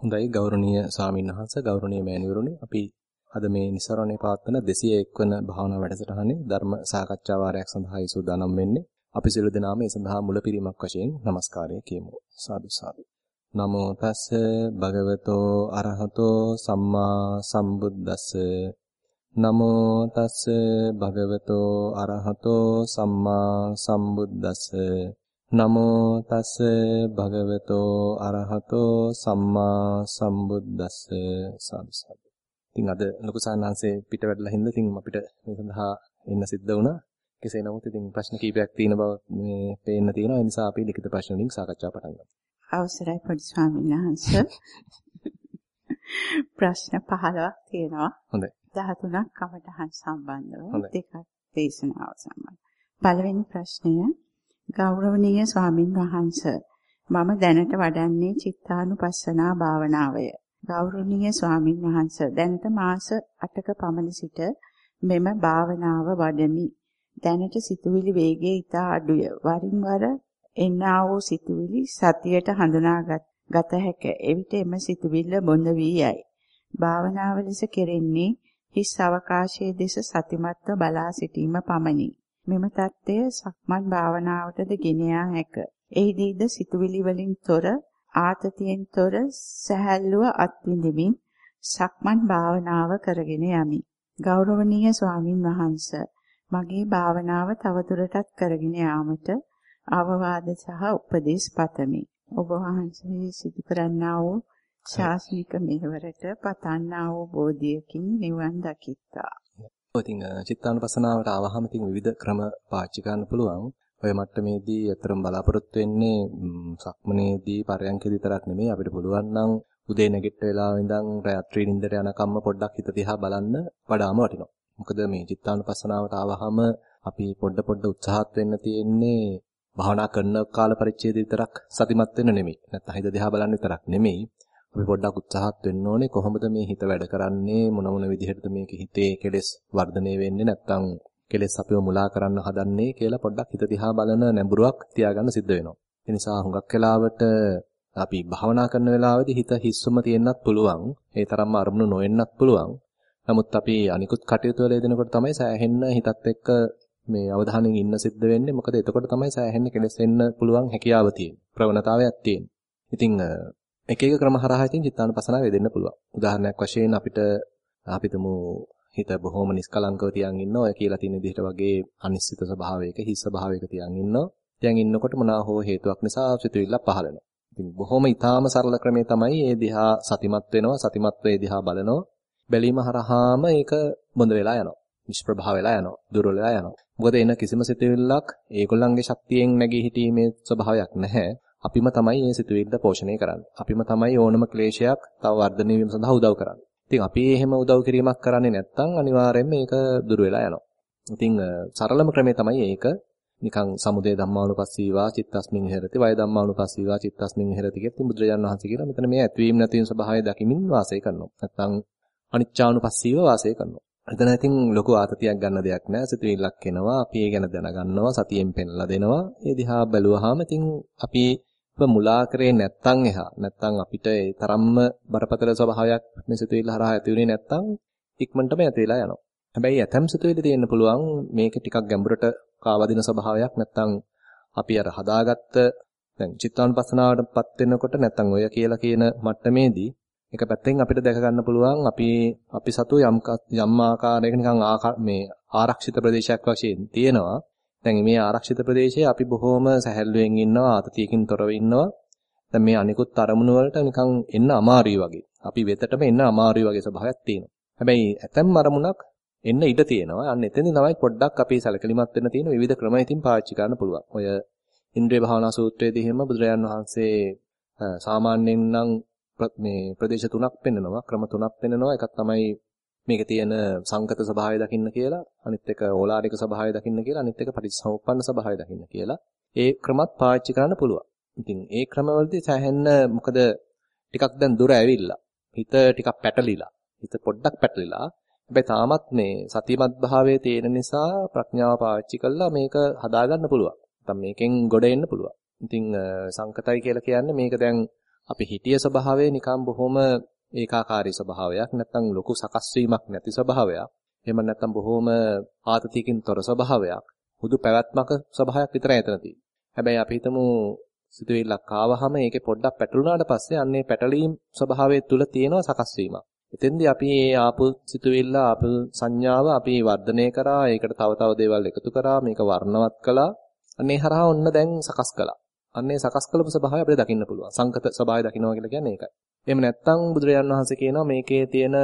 හොඳයි ගෞරවනීය සාමින්හස ගෞරවනීය මෑණිවරුනි අපි අද මේ નિසරණේ පවත්වන 201 වන භාවනා වැඩසටහනේ ධර්ම සාකච්ඡා වාරයක් සඳහායි සූදානම් වෙන්නේ. අපි සියලු දෙනාම ඒ සඳහා මුලපිරීමක් වශයෙන් নমස්කාරය කියමු. සාදු සාදු. නමෝ තස්ස භගවතෝ අරහතෝ සම්මා සම්බුද්දස්ස නමෝ තස්ස භගවතෝ අරහතෝ සම්මා සම්බුද්දස්ස නමෝ තස්ස භගවතෝ අරහතෝ සම්මා සම්බුද්දස්ස සාදු. ඉතින් අද ලොකු සාන්නාංශේ පිට වැඩලා හින්දා ඉතින් අපිට මේ සඳහා එන්න සිද්ධ වුණා. කෙසේ නමුත් ඉතින් ප්‍රශ්න කීපයක් තියෙන බව මේ පේන්න තියෙනවා. ඒ නිසා අපි ලිඛිත ප්‍රශ්න වලින් සාකච්ඡා පටන් ගමු. අවසරයි පොඩි ස්වාමීන් වහන්සේ. ප්‍රශ්න 15ක් තියෙනවා. හොඳයි. 13ක් කමටහන් සම්බන්ධව දෙකක් දේශනාව සම්බන්ධ. පළවෙනි ප්‍රශ්නය ගෞරවනීය ස්වාමින් වහන්සේ මම දැනට වඩන්නේ චිත්තානුපස්සනා භාවනාවය. ගෞරවනීය ස්වාමින් වහන්සේ දැනට මාස 8ක පමණ සිට මෙම භාවනාව වඩමි. දැනට සිතුවිලි වේගය ඉතා අඩුය. වරින් වර එන්නා වූ සිතුවිලි සතියට හඳුනාගත් ගත හැක. එවිට එම සිතුවිල්ල බොඳ වී යයි. භාවනාව ලෙස කෙරෙන්නේ හිස් අවකාශයේ දෙස සතිමත්ව බලා සිටීම පමණි. මෙම தත්ත්වය සක්මන් භාවනාවටද ගෙන යා හැක. එහිදීද සිතුවිලි වලින් තොර ආතතියෙන් තොර සැහැල්ලුව අත්විඳිමින් සක්මන් භාවනාව කරගෙන යමි. ගෞරවනීය ස්වාමින් වහන්සේ මගේ භාවනාව තවදුරටත් කරගෙන යාමට අවවාද සහ උපදෙස් පතමි. ඔබ වහන්සේ සිදු කරන්නා වූ ශාස්ත්‍රික මෙහෙවරට පතන්නා වූ බෝධියකින් නිවන් දකිත්තා. ඉතින් චිත්තානුපසනාවට ආවහම ඉතින් විවිධ ක්‍රම පාවිච්චි කරන්න පුළුවන්. ඔය මට්ටමේදී අතරම බලාපොරොත්තු වෙන්නේ සක්මනේදී පරයන්කේ විතරක් නෙමෙයි අපිට පුළුවන් නම් උදේ නැගිට වෙලාව ඉඳන් රාත්‍රී නිින්දට යනකම්ම පොඩ්ඩක් හිත දිහා බලන්න වඩාම වටිනවා. මොකද මේ චිත්තානුපසනාවට ආවහම අපි පොඩ පොඩ උත්සාහත් වෙන්න තියෙන්නේ භාවනා කරන කාල පරිච්ඡේදය විතරක් සතිමත් වෙන්න නෙමෙයි. නැත්නම් හිත දිහා බලන්න විතරක් නෙමෙයි. අපි පොඩ්ඩක් උත්සාහත් වෙන්න ඕනේ කොහොමද මේ හිත වැඩ කරන්නේ මොන මොන විදිහටද මේක හිතේ කෙලෙස් වර්ධනය වෙන්නේ නැත්නම් කෙලෙස් අපිව මුලා කරන්න හදන්නේ කියලා පොඩ්ඩක් හිත දිහා බලන නැඹුරුවක් තියාගන්න සිද්ධ වෙනවා. ඒ නිසා හුඟක් වෙලාවට අපි භාවනා කරන වෙලාවෙදී හිත හිස්සම තියෙන්නත් පුළුවන්. ඒ තරම්ම අරමුණු නොවෙන්නත් පුළුවන්. නමුත් අපි අනිකුත් කටයුතු වල යෙදෙනකොට තමයි සෑහෙන්න හිතත් එක්ක මේ අවධානයෙන් ඉන්න සිද්ධ වෙන්නේ. මොකද එතකොට තමයි සෑහෙන්න කෙලෙස් වෙන්න පුළුවන් හැකියාව තියෙන්නේ. ප්‍රවණතාවයක් තියෙන්නේ. ඉතින් එක එක ක්‍රම හරහා ඉතින් චිත්තානුපසනාව යෙදෙන්න පුළුවන්. උදාහරණයක් වශයෙන් අපිට අපිටම හිත බොහොම නිස්කලංකව තියන් ඉන්නවා. ඔය කියලා තියෙන විදිහට වගේ අනිශ්චිත ස්වභාවයක හිස් ස්වභාවයක තියන් ඉන්නවා. තියන් ඉන්නකොට මොනවා හෝ හේතුවක් නිසා සිතුවිල්ල පහළ වෙනවා. ඉතින් බොහොම ඊටාම සරල ක්‍රමේ තමයි මේ දිහා සතිමත් වෙනවා. සතිමත් වේ දිහා බලනවා. බැලීම හරහාම ඒක බොඳ වෙලා යනවා. නිෂ්ප්‍රභා වෙලා යනවා. දුර්වල වෙලා යනවා. මොකද එන කිසිම සිතුවිල්ලක් ඒගොල්ලන්ගේ ශක්තියෙන් නැගී හිටීමේ ස්වභාවයක් නැහැ. අපිම තමයි මේ සිතුවිල්ල පෝෂණය කරන්නේ. අපිම තමයි ඕනම ක්ලේශයක් තව වර්ධනය වීම සඳහා උදව් කරන්නේ. ඉතින් අපි එහෙම උදව් කිරීමක් කරන්නේ නැත්නම් අනිවාර්යයෙන්ම මේක දුර වෙලා යනවා. ඉතින් සරලම ක්‍රමය තමයි ඒක. නිකන් සමුදය ධම්මානුපස්සීවා චිත්තස්මින් විහෙරති වය ධම්මානුපස්සීවා චිත්තස්මින් විහෙරති කියලා බුදුරජාණන් වහන්සේ කියලා මෙතන මේ ඇතවීම නැතිවීම ස්වභාවය දකිමින් වාසය කරනවා. නැත්නම් අනිච්චානුපස්සීව වාසය කරනවා. එතන ඉතින් ලොකු ආතතියක් ගන්න දෙයක් නැහැ. සිතුවිල්ලක් එනවා. අපි ඒ ගැන දැනගන්නවා. සතියෙන් පෙන්ලා දෙනවා. ඒ දිහා බැලුවාම ඉතින් අපි මුලා කරේ නැත්තම් එහා නැත්තම් අපිට ඒ තරම්ම බරපතල ස්වභාවයක් මේ සිතුවිල්ල හරහා ඇති වෙන්නේ නැත්තම් ඉක්මනටම ඇති වෙලා යනවා. හැබැයි ඇතම් සිතුවිලි තියෙන්න පුළුවන් මේක ටිකක් ගැඹුරට කාවදින ස්වභාවයක් නැත්තම් අපි අර හදාගත්ත දැන් චිත්තානුපස්සනාවටපත් වෙනකොට නැත්තම් ඔය කියලා කියන මට්ටමේදී එක පැත්තෙන් අපිට දැක ගන්න පුළුවන් අපි අපි සතු යම් යම් ආකාරයක නිකන් මේ ආරක්ෂිත ප්‍රදේශයක් වශයෙන් තියෙනවා. දැන් මේ ආරක්ෂිත ප්‍රදේශයේ අපි බොහොම සැහැල්ලුවෙන් ඉන්නවා, ආතතියකින් තොරව ඉන්නවා. දැන් මේ අනිකුත් අරමුණු වලට නිකන් එන්න අමාරුයි වගේ. අපි වෙතටම එන්න අමාරුයි වගේ ස්වභාවයක් තියෙනවා. හැබැයි ඇතැම් අරමුණක් එන්න ඉඩ තියෙනවා. අන්න එතෙන්දී තමයි පොඩ්ඩක් අපි සැලකිලිමත් වෙන්න තියෙන විවිධ ක්‍රම ඉතින් පාවිච්චි කරන්න පුළුවන්. ඔය ඉන්ද්‍රිය භාවනා සූත්‍රයේදී එහෙම බුදුරජාන් වහන්සේ සාමාන්‍යයෙන් නම් මේ ප්‍රදේශ තුනක් පෙන්නනවා ක්‍රම තුනක් පෙන්නනවා එකක් තමයි මේකේ තියෙන සංකත ස්වභාවය දකින්න කියලා අනිත් එක ඕලාරික ස්වභාවය දකින්න කියලා අනිත් එක පටිච්චසමුප්පන්න ස්වභාවය දකින්න කියලා ඒ ක්‍රමත් පාවිච්චි කරන්න පුළුවන්. ඉතින් ඒ ක්‍රමවලදී සෑහෙන්න මොකද ටිකක් දැන් දුර ඇවිල්ලා හිත ටිකක් පැටලිලා හිත පොඩ්ඩක් පැටලිලා හැබැයි තාමත් මේ සතිමත් භාවයේ තියෙන නිසා ප්‍රඥාව පාවිච්චි කළා මේක හදාගන්න පුළුවන්. නැත්නම් මේකෙන් ගොඩ එන්න පුළුවන්. ඉතින් සංකතයි කියලා කියන්නේ මේක දැන් අපි හිටිය ස්වභාවය නිකන් බොහොම ඒකාකාරී ස්වභාවයක් නැත්නම් ලොකු සකස් වීමක් නැති ස්වභාවයක්. එහෙම නැත්නම් බොහොම ආතතියකින් තොර ස්වභාවයක්. හුදු පැවැත්මක ස්වභාවයක් විතරයි එතන තියෙන්නේ. හැබැයි අපි හිතමු සිතුවිල්ලක් ආවහම ඒකේ පොඩ්ඩක් පැටලුණාට පස්සේ අන්නේ පැටලීම් ස්වභාවය තුල තියෙනවා සකස් වීමක්. එතෙන්දී අපි මේ ආපු සිතුවිල්ල ආපු සංඥාව අපි වර්ධනය කරා ඒකට තව තව දේවල් එකතු කරා මේක වර්ණවත් කළා. අන්නේ හරහා ඔන්න දැන් සකස් කළා. අන්නේ සකස් කළපු ස්වභාවය අපිට දකින්න පුළුවන්. සංකත ස්වභාවය දකින්නවා කියලා කියන්නේ ඒකයි. එහෙම නැත්නම් බුදුරජාණන් වහන්සේ කියනවා මේකේ තියෙන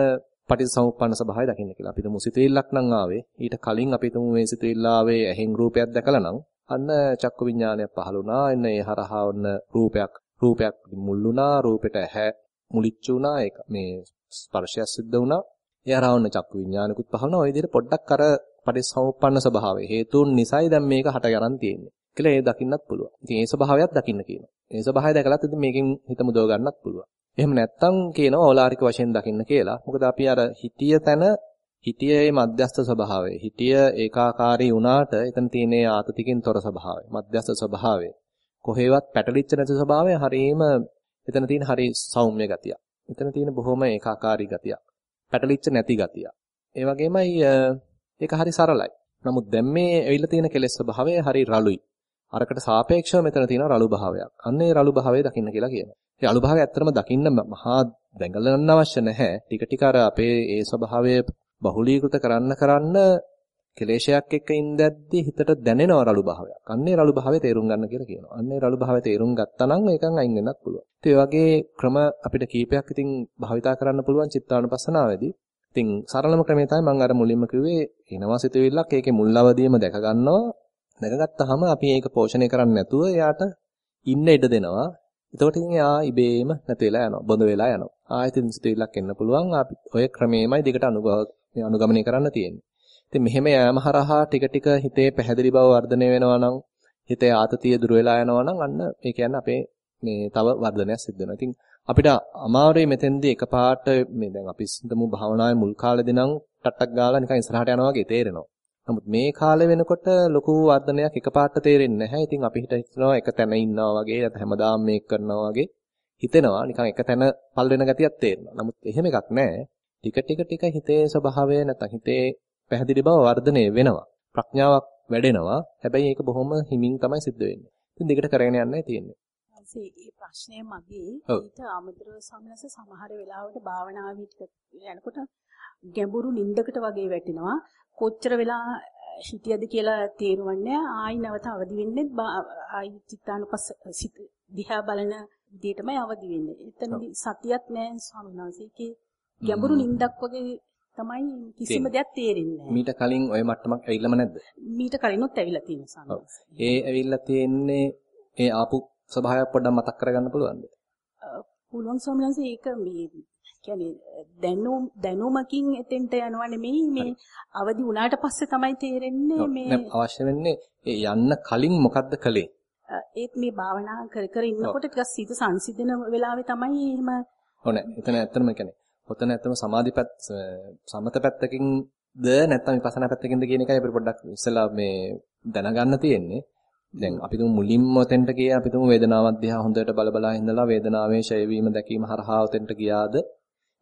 පටිච්චසමුප්පන්න ස්වභාවය දකින්න කියලා. අපි තුමු සිතුවිල්ලක් නම් ආවේ. ඊට කලින් අපි තුමු මේ සිතුවිල්ල ආවේ ඇහෙන් රූපයක් දැකලා නම් අන්න චක්කු විඥානයක් පහළ වුණා. එන්න ඒ හරහා ඔන්න රූපයක් රූපයක් මුල් වුණා. රූපෙට ඇහැ මුලිච්ච වුණා. ඒක මේ ස්පර්ශය සිද්ධ වුණා. ඒ හරහා ඔන්න චක්කු විඥානිකුත් පහළ වුණා. ওই විදිහට පොඩ්ඩක් අර පටිච්චසමුප්පන්න ස්වභාවය හේතුන් නිසයි දැන් මේක හට ගන්න තියෙන්නේ. කියලා ඒ දකින්නත් පුළුවන්. ඉතින් ඒ ස්වභාවයත් දකින්න කියනවා. ඒ ස්වභාවය දැකලත් ඉතින් මේකෙන් හිත මුදව ගන්නත් පුළුවන්. එහෙම නැත්තම් කියනවා ඕලාරික වශයෙන් දකින්න කියලා. මොකද අපි අර හිතිය තැන හිතියේ මධ්‍යස්ථ ස්වභාවය. හිතිය ඒකාකාරී වුණාට එතන තියෙන ආතතිකින් තොර ස්වභාවය. මධ්‍යස්ථ ස්වභාවය. කොහේවත් පැටලිච්ච නැති ස්වභාවය හරීම එතන තියෙන හරි සෞම්‍ය ගතිය. එතන තියෙන බොහොම ඒකාකාරී ගතිය. පැටලිච්ච නැති ගතිය. ඒ වගේමයි ඒක හරි සරලයි. නමුත් දැන් මේ ඇවිල්ලා තියෙන කෙලෙස් ස්වභාවය හරි රළුයි. අරකට සාපේක්ෂව මෙතන තියෙන රළු භාවයක්. අන්න ඒ රළු භාවය දකින්න කියලා කියනවා. ඒ රළු භාවය ඇත්තටම දකින්න මහා දැඟලන්න අවශ්‍ය නැහැ. ටික ටික අර අපේ ඒ ස්වභාවය බහුලීකృత කරන්න කරන්න කෙලේශයක් එක්ක ඉඳද්දි හිතට දැනෙනව රළු භාවයක්. අන්නේ රළු භාවය තේරුම් ගන්න කියලා කියනවා. අන්නේ රළු භාවය තේරුම් ගත්තා නම් ඒකෙන් අයින් වෙන්නත් පුළුවන්. ඉතින් වගේ ක්‍රම අපිට කීපයක් ඉතින් භාවිතා කරන්න පුළුවන් චිත්තානුපස්සනාවේදී. ඉතින් සරලම ක්‍රමය තමයි මම අර මුලින්ම කිව්වේ එනවා සිතුවිල්ලක් ඒකේ මුල් අවදියේම දැක ගන්නවා. දැකගත්තාම අපි ඒක පෝෂණය කරන්නේ නැතුව එයාට ඉන්න ඉඩ දෙනවා. එතකොට ඉතින් එයා ඉබේම නැති වෙලා යනවා. බොඳ වෙලා යනවා. ආයෙත් සිතුවිල්ලක් එන්න පුළුවන්. අපි ඔය ක්‍රමේමයි දිගට අනුගව අනුගමනය කරන්න තියෙන්නේ. ඉතින් මෙහෙම යෑම හරහා ටික ටික හිතේ පැහැදිලි බව වර්ධනය වෙනවා නම් හිතේ ආතතිය දුර වෙලා යනවා නම් අන්න ඒ කියන්නේ අපේ මේ තව වර්ධනයක් සිද්ධ වෙනවා. ඉතින් අපිට අමාරුයි මෙතෙන්දී එකපාරට මේ දැන් අපි සිතමු භාවනාවේ මුල් කාලේදී නම් ටට්ටක් ගාලා නිකන් ඉස්සරහට යනවා වගේ තේරෙනවා. නමුත් මේ කාලේ වෙනකොට ලොකු වර්ධනයක් එකපාරට තේරෙන්නේ නැහැ. ඉතින් අපි හිත හිතනවා එක තැන ඉන්නවා වගේ නැත්නම් හැමදාම මේක කරනවා වගේ හිතෙනවා. නිකන් එක තැන පල් වෙන ගතියක් තේරෙනවා. නමුත් එහෙම එකක් නැහැ. ටික ටික ටික හිතේ ස්වභාවය නැත්නම් හිතේ පැහැදිලි බව වර්ධනය වෙනවා. ප්‍රඥාවක් වැඩෙනවා. හැබැයි ඒක බොහොම හිමින් තමයි සිද්ධ වෙන්නේ. ඉතින් දෙකට කරගෙන යන්නයි තියෙන්නේ. මේ ප්‍රශ්නය මගේ ඊට අමතරව සමනස සමහර වෙලාවට භාවනාවට යනකොට ගැඹුරු නිින්දකට වගේ වැටෙනවා. කොච්චර වෙලා හිටියද කියලා තේරුවන්නේ ආයි නැවත අවදි වෙන්නේ ආයි චිත්තානුපස්ස සිත දිහා බලන විදිහටමයි අවදි වෙන්නේ. එතනදි සතියක් නැහැ ස්වාමීන් වහන්සේ. ගැඹුරු නිින්දක් වගේ තමයි කිසිම දෙයක් තේරෙන්නේ නැහැ. මීට කලින් ওই මට්ටමක් ඇවිල්ලාම නැද්ද? මීට කලිනුත් ඇවිල්ලා තියෙනවා ස්වාමීන් ඒ ඇවිල්ලා තියෙන්නේ ඒ ආපු ස්වභාවයක් පොඩ්ඩක් මතක් කරගන්න පුළුවන්ද? පුළුවන් ස්වාමීන් වහන්සේ ඒක මේ කියන්නේ දැනුම් දැනුමකින් එතෙන්ට යනවා නෙමෙයි. මේ අවදි වුණාට පස්සේ තමයි තේරෙන්නේ මේ අවශ්‍ය වෙන්නේ ඒ යන්න කලින් මොකද්ද කළේ? ඒත් මේ භාවනා කර කර ඉන්නකොට ටිකක් සිත සංසිඳන වෙලාවේ තමයි එහෙම ඕනේ එතන ඇත්තම කියන්නේ ඔතන ඇත්තම සමාධි පැත්ත සමත පැත්තකින්ද නැත්නම් විපස්සනා පැත්තකින්ද කියන එකයි අපිට පොඩ්ඩක් ඉස්සලා මේ දැනගන්න තියෙන්නේ. දැන් අපි තුමු මුලින්ම ඔතෙන්ට ගියේ අපි තුමු වේදනාවක් දිහා හොඳට බල බලා ඉඳලා වේදනාවේ ඡය වීම දැකීම හරහා ඔතෙන්ට ගියාද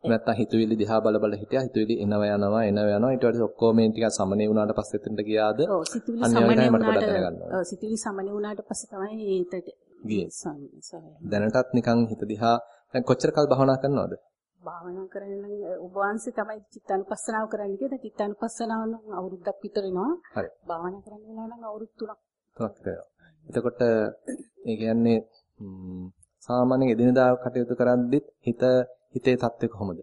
නැත්තම් හිතුවිලි දිහා බල බල හිටියා. හිතුවිලි එනවා යනවා එනවා යනවා. ඊට පස්සේ ඔක්කොම මේ ටික සමනේ වුණාට පස්සේ එතනට ගියාද? ඔව් සිතුවිලි සමනේ වුණාට ඔව් සිතුවිලි සමනේ වුණාට පස්සේ තමයි ඒතට ගියේ. දැනටත් නිකන් හිත දිහා දැන් කොච්චර කල් භාවනා කරනවද? භාවනා කරන්න නම් ඔබ වහන්සේ තමයි චිත්තානුපස්සනාව කරන්න කියලා. චිත්තානුපස්සනාව නම් අවුරුද්දක් විතර වෙනවා. හරි. භාවනා කරන්න වෙනවා නම් අවුරුදු 3ක් 3ක් විතර එතකොට ඒ කියන්නේ සාමාන්‍ය එදිනදා කටයුතු කරද්දිත් හිත හිතේ තත්ත්වය කොහොමද?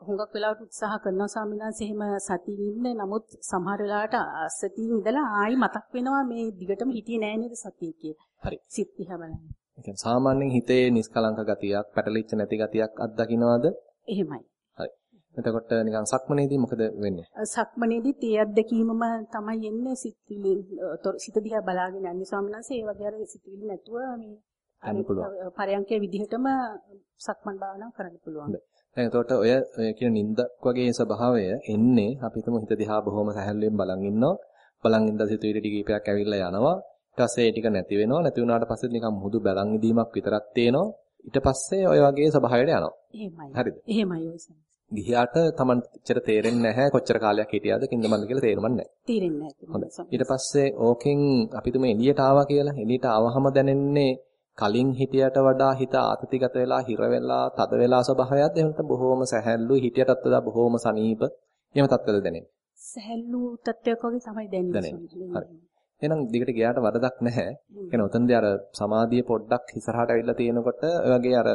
හුඟක් වෙලාවට උත්සාහ කරනවා ස්වාමිනාස් එහෙම සතියින් ඉන්න නමුත් සමහර වෙලාවට අසතියින් ඉඳලා ආයි මතක් වෙනවා මේ දිගටම හිටියේ නෑ නේද සතිය කියලා. හරි. සිත් දිහා බලන්න. ඒ කියන්නේ සාමාන්‍යයෙන් හිතේ නිස්කලංක ගතියක්, පැටලිච්ච නැති ගතියක් අත්දකින්නවද? එහෙමයි. හරි. එතකොට නිකන් සක්මනේදී මොකද වෙන්නේ? සක්මනේදී තේ අත්දැකීමම තමයි එන්නේ සිත්විලි සිත දිහා බලාගෙන යන්නේ ස්වාමිනාස් ඒ වගේ අර සිත්විලි නැතුව මේ යන්න පුළුවන්. පරයන්කේ විදිහටම සක්මන් භාවනාව කරන්න පුළුවන්. දැන් එතකොට ඔය කියන නින්දක් වගේ ස්වභාවය එන්නේ අපි හිතමු හිත දිහා බොහොම සැහැල්ලුවෙන් බලන් ඉන්නවා. බලන් ඉඳලා සිතුවිලි ටිකීපයක් ඇවිල්ලා යනවා. ඊට පස්සේ ඒ ටික නැති වෙනවා. නැති වුණාට පස්සේ නිකන් මුහුදු බලන් ඉදීමක් විතරක් තේනවා. ඊට පස්සේ ඔය වගේ ස්වභාවයට යනවා. එහෙමයි. හරිද? එහෙමයි ඔය සම. ගිහියාට Taman චර තේරෙන්නේ නැහැ කොච්චර කාලයක් හිටියද කින්දමන්ද කියලා තේරුම් නැහැ. තේරෙන්නේ නැහැ. ඊට පස්සේ ඕකෙන් අපි තුමේ එළියට ආවා කියලා. එළියට ආවහම දැනෙන්නේ කලින් හිටියට වඩා හිත ආතතිගත වෙලා හිර වෙලා තද වෙලා ස්වභාවයක්ද එහෙම නැත්නම් බොහෝම සැහැල්ලු හිටියටත් වඩා බොහෝම සනීප එහෙම තත්ත්වද දැනෙන්නේ. සැහැල්ලු තත්ත්වයක් වගේ තමයි දැනෙන්නේ. හරි. එහෙනම් දිගට ගියාට වරදක් නැහැ. කියන්නේ උතනදී අර සමාධිය පොඩ්ඩක් ඉස්සරහට ඇවිල්ලා තියෙනකොට ඔය වගේ අර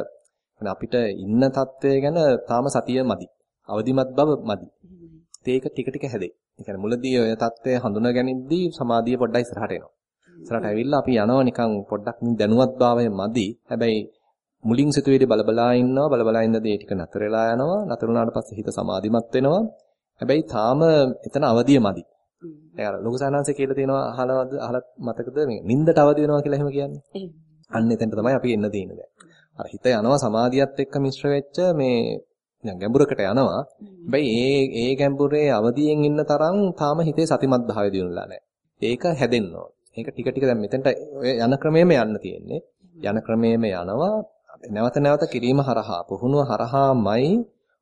අපිට ඉන්න තත්ත්වය ගැන තාම සතිය මදි. අවදිමත් බව මදි. ඒක ටික ටික හැදේ. ඒ කියන්නේ මුලදී ඔය தත්ත්වය හඳුනා ගැනීමදී සමාධිය පොඩ්ඩක් ඉස්සරහට එනවා. ඉස්සරහට ඇවිල්ලා අපි යනවා නිකන් පොඩ්ඩක් දැනුවත්භාවය මදි. හැබැයි මුලින් සිතුවේදී බලබලා ඉන්නවා බලබලා ඉඳදී ටික නතර වෙලා යනවා. නතර වුණාට පස්සේ හිත සමාධිමත් වෙනවා. හැබැයි තාම එතන අවදිය මදි. දැන් අර ලොකු සානංශය කියලා තියෙනවා අහලවද අහලත් මතකද මේ නින්දට අවදි වෙනවා කියලා එහෙම කියන්නේ. අන්න එතෙන්ට තමයි අපි එන්න තියෙන්නේ දැන්. අර හිත යනවා සමාධියත් එක්ක මිශ්‍ර වෙච්ච මේ දැන් ගැඹුරකට යනවා. හැබැයි ඒ ඒ ගැඹුරේ අවදියෙන් ඉන්න තරම් තාම හිතේ සතිමත් භාවය දිනුලා නැහැ. ඒක හැදෙන්න ඕන. ඒක ටික ටික දැන් මෙතෙන්ට යන ක්‍රමයේම යන්න තියෙන්නේ. යන ක්‍රමයේම යනවා. නැවත නැවත කිරීම හරහා පුහුණුව හරහාමයි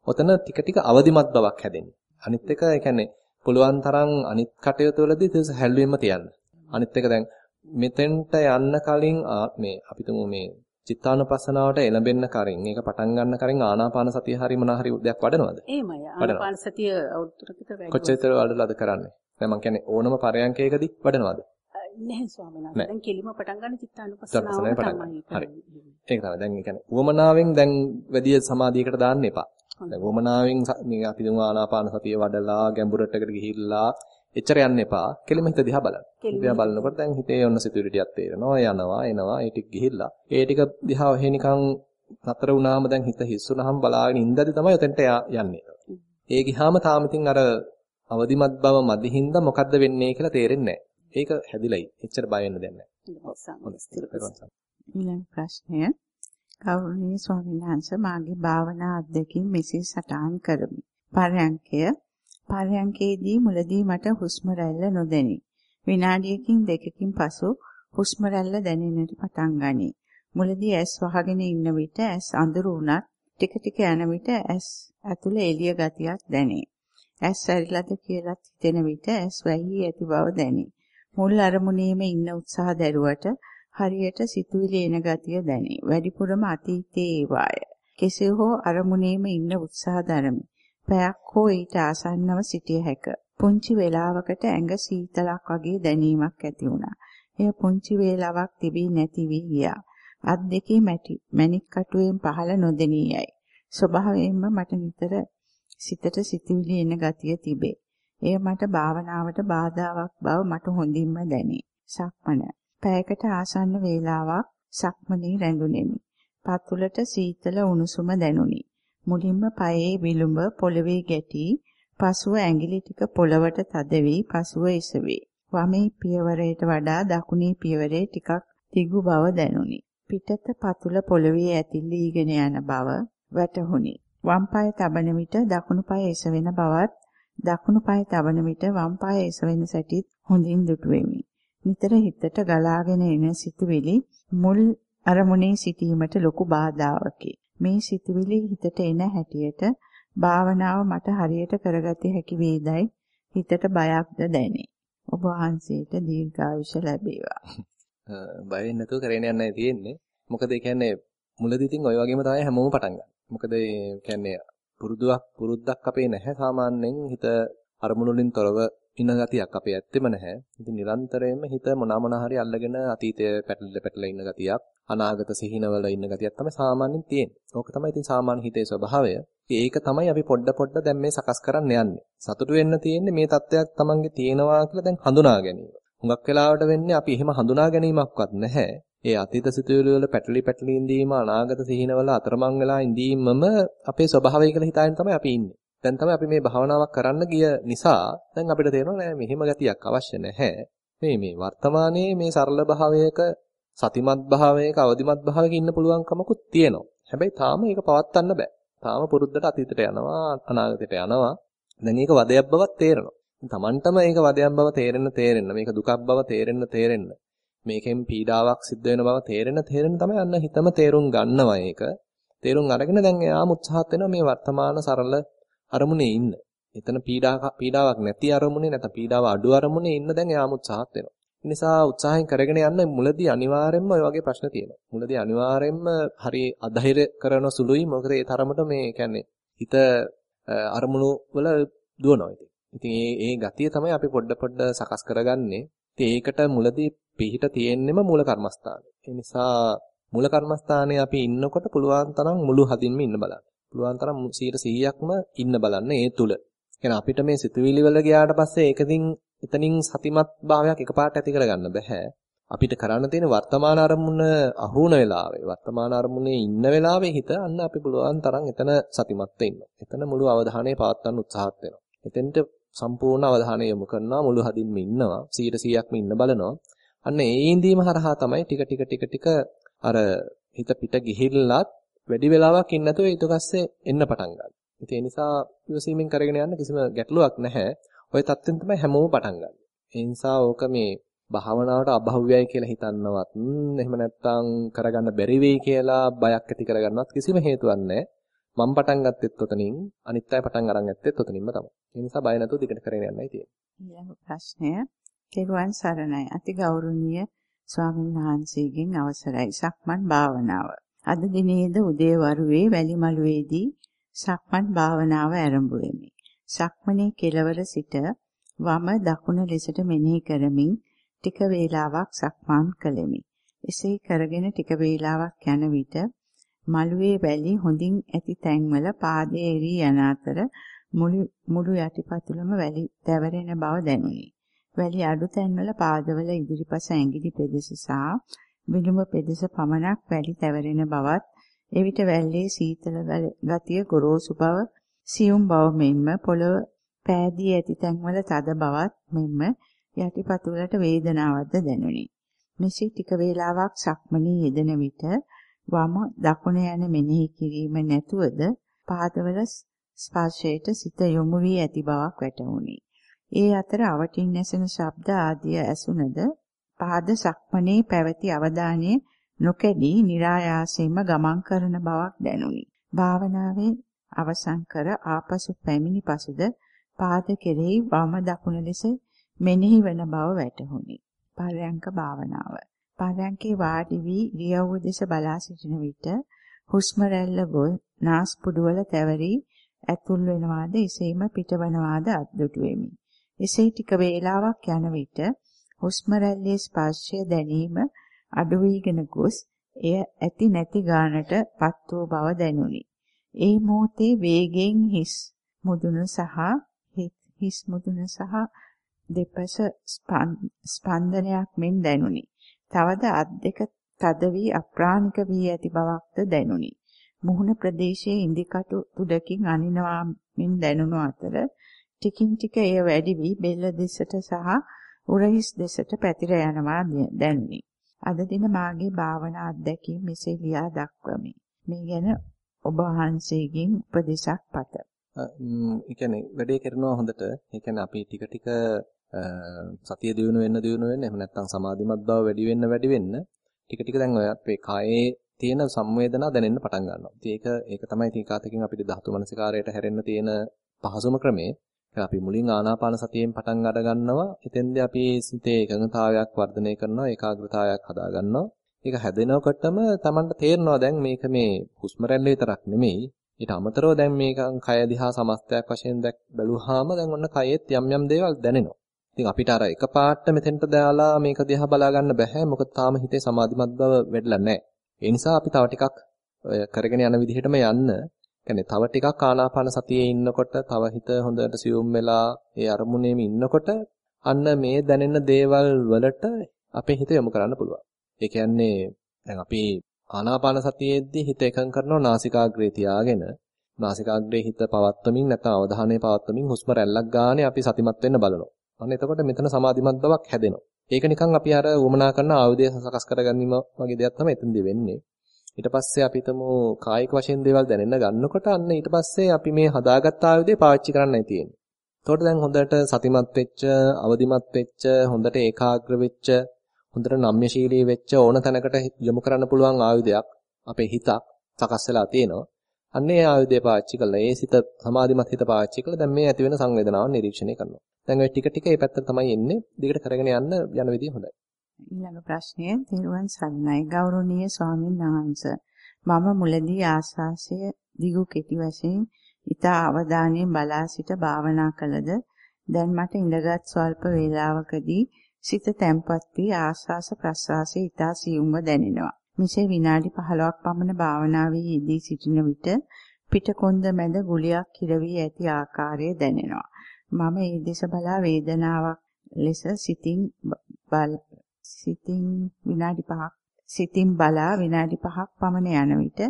ඔතන ටික ටික අවදිමත් බවක් හැදෙන්නේ. අනිත් එක ඒ කියන්නේ පුළුවන් තරම් අනිත් කටයුතු වලදී ඒක හැල්ලුවෙන්ම තියන්න. අනිත් එක දැන් මෙතෙන්ට යන්න කලින් මේ අපි තුමු මේ චිත්තානුපස්සනාවට එළඹෙන්න කරින් ඒක පටන් ගන්න කරින් ආනාපාන සතිය හරි මොනවා හරි දෙයක් වඩනවද? එහෙමයි. ආනාපාන සතිය අවුරුද්දකට වැඩි. කොච්චර වඩලාද කරන්නේ? දැන් මම කියන්නේ ඕනම පරයන්කයකදී වඩනවද? නැහැ ස්වාමීන් වහන්සේ. දැන් කෙලිම පටන් ගන්න චිත්තානුපස්සනාව තමයි. හරි. ඒක තමයි. දැන් ඒ කියන්නේ උවමනාවෙන් දැන් වැඩි සමාධියකට දාන්න එපා. දැන් උවමනාවෙන් මේ අපි දුම ආනාපාන සතිය වඩලා ගැඹුරටකට ගිහිල්ලා එච්චර යන්න එපා. කෙලිම හිත දිහා බලන්න. දිහා බලනකොට දැන් හිතේ ඔන්න සිතුවිලි ටිකක් තේරෙනවා. යනවා, එනවා, ඒ ටික ගිහිල්ලා. ඒ ටික දිහා ඔහෙ නිකන් නතර වුණාම දැන් හිත හිස්සුනහම බලාගෙන ඉඳද්දි තමයි ඔතෙන්ට යන්නේ. ඒ ගිහාම තාම ඉතින් අර අවදිමත් බව මදිහින්ද මොකද්ද වෙන්නේ කියලා තේරෙන්නේ නැහැ. ඒක හැදිලයි. එච්චර බය වෙන්න දෙයක් නැහැ. ඊළඟ ප්‍රශ්නය ගෞරවනීය ස්වාමීන් වහන්සේ මාගේ භාවනා අධ්‍යක්ෂින් මෙසේ සටහන් කරමි. පරයන්කය පරයන්කේදී මුලදී මට හුස්ම රැල්ල නොදැනි. විනාඩියකින් දෙකකින් පසු හුස්ම රැල්ල දැනෙන්නට පටන් ගනී. මුලදී ඇස් වහගෙන ඉන්න විට ඇස් අඳුරු වුණත් ටික ටික යන විට ඇස් ඇතුලේ එළිය ගතියක් දැනේ. ඇස් ඇරිලාද කියලාත් හිතෙන විට ඇස් වැහි ඇති බව දැනේ. මුල් අරමුණේම ඉන්න උත්සාහ දැරුවට හරියට සිතුවිලි එන ගතිය දැනේ. වැඩිපුරම අතීතයේ ඒවාය. කෙසේ හෝ අරමුණේම ඉන්න උත්සාහ දරමි. පැයක් හෝ ඊට ආසන්නව සිටිය හැක. පුංචි වේලාවකට ඇඟ සීතලක් වගේ දැනීමක් ඇති වුණා. එය පුංචි වේලාවක් තිබී නැති වී ගියා. අත් දෙකේ මැටි මැණික් කටුවෙන් පහළ නොදෙනී යයි. ස්වභාවයෙන්ම මට නිතර සිතට සිතුවිලි එන ගතිය තිබේ. එය මට භාවනාවට බාධාවක් බව මට හොඳින්ම දැනේ. සක්මන. පැයකට ආසන්න වේලාවක් සක්මනේ රැඳුනේමි. පතුලට සීතල උණුසුම දැනුනි. මුලින්ම පයේ විලුඹ පොළවේ ගැටි පසුව ඇඟිලි ටික පොළවට තද වී පසුව එසවේ. වමේ පියවරයට වඩා දකුණේ පියවරේ ටිකක් තිගු බව දැනුනි. පිටත පතුල පොළවේ ඇතිලීගෙන යන බව වැටහුණි. වම් පාය තබන විට දකුණු පාය එසවෙන බවත් දකුණු පාය තබන විට වම් පාය එසවෙන සැටිත් හොඳින් දුටුවෙමි. නිතර හිතට ගලාගෙන එන සිතුවිලි මුල් අරමුණේ සිටීමට ලොකු බාධාවකි. මේ සිතුවිලි හිතට එන හැටියට භාවනාව මට හරියට කරගත හැකි වේදයි හිතට බයක්ද දැනේ. ඔබ වහන්සේට දීර්ඝායුෂ ලැබේවා. බය වෙන්නේ නැතුව කරගෙන යන්නයි තියෙන්නේ. මොකද ඒ කියන්නේ මුලදී ඉතින් ওই වගේම තමයි හැමෝම පටන් ගන්න. මොකද ඒ කියන්නේ පුරුදුවක් පුරුද්දක් අපේ නැහැ සාමාන්‍යයෙන් හිත අරමුණු වලින් තොරව ඉන්න ගතියක් අපේ ඇත්තෙම නැහැ. ඉතින් නිරන්තරයෙන්ම හිත මොනවා මොනවා හරි අල්ලගෙන අතීතයේ පැටලෙලා පැටලෙලා ඉන්න ගතියක්, අනාගත සිහිනවල ඉන්න ගතියක් තමයි සාමාන්‍යයෙන් තියෙන්නේ. ඕක තමයි ඉතින් සාමාන්‍ය හිතේ ස්වභාවය. ඒක තමයි අපි පොඩ පොඩ දැන් මේ සකස් කරන්න යන්නේ. සතුටු වෙන්න තියෙන්නේ මේ தත්වයක් Tamange තියෙනවා කියලා දැන් හඳුනා ගැනීම. හුඟක් වෙලාවට වෙන්නේ අපි එහෙම හඳුනා ගැනීමක්වත් නැහැ. ඒ අතීත සිතුවිලි වල පැටලි පැටලි ඉඳීම අනාගත සිහිනවල අතරමං වෙලා ඉඳීමම අපේ ස්වභාවය කියලා හිතාගෙන තමයි අපි ඉන්නේ. දැන් තමයි අපි මේ භාවනාවක් කරන්න ගිය නිසා දැන් අපිට තේරෙනවා නෑ මෙහෙම ගතියක් අවශ්‍ය නැහැ. මේ මේ වර්තමානයේ මේ සරල භාවයක සතිමත් භාවයක අවදිමත් භාවයක ඉන්න පුළුවන්කමකුත් තියෙනවා. හැබැයි තාම ඒක පවත්වන්න බෑ. තාම පුරුද්දට අතීතයට යනවා අනාගතයට යනවා. දැන් ඒක වදයක් බවක් තේරෙනවා. තමන්ටම ඒක වදයක් බව තේරෙන්න තේරෙන්න මේක දුකක් බව තේරෙන්න තේරෙන්න මේකෙන් පීඩාවක් සිද්ධ වෙන බව තේරෙන තේරෙන තමයි අන්න හිතම තේරුම් ගන්නවා ඒක. තේරුම් අරගෙන දැන් එයාම උත්සාහත් වෙනවා මේ වර්තමාන සරල අරමුණේ ඉන්න. එතන පීඩාවක් පීඩාවක් නැති අරමුණේ නැත්නම් පීඩාව අඩු අරමුණේ ඉන්න දැන් එයාම උත්සාහත් වෙනවා. ඒ නිසා උත්සාහයෙන් කරගෙන යන්න මුලදී අනිවාර්යයෙන්ම ඔය වගේ ප්‍රශ්න තියෙනවා. මුලදී අනිවාර්යයෙන්ම හරි අධෛර්ය කරන සුළුයි. මොකද ඒ තරමට මේ කියන්නේ හිත අරමුණු වල දුවනවා ඉතින්. ඉතින් ඒ ඒ ගතිය තමයි අපි පොඩ පොඩ සකස් කරගන්නේ. ඉතින් ඒකට මුලදී පිහිට තියෙන්නෙම මූල කර්මස්ථානේ. ඒ නිසා මූල කර්මස්ථානේ අපි ඉන්නකොට පුළුවන් තරම් මුළු හදින්ම ඉන්න බලන්න. පුළුවන් තරම් 100%ක්ම ඉන්න බලන්න ඒ තුල. කියන්නේ අපිට මේ සිතුවිලි වල ගියාට පස්සේ ඒකකින් එතනින් සතිමත් භාවයක් එකපාරට ඇති කරගන්න බෑ. අපිට කරන්න තියෙන වර්තමාන අරමුණ අහුන වෙලාවේ වර්තමාන අරමුණේ ඉන්න වෙලාවේ හිත අන්න අපි පුළුවන් තරම් එතන සතිමත් වෙන්න. එතන මුළු අවධානය පවත්වන්න උත්සාහත් වෙනවා. එතෙන්ට සම්පූර්ණ අවධානය යොමු කරනවා මුළු හදින්ම ඉන්නවා 100%ක්ම ඉන්න බලනවා. අන්න ඒ ඉඳීම හරහා තමයි ටික ටික ටික ටික අර හිත පිට ගිහිල්ලත් වැඩි වෙලාවක් ඉන්න නැතුව ඊට පස්සේ එන්න පටන් ගන්නවා. ඉතින් ඒ නිසා ඉවසීමෙන් කරගෙන යන්න කිසිම ගැටලුවක් නැහැ. ওই தත්ත්වෙන් තමයි හැමෝම පටන් ගන්නේ. ඒ නිසා ඕක මේ භාවනාවට අභව්‍යයි කියලා හිතන්නවත් එහෙම නැත්නම් කරගන්න බැරි වෙයි කියලා බයක් ඇති කරගන්නවත් කිසිම හේතුවක් නැහැ. මම පටන් ගත්තෙත් උතනින් අනිත් අය පටන් අරන් ගත්තෙත් උතනින්ම තමයි. ඒ නිසා බය නැතුව දිගට කරගෙන යන්නයි තියෙන්නේ. ඊළඟ ප්‍රශ්නය කෙරුවන් සරණයි අති ගෞරවනීය ස්වාමීන් වහන්සේගෙන් අවසරයි සක්මන් භාවනාව. අද දිනේද උදේවරුේ වැලිමලුවේදී සක්මන් භාවනාව ආරම්භ වෙමි. සක්මනේ කෙලවර සිට වම දකුණ ලෙසට මෙනෙහි කරමින් ටික වේලාවක් සක්මන් කළෙමි. එසේ කරගෙන ටික වේලාවක් යන විට මළුවේ වැලි හොඳින් ඇති තැන්වල පාදයේ එරී යන අතර මුළු මුළු යටිපතුලම වැලි දැවරෙන බව දැනුනි. වැලි අඩු තැන්වල පාදවල ඉදිරිපස ඇඟිලි පෙදෙස සහ විලුඹ පෙදෙස පමණක් වැලි දැවරෙන බවත් එවිට වැල්ලේ සීතල ගතිය ගොරෝසු බව සියුම් බව මෙන්ම පොළව පෑදී ඇති තැන්වල තද බවත් මෙන්ම යටිපතුලට වේදනාවක්ද දැනුනි. මෙසේ ටික වේලාවක් සක්මණේ යෙදෙන විට වම දකුණ යන මෙනෙහි කිරීම නැතුවද පාදවල ස්පර්ශයට සිත යොමු වී ඇති බවක් වැටහුණි. ඒ අතර අවටින් නැසෙන ශබ්ද ආදිය ඇසුනද පාද සක්මනේ පැවති අවධානය නොකැඩී નિરાයාසයෙන්ම ගමන් කරන බවක් දැනුනි. භාවනාවේ අවසන් කර ආපසු පැමිණි පසුද පාද කෙරෙහි වම දකුණ ලෙස මෙනෙහි වන බව වැටහුණි. පරයන්ක භාවනාව පරයන්කේ වාඩි වී ඉරියව්ව දෙස බලා සිටින විට හුස්ම රැල්ල ගොල් නාස්පුඩු වල තැවරි ඇතුල් වෙනවාද එසේම පිටවනවාද අද්දුටු වෙමි. එසේ ටික වේලාවක් යන විට හුස්ම රැල්ලේ ස්පර්ශය දැනීම අඩු වීගෙන ගොස් එය ඇති නැති ගානට පත් වූ බව දැනුනි. ඒ මොහොතේ වේගෙන් හිස් මුදුන සහ හිස් මුදුන සහ දෙපස ස්පන්දනයක් මෙන් දැනුනි. තවද අත් දෙක තද වී අප්‍රාණික වී ඇති බවක්ද දැනුනි. මුහුණ ප්‍රදේශයේ ඉදිකටු තුඩකින් අනිනවා මෙන් දැනුණු අතර ටිකින් ටික එය වැඩි වී බෙල්ල දෙසට සහ උරහිස් දෙසට පැතිර යනවා දැනුනි. අද දින මාගේ භාවනා අත්දැකීම් මෙසේ ලියා දක්වමි. මේ ගැන ඔබ වහන්සේගෙන් උපදේශක් පත. ඒ කියන්නේ වැඩේ කරනවා හොඳට. ඒ කියන්නේ අපි ටික ටික සතිය දිනු වෙන්න දිනු වෙන්න එහෙම නැත්නම් සමාධිමත් බව වැඩි වෙන්න වැඩි වෙන්න ටික ටික දැන් ඔය අපේ කායේ තියෙන සංවේදනා දැනෙන්න පටන් ගන්නවා. ඉතින් ඒක ඒක තමයි ඉතින් කාතකින් අපිට ධාතු මනසිකාරයට හැරෙන්න තියෙන පහසුම ක්‍රමේ. අපි මුලින් ආනාපාන සතියෙන් පටන් අර ගන්නවා. එතෙන්දී අපි සිතේ එකඟතාවයක් වර්ධනය කරනවා, ඒකාග්‍රතාවයක් හදා ගන්නවා. ඒක හැදෙනකොටම Tamanට තේරෙනවා දැන් මේක මේ හුස්ම රැල්ල විතරක් නෙමෙයි. ඊට අමතරව දැන් මේක කය දිහා සමස්තයක් වශයෙන් දැක් බැලුවාම දැන් ඔන්න කයෙත් යම් යම් දේවල් දැනෙනවා. ඉතින් අපිට අර එකපාරට මෙතෙන්ට දාලා මේක දිහා බලා ගන්න බෑ. මොකද තාම හිතේ සමාධිමත් බව වැඩිලා නැහැ. ඒ නිසා අපි තව ටිකක් කරගෙන යන විදිහටම යන්න. يعني තව ටිකක් ආනාපාන සතියේ ඉන්නකොට තව හිත හොඳට සියුම් වෙලා ඒ අරමුණේම ඉන්නකොට අන්න මේ දැනෙන දේවල් වලට අපේ හිත යොමු කරන්න පුළුවන්. ඒ කියන්නේ දැන් අපි ආනාපාන සතියේදී හිත එකඟ කරනවා නාසිකාග්‍රේ තියාගෙන නාසිකාග්‍රේ හිත පවත්වමින් නැත්නම් අවධානය පවත්වමින් හුස්ම රැල්ලක් ගානේ අපි සතිමත් වෙන්න බලනවා. අන්න එතකොට මෙතන සමාධිමත් බවක් හැදෙනවා. ඒක නිකන් අපි අර වමනා කරන ආයුධය සකස් කරගැනීම වගේ දෙයක් තමයි එතනදී වෙන්නේ. ඊට පස්සේ අපි හිතමු කායික වශයෙන් දේවල් දැනෙන්න ගන්නකොට අන්න ඊට පස්සේ අපි මේ හදාගත්ත ආයුධය පාවිච්චි කරන්නයි තියෙන්නේ. එතකොට දැන් හොඳට සතිමත් වෙච්ච, අවදිමත් වෙච්ච, හොඳට ඒකාග්‍ර වෙච්ච, හොඳට නම්‍යශීලී වෙච්ච ඕන තැනකට යොමු කරන්න පුළුවන් ආයුධයක් අපේ හිතක් සකස් වෙලා තියෙනවා. අන්න ඒ ආයුධය පාවිච්චි කළා. ඒ සිත සමාධිමත් හිත පාවිච්චි කළා. දැන් මේ ඇති වෙන සංවේදනාව නිරීක්ෂණය කරනවා. දැන් ඔය ටික ටික මේ පැත්තට තමයි එන්නේ. දිගට කරගෙන යන්න යන විදිය හොඳයි. ඊළඟ ප්‍රශ්නය තිරුවන් සරණයි ගෞරවනීය ස්වාමීන් වහන්සේ. මම මුලදී ආස්වාසය දිගු කෙටි වශයෙන් ඊතා අවධානයෙන් බලා සිට භාවනා කළද දැන් මට ඉඳගත් ස්වල්ප වේලාවකදී සිත තැම්පත් වී ආස්වාස ප්‍රස්වාසයේ ඊතා සියුම්ව දැනෙනවා. මෙසේ විනාඩි 15ක් පමණ භාවනාවේ යෙදී සිටින විට පිටකොන්ද මැද ගුලියක් කිරවී ඇති ආකාරය දැනෙනවා. මම ඒ දෙස බලා වේදනාවක් ලෙස සිතින් සිතින් විනාඩි 5ක් සිතින් බලා විනාඩි 5ක් පමණ යන විට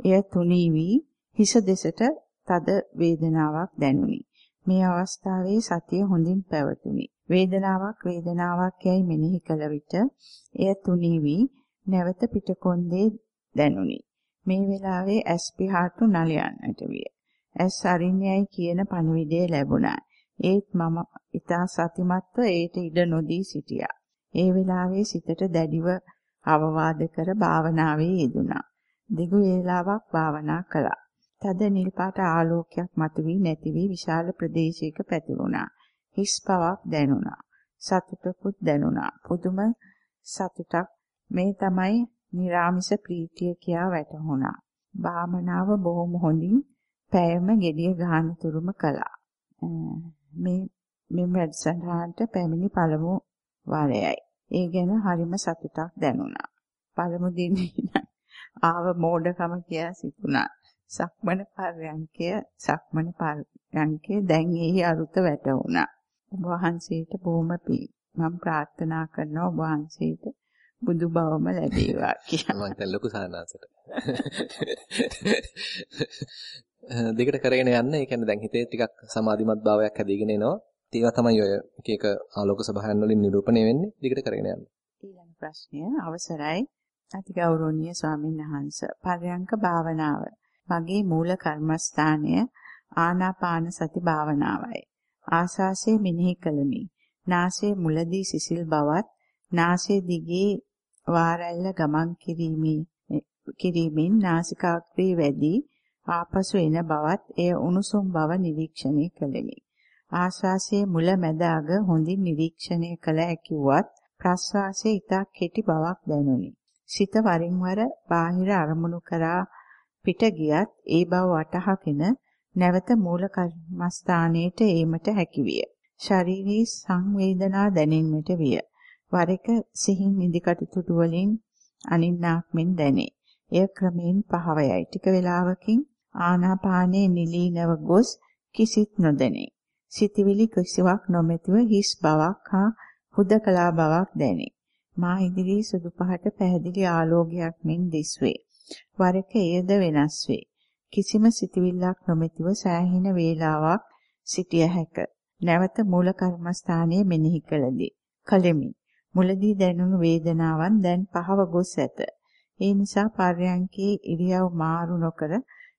එය තුනී වී හිස දෙසට තද වේදනාවක් දැනුනි. මේ අවස්ථාවේ සතිය හොඳින් පැවතුනි. වේදනාවක් වේදනාවක් යයි මෙනෙහි කළ විට එය තුනී වී නැවත පිටකොන්දේ දැනුනි. මේ වෙලාවේ ඇස් පිහාටු නලයන්නට විය. ඇස් අරින්නේයි කියන පණිවිඩය ලැබුණා. ඒත් මම ඊතා සතිමත්ව ඒට ඉඩ නොදී සිටියා. ඒ වෙලාවේ සිතට දැඩිව අවවාද කර භාවනාවේ යෙදුණා. දිගු වේලාවක් භාවනා කළා. තද නිල් පාට ආලෝකයක් මතුවී නැති වී විශාල ප්‍රදේශයක පැතිරුණා. හිස් පවක් දැනුණා. සතුටකුත් දැනුණා. පුදුම සතුටක් මේ තමයි निराமிස ප්‍රීතිය කියා වැටහුණා. භාවනාව බොහොම හොඳින් පෑයම gediya ගාන තුරුම කළා. මේ මෙම වැඩසටහනට පැමිණි පළමු වාරයයි. ඒ ගැන හරිම සතුටක් දැනුණා. පළමු දිනේ ආව මෝඩකම කියා සිතුණා. සක්මන පර්යංකය සක්මන පර්යංකය දැන් එහි අරුත වැටුණා. ඔබ වහන්සේට බොහොම පිං. මම ප්‍රාර්ථනා කරනවා ඔබ වහන්සේට බුදු බවම ලැබේවා කියලා. මම දැන් ලොකු සානාසට. දෙකට කරගෙන යන්න. ඒ කියන්නේ දැන් හිතේ ටිකක් සමාධිමත් භාවයක් හැදීගෙන එනවා. ඒවා තමයි ඔය එක එක ආලෝක සභායන් වලින් නිරූපණය වෙන්නේ. දෙකට කරගෙන යන්න. ඊළඟ ප්‍රශ්නය අවසරයි. අතිගෞරවනීය ස්වාමීන් වහන්ස. පර්යංක භාවනාව. මගේ මූල කර්මස්ථානය ආනාපාන සති භාවනාවයි. ආශාසයේ මෙනෙහි කළමි. නාසයේ මුලදී සිසිල් බවත්, නාසයේ දිගේ වාරැල්ල ගමන් කිරීමේ කිරීමෙන් නාසිකාග්‍රේ වැඩි ආපසු එන බවත් එය උණුසුම් බව නිරීක්ෂණය කළෙමි. ආශ්වාසයේ මුල මැද අග හොඳින් නිරීක්ෂණය කළ හැකිවත් ප්‍රශ්වාසයේ ඊට කෙටි බවක් දැනුනි. සිත වරින් වර බාහිර අරමුණු කරා පිට ගියත් ඒ බව වටහාගෙන නැවත මූල කර්මස්ථානයට ඒමට හැකිවිය. ශාරීරික සංවේදනා දැනෙන්නට විය. වර එක සිහින් නිදිකටුතු වලින් අනින්නාක් මෙන් දැනේ. එය ක්‍රමෙන් පහවයයි. ටික වේලාවකින් ආනාපානයේ නිලීනව ගොස් කිසිත් නොදැනේ. සිතවිලි කිසිවක් නොමැතිව හිස් බවක් හා හුදකලා බවක් දැනේ. මා ඉදිරි සුදු පහට පැහැදිලි ආලෝකයක් මෙන් දිස්වේ. වර එක එයද වෙනස් වේ. කිසිම සිතවිල්ලක් නොමැතිව සෑහෙන වේලාවක් සිටිය හැක. නැවත මූල කර්මස්ථානයේ මෙනෙහි කළදී. කලෙමි. මුලදී දැනුණු වේදනාවන් දැන් පහව ගොස් ඇත. ඒ නිසා පර්යංකේ ඉරියව් මාරු නොකර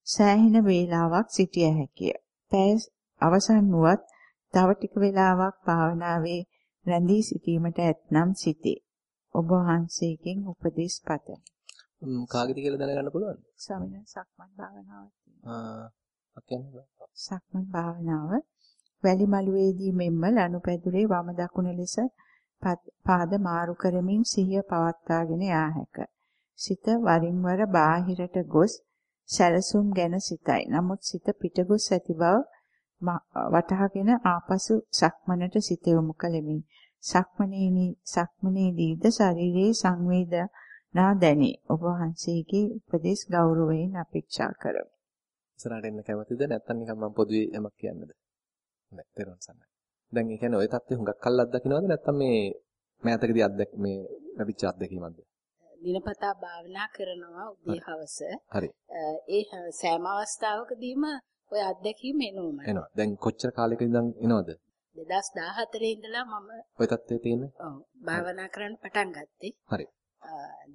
සෑහෙන වේලාවක් සිටිය හැකිය. පැය අවසන් වුවත් තව ටික වේලාවක් භාවනාවේ රැඳී සිටීමට ඇතනම් සිටේ. ඔබ වහන්සේගෙන් උපදෙස් පතමි. කාගෙද කියලා දැනගන්න පුළුවන්ද? ස්වාමීන් සක්මන් භාවනාවක් තියෙනවා. සක්මන් භාවනාව වැලි මළුවේදී මෙන්ම ලනුපැදුරේ වම දකුණ ලෙස පාද මාරු කරමින් සිහිය පවත්වාගෙන යා හැක. සිත වරින් වර බාහිරට ගොස් සැලසුම් ගැන සිතයි. නමුත් සිත පිටගොස් ඇති බව වටහාගෙන ආපසු සක්මනට සිත යොමු කළෙමි. සක්මනේනි සක්මනේදීද ශරීරයේ සංවේදනා දැනේ. ඔබ වහන්සේගේ උපදෙස් ගෞරවයෙන් අපේක්ෂා කරමි. ඉස්සරහට එන්න කැමතිද නැත්නම් නිකන් මම පොදුවේ යමක් කියන්නද? හොඳයි, තේරුම් ගන්න. දැන් ඒ කියන්නේ ওই தත්ත්වය හුඟක් කල් අත්දකින්නවද නැත්නම් මේ මෑතකදී අත්දැක මේ ලැබිච්ච අත්දැකීමක්ද? දිනපතා භාවනා කරනවා උදේ හවස. හරි. ඒ සෑම අවස්ථාවකදීම ඔය අත්දැකීම එනවම. එනවා. දැන් කොච්චර කාලයක ඉඳන් එනවද? 2014 ඉඳලා මම ඔය தත්ත්වයේ තියෙන ඔව් භාවනා කරන්න පටන් ගත්තේ. හරි.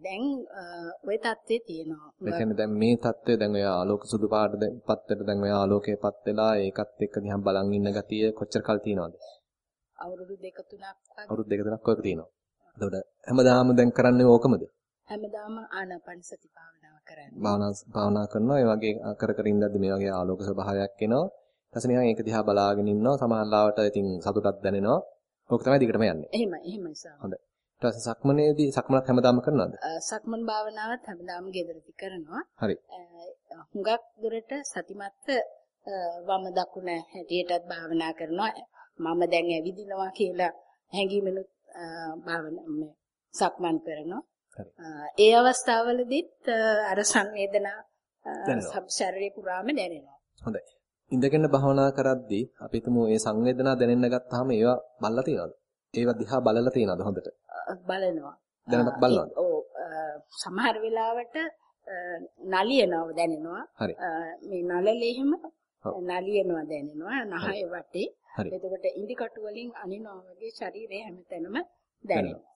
දැන් ওই தත්ත්වේ තියෙනවා. ඒ කියන්නේ දැන් මේ தත්ත්වය දැන් ඔය ආලෝක සුදු පාට දැන් පත්තට දැන් ඔය ආලෝකයේපත් වෙලා ඒකත් එක්ක දිහා බලන් ඉන්න ගතිය කොච්චර කල් තියෙනවද? අවුරුදු දෙක තුනක් වගේ. අවුරුදු දෙක තුනක් වගේ තියෙනවා. එතකොට හැමදාම දැන් කරන්නේ ඕකමද? හැමදාම ආනාපාන සති භාවනා කරන්නේ. භාවනා කරනවා ඒ වගේ කර කර ඉඳද්දි මේ වගේ ආලෝක ස්වභාවයක් එනවා. ඊට නිකන් ඒක දිහා බලාගෙන ඉන්නවා. සමහරවිට ඉතින් සතුටක් දැනෙනවා. ඕක තමයි දිගටම යන්නේ. එහෙමයි එහෙමයි සාම. හොඳයි. ඊට පස්සේ සක්මනේදී සක්මනක් හැමදාම කරනවද? සක්මන් භාවනාවත් හැමදාම ගෙදරදී කරනවා. හරි. හුඟක් දුරට සතිමත්ත වම දකුණ හැටියටත් භාවනා කරනවා. මම දැන් ඇවිදිනවා කියලා හැඟීමෙනුත් භාවනා සක්මන් කරනවා. ඒ අවස්ථාවවලදීත් අර සංවේදනා ශරීරේ පුරාම දැනෙනවා. හොඳයි. ඉඳගෙන භාවනා කරද්දී අපි හිතමු මේ සංවේදනා දැනෙන්න ගත්තාම ඒවා බලලා තියෙනවද? ඒවා දිහා බලලා තියෙනවද හොඳට? බලනවා. දැනටත් බලනවද? ඔව් සමහර වෙලාවට නලියනව දැනෙනවා. මේ නලලේ එහෙම නලියනවා දැනෙනවා නහය වටේ. එතකොට ඉඳි කටු වලින් අනිනවා වගේ ශරීරයේ හැමතැනම දැනෙනවා.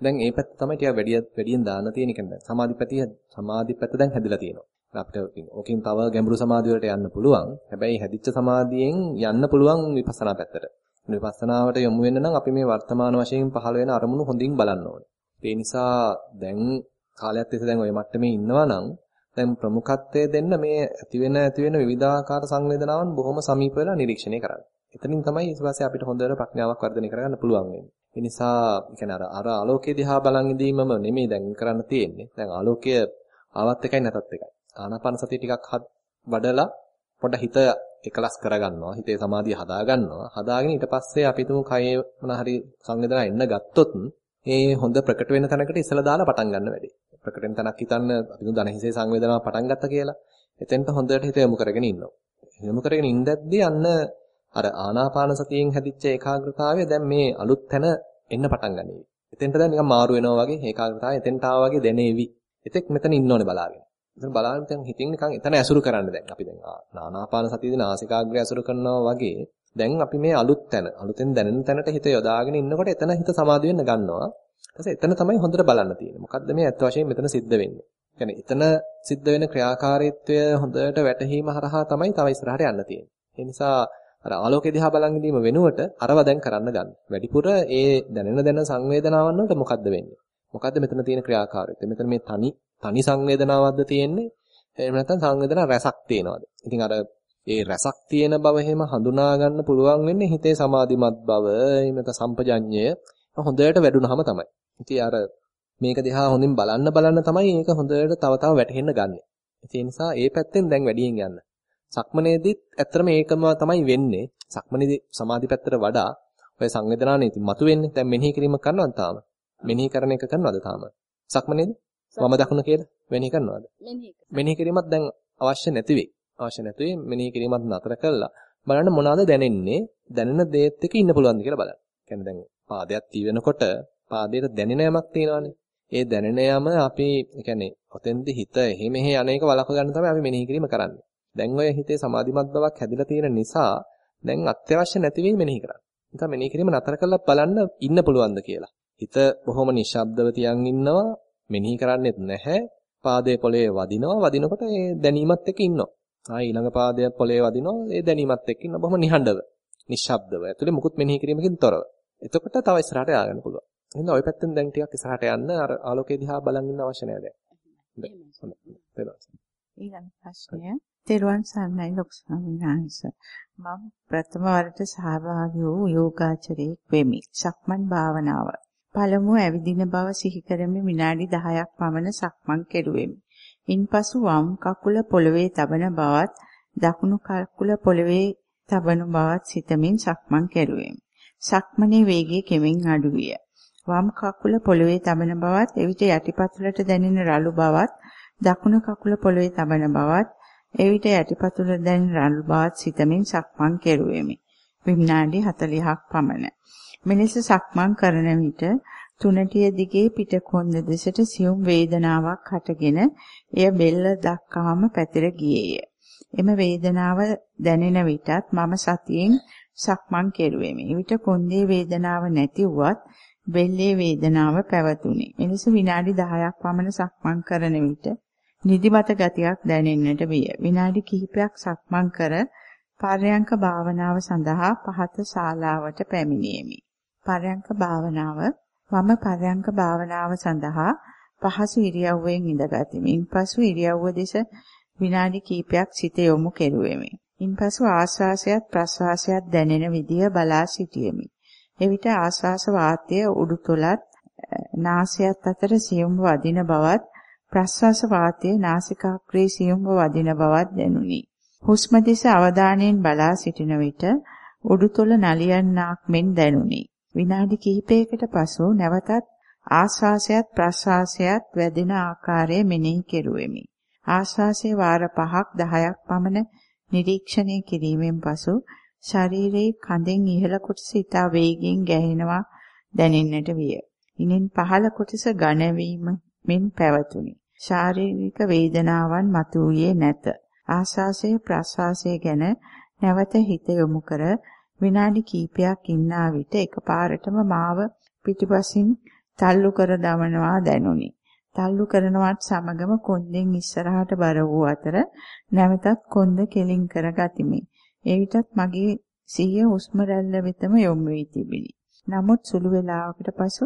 දැන් මේ පැත්ත තමයි ටිකක් වැඩි වැඩියෙන් දාන්න තියෙන එක දැන් සමාධිපතිය සමාධිපැත්ත දැන් හැදිලා තියෙනවා. අපිට ඕකෙන් තව ගැඹුරු සමාධිය වලට යන්න පුළුවන්. හැබැයි හැදිච්ච සමාධියෙන් යන්න පුළුවන් විපස්සනා පැත්තට. විපස්සනාවට යොමු වෙන්න නම් අපි මේ වර්තමාන වශයෙන් පහළ වෙන අරමුණු හොඳින් බලන්න ඕනේ. ඒ නිසා දැන් කාලයක් තිස්සේ දැන් ওই මට්ටමේ ඉන්නවා නම් දැන් ප්‍රමුඛත්වයේ දෙන්න මේ ඇති වෙන ඇති වෙන විවිධාකාර සංවේදනාවන් බොහොම සමීප වෙලා නිරීක්ෂණය කරන්න. එතනින් තමයි ඊට පස්සේ අපිට හොඳට ප්‍රඥාවක් වර්ධනය කරගන්න පුළුවන් වෙන්නේ. ඒ නිසා කියන්නේ අර අර ආලෝකයේ දිහා බලන් ඉඳීමම නෙමෙයි දැන් කරන්න තියෙන්නේ. දැන් ආලෝකය ආවත් එකයි නැතත් එකයි. ආනාපාන සතිය ටිකක් වඩලා පොඩ හිත එකලස් කරගන්නවා. හිතේ සමාධිය හදාගන්නවා. හදාගෙන ඊට පස්සේ අපි තුමු කයේ මොන හරි සංවේදනා එන්න ගත්තොත් ඒ හොඳ ප්‍රකට වෙන තැනකට ඉස්සලා දාලා පටන් ගන්න වැඩි. ප්‍රකට වෙන තැනක් හිතන්න අපි තුමු ධන හිසේ සංවේදනාව පටන් ගත්තා කියලා. එතෙන්ට හොඳට හිත යොමු කරගෙන ඉන්නවා. යොමු කරගෙන ඉඳද්දී අන්න අර ආනාපාන සතියෙන් හැදිච්ච ඒකාග්‍රතාවය දැන් මේ අලුත් තැන එන්න පටන් ගනීවි. එතෙන්ට දැන් නිකන් මාරු වෙනවා වගේ ඒකාග්‍රතාවය එතෙන්ට ආවා වගේ දැනේවි. එතෙක් මෙතන ඉන්න ඕනේ බලාගෙන. එතන බලාගෙන දැන් හිතින් නිකන් එතන ඇසුරු කරන්න දැන් අපි දැන් ආනාපාන සතියේදී නාසිකාග්‍රය ඇසුරු කරනවා වගේ දැන් අපි මේ අලුත් තැන අලුතෙන් දැනෙන තැනට හිත යොදාගෙන ඉන්නකොට එතන හිත සමාධි වෙන්න ගන්නවා. ඊට එතන තමයි හොඳට බලන්න තියෙන්නේ. මොකද්ද මේ ඇත්ත වශයෙන් මෙතන සිද්ධ වෙන්නේ? කියන්නේ එතන සිද්ධ වෙන ක්‍රියාකාරීත්වය හොඳට වැටහීම හරහා තමයි තව ඉස්සරහට යන්න තියෙන්නේ. ඒ නිසා අර ආලෝකය දිහා බලන් ඉඳීම වෙනුවට අරව දැන් කරන්න ගන්න. වැඩිපුර ඒ දැනෙන දැනෙන සංවේදනාවන් වලට මොකද්ද වෙන්නේ? මොකද්ද මෙතන තියෙන ක්‍රියාකාරීත්වය? මෙතන මේ තනි තනි සංවේදනාවක්ද තියෙන්නේ? එහෙම නැත්නම් සංවේදනා රසක් තියෙනවද? ඉතින් අර ඒ රසක් තියෙන බව එහෙම හඳුනා ගන්න පුළුවන් වෙන්නේ හිතේ සමාධිමත් බව, එහෙම නැත්නම් සම්පජඤ්ඤය හොඳට වැඩුණාම තමයි. ඉතින් අර මේක දිහා හොඳින් බලන්න බලන්න තමයි මේක හොඳට තව තව වැටහෙන්න ගන්නෙ. ඒ නිසා ඒ පැත්තෙන් දැන් වැඩියෙන් යන්න. සක්මනේදීත් ඇත්තටම ඒකම තමයි වෙන්නේ. සක්මනේදී සමාධි පැත්තට වඩා ඔය සංවේදනානේ ඉතින් මතුවෙන්නේ. දැන් මෙනෙහි කිරීම කරනවද තාම? මෙනෙහි කරන එක කරනවද තාම? සක්මනේදී? වම දකුණ කියලා මෙනෙහි කරනවද? මෙනෙහි කිරීමත් දැන් අවශ්‍ය නැති වෙයි. අවශ්‍ය නැති වෙයි මෙනෙහි කිරීමත් නතර කළා. බලන්න මොනවාද දැනෙන්නේ? දැනෙන දේත් එක්ක ඉන්න පුළුවන්ද කියලා බලන්න. කියන්නේ දැන් පාදයක් තීවෙනකොට පාදයට දැනෙන යමක් තියෙනවානේ. ඒ දැනෙන යම අපි කියන්නේ ඔතෙන්ද හිත එහෙ මෙහෙ අනේක වළක්ව ගන්න තමයි අපි මෙනෙහි කිරීම කරන්නේ. දැන් ඔය හිතේ සමාධිමත් බවක් හැදිලා තියෙන නිසා දැන් අත්‍යවශ්‍ය නැති වෙයි මෙනෙහි කරන්න. නැත්නම් මෙනෙහි කිරීම නතර කරලා බලන්න ඉන්න පුළුවන්ද කියලා. හිත බොහොම නිශ්ශබ්දව තියන් ඉන්නවා මෙනෙහි කරන්නේත් නැහැ. පාදයේ පොළවේ වදිනවා වදිනකොට ඒ දැනීමත් එක්ක ඉන්නවා. ආයි ඊළඟ පාදයේ පොළවේ වදිනවා ඒ දැනීමත් එක්ක ඉන්න බොහොම නිහඬව. නිශ්ශබ්දව. ඇතුලේ මුකුත් මෙනෙහි කිරීමකින් තොරව. එතකොට තව ඉස්සරහට ය아가න්න පුළුවන්. එහෙනම් ওই පැත්තෙන් දැන් ටිකක් ඉස්සරහට යන්න අර ආලෝකය දිහා බලන් ඉන්න අවශ්‍ය නැහැ දැන්. ඊළඟ ප්‍රශ්නය තෙරුවන් සරණයි ලොකු ස්වාමීන් වහන්සේ. මම ප්‍රථම වරට සහභාගී වූ යෝගාචරයේ වෙමි. සක්මන් භාවනාව. පළමුව ඇවිදින බව සිහි කරමින් විනාඩි 10ක් පමණ සක්මන් කෙරුවෙමි. ඉන්පසු වම් කකුල පොළවේ තබන බවත් දකුණු කකුල පොළවේ තබන බවත් සිතමින් සක්මන් කෙරුවෙමි. සක්මනේ වේගය කෙමෙන් අඩු විය. වම් කකුල පොළවේ තබන බවත් එවිට යටිපතුලට දැනෙන රළු බවත් දකුණු කකුල පොළවේ තබන බවත් එවිට යටිපතුල දැන් රළු බවත් සිතමින් සක්මන් කෙරුවෙමි. විනාඩි 40ක් පමණ. මෙලෙස සක්මන් කරන විට තුනටිය දිගේ පිටකොන්ද දෙසට සියුම් වේදනාවක් හටගෙන එය බෙල්ල දක්වාම පැතිර ගියේය. එම වේදනාව දැනෙන විටත් මම සතියෙන් සක්මන් කෙරුවෙමි. විට කොන්දේ වේදනාව නැති වුවත් බෙල්ලේ වේදනාව පැවතුණි. එලෙස විනාඩි 10ක් පමණ සක්මන් කරන විට නිදිමත ගතියක් දැනෙන්නට විය. විනාඩි කිහිපයක් සක්මන් කර පර්යංක භාවනාව සඳහා පහත ශාලාවට පැමිණියෙමි. පර්යංක භාවනාව මම පරයන්ක භාවනාව සඳහා පහසු ඉරියව්වෙන් ඉඳගතිමි. ඉන්පසු ඉරියව්ව දෙස විනාඩි කිහිපයක් සිත යොමු කෙරුවෙමි. ඉන්පසු ආශ්වාසයත් ප්‍රශ්වාසයත් දැනෙන විදිය බලා සිටියෙමි. එවිට ආශ්වාස වාතය උඩුතලත් නාසයත් අතර සියුම්ව වදින බවත් ප්‍රශ්වාස වාතය නාසිකාග්‍රේ සියුම්ව වදින බවත් දැනුනි. හුස්ම දෙස අවධානයෙන් බලා සිටින විට උඩුතල නලියන්නාක් මෙන් දැනුනි. විනාඩි කිහිපයකට පසු නැවතත් ආශ්වාසයත් ප්‍රශ්වාසයත් වැදෙන ආකාරය මෙනෙහි කෙරුවෙමි. ආශ්වාසයේ වාර 5ක් 10ක් පමණ නිරීක්ෂණය කිරීමෙන් පසු ශරීරයේ කඳෙන් ඉහළ කොටස ඉතා වේගයෙන් ගැහෙනවා දැනෙන්නට විය. ඉනෙන් පහළ කොටස ඝන වීමෙන් පැවතුණි. ශාරීරික වේදනාවන් මතුවේ නැත. ආශ්වාසයේ ප්‍රශ්වාසයේ ගැන නැවත හිත යොමු කර විනාඩි කිහිපයක් ඉන්නා විට එකපාරටම මාව පිටිපසින් තල්ලු කර දමනවා දැනුනි. තල්ලු කරනවත් සමගම කොන්දෙන් ඉස්සරහට බර වූ අතර නැවතත් කොන්ද කෙලින් කර ගතිමි. එවිටත් මගේ සිහිය හුස්ම රැල්ල වෙතම යොමු වී තිබිනි. නමුත් සුළු වේලාවකට පසු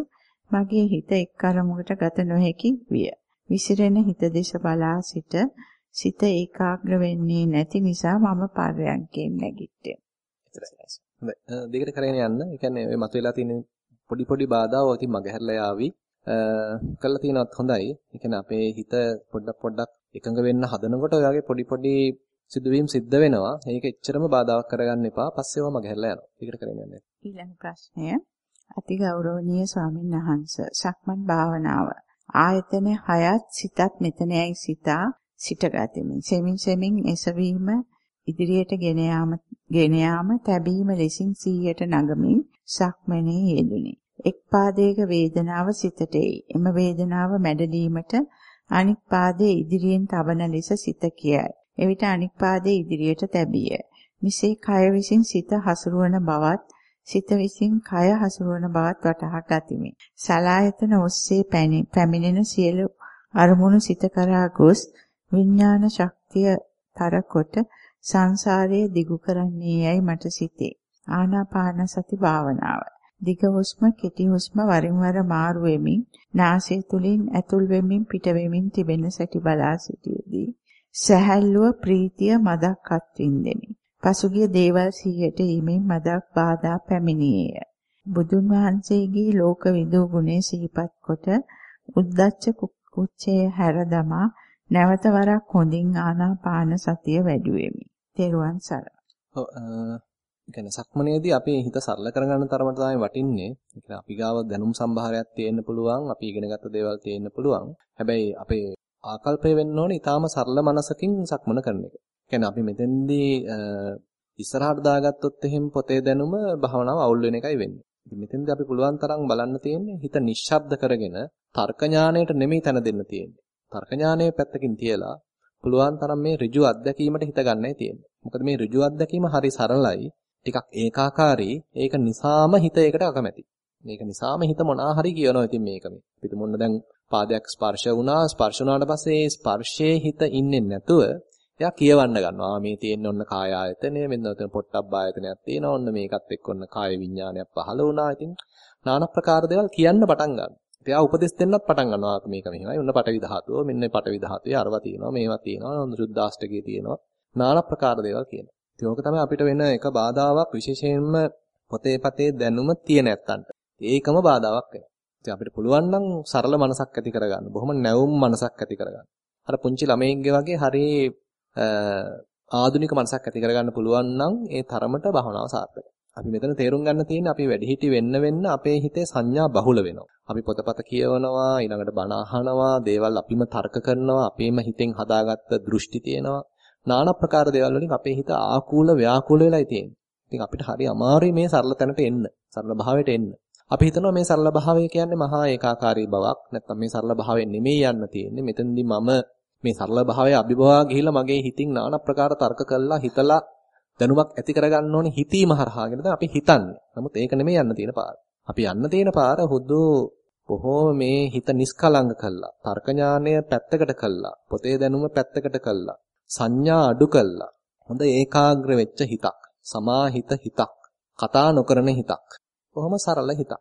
මගේ හිත එක් අරමුණකට ගත නොහැකි විය. විසිරෙන හිත දෙස බලා සිට සිත ඒකාග්‍ර වෙන්නේ නැති නිසා මම පර්යන්කෙන් නැගිට්ටේ. හොඳයි. දෙකට කරගෙන යන්න. ඒ කියන්නේ ඔය මතුවලා තියෙන පොඩි පොඩි බාධාව ඉතින් මගහැරලා යාවි. කළා තියෙනවත් හොඳයි. ඒ කියන්නේ අපේ හිත පොඩ්ඩක් පොඩ්ඩක් එකඟ වෙන්න හදනකොට ඔය වගේ පොඩි පොඩි සිදුවීම් සිද්ධ වෙනවා. ඒක එච්චරම බාධාවක් කරගන්න එපා. පස්සේව මගහැරලා යනවා. ඒකට කරගෙන යන්න. ඊළඟ ප්‍රශ්නය අතිගෞරවනීය ස්වාමීන් වහන්සේ සක්මන් භාවනාව ආයතන හයත් සිතත් මෙතනයි සිතා සිටගතිමි. සෙමින් සෙමින් එසවීම ඉදිරියට ගෙන යාම ගෙන යාම තැබීම ලෙසින් 100ට නගමින් සක්මනේ යෙදුනි. එක් පාදයක වේදනාව සිතට එයි. එම වේදනාව මැඩලීමට අනික් පාදයේ ඉදිරියෙන් තබන ලෙස සිත කියයි. එවිට අනික් පාදයේ ඉදිරියට තැබිය. මිසේ කය විසින් සිත හසුරුවන බවත් සිත විසින් කය හසුරුවන බවත් වටහා ගතිමි. සලායතන ඔස්සේ පැමිණෙන සියලු අරමුණු සිත කරා ගොස් විඥාන ශක්තිය තරකොට සංසාරයේ දිගු කරන්නේ යයි මට සිතේ. ආනාපාන සති භාවනාව. දිග හුස්ම කෙටි හුස්ම වරින් වර මාරු වෙමින් නාසය තුලින් ඇතුල් වෙමින් පිට වෙමින් තිබෙන සැටි බලා සිටියේදී සැහැල්ලුව ප්‍රීතිය මදක් අත්විඳෙමි. පසුගිය දේවල් සිහියට ීමෙන් මදක් බාධා පැමිණියේය. බුදුන් වහන්සේගේ ලෝක විදූ ගුණේ සිහිපත් කොට උද්දච්ච කුච්චය හැර දමා නැවත වරක් හොඳින් ආනාපාන සතිය වැඩුවෙමි. තෙරුවන් සරණයි. ඔව් කියන්නේ සක්මනේදී අපේ හිත සරල කරගන්න තරමට තමයි වටින්නේ. ඒ කියන්නේ අපි ගාව දැනුම් සම්භාරයක් තියෙන්න පුළුවන්, අපි ඉගෙනගත්ත දේවල් තියෙන්න පුළුවන්. හැබැයි අපේ ආකල්පය වෙන්න ඕනේ ඊටාම සරල මනසකින් සක්මන කරන එක. කියන්නේ අපි මෙතෙන්දී ඉස්සරහට දාගත්තොත් එහෙම පොතේ දැනුම භාවනාව අවුල් වෙන එකයි වෙන්නේ. ඉතින් මෙතෙන්දී අපි පුළුවන් තරම් බලන්න තියෙන්නේ හිත නිශ්ශබ්ද කරගෙන තර්ක ඥාණයට නෙමෙයි තන දෙන්න තියෙන්නේ. තර්ක ඥානයේ පැත්තකින් තියලා පුළුවන් තරම් මේ ඍජු අත්දැකීමට හිත ගන්නයි තියෙන්නේ. මොකද මේ ඍජු අත්දැකීම හරි සරලයි. ටිකක් ඒකාකාරී. ඒක නිසාම හිත ඒකට අකමැති. මේක නිසාම හිත මොනා හරි කියනවා ඉතින් මේක මේ. අපිට මොන්න දැන් පාදයක් ස්පර්ශ වුණා. ස්පර්ශ වුණාට පස්සේ ස්පර්ශයේ හිත ඉන්නේ නැතුව එයා කියවන්න ගන්නවා. මේ තියෙන්නේ ඔන්න කාය ආයතනය, මෙන්න ඔතන පොට්ටබ්බ ආයතනයක් තියෙනවා. ඔන්න මේකත් එක්ක ඔන්න කාය විඥානයක් පහළ වුණා. ඉතින් নানা ප්‍රකාර දේවල් කියන්න පටන් ගන්නවා. එයා උපදෙස් දෙන්නත් පටන් ගන්නවා. මේක මෙහෙමයි. ඔන්න පටවි ධාතුව, මෙන්න පටවි ධාතුවේ අරවා තියෙනවා, මේවා තියෙනවා, ඔන්න සුද්දාෂ්ටකයේ තියෙනවා. নানা ප්‍රකාර දේවල් කියනවා. ඉතින් ඕක තමයි අපිට වෙන එක බාධාවක් විශේෂයෙන්ම පොතේ පතේ දැනුම තියෙන ඇත්තන්ට. ඒකම බාධාවක් වෙනවා. ඉතින් අපිට පුළුවන් නම් සරල මනසක් ඇති කරගන්න. බොහොම නැවුම් මනසක් ඇති කරගන්න. අර පුංචි ළමයින්ගේ වගේ හරි ආධුනික මනසක් ඇති කරගන්න පුළුවන් නම් ඒ තරමට භවනාව සාර්ථකයි. අපි මෙතන තේරුම් ගන්න තියෙන්නේ අපි වැඩිහිටි වෙන්න වෙන්න අපේ හිතේ සංඥා බහුල වෙනවා. අපි පොතපත කියවනවා, ඊළඟට බණ අහනවා, දේවල් අපිම තර්ක කරනවා, අපේම හිතෙන් හදාගත්ත දෘෂ්ටි තියෙනවා. নানা ප්‍රකාර දේවල් වලින් අපේ හිත ආකූල ව්‍යාකූල වෙලායි තියෙන්නේ. ඉතින් අපිට හරි අමාරුයි මේ සරල තැනට එන්න. සරල භාවයට එන්න. අපි හිතනවා මේ සරල භාවය කියන්නේ මහා ඒකාකාරී බවක්. නැත්නම් මේ සරල භාවයෙන් නෙමෙයි යන්න තියෙන්නේ. මෙතනදී මම මේ සරල භාවය අභිභවා ගිහිල්ලා මගේ හිතින් নানা ප්‍රකාර තර්ක කළා හිතලා දැනුමක් ඇති කරගන්න ඕනේ හිතීම හරහා කියන අපි හිතන්නේ. නමුත් ඒක නෙමෙයි යන්න තියෙන පාර. අපි යන්න තියෙන පාර හුදු බොහෝ මේ හිත නිස්කලංක කළා. තර්ක ඥානය පැත්තකට කළා. පොතේ දැනුම පැත්තකට කළා. සංඥා අඩු කළා. හොඳ ඒකාග්‍ර වෙච්ච හිතක්. සමාහිත හිතක්. කතා නොකරන හිතක්. කොහොම සරල හිතක්.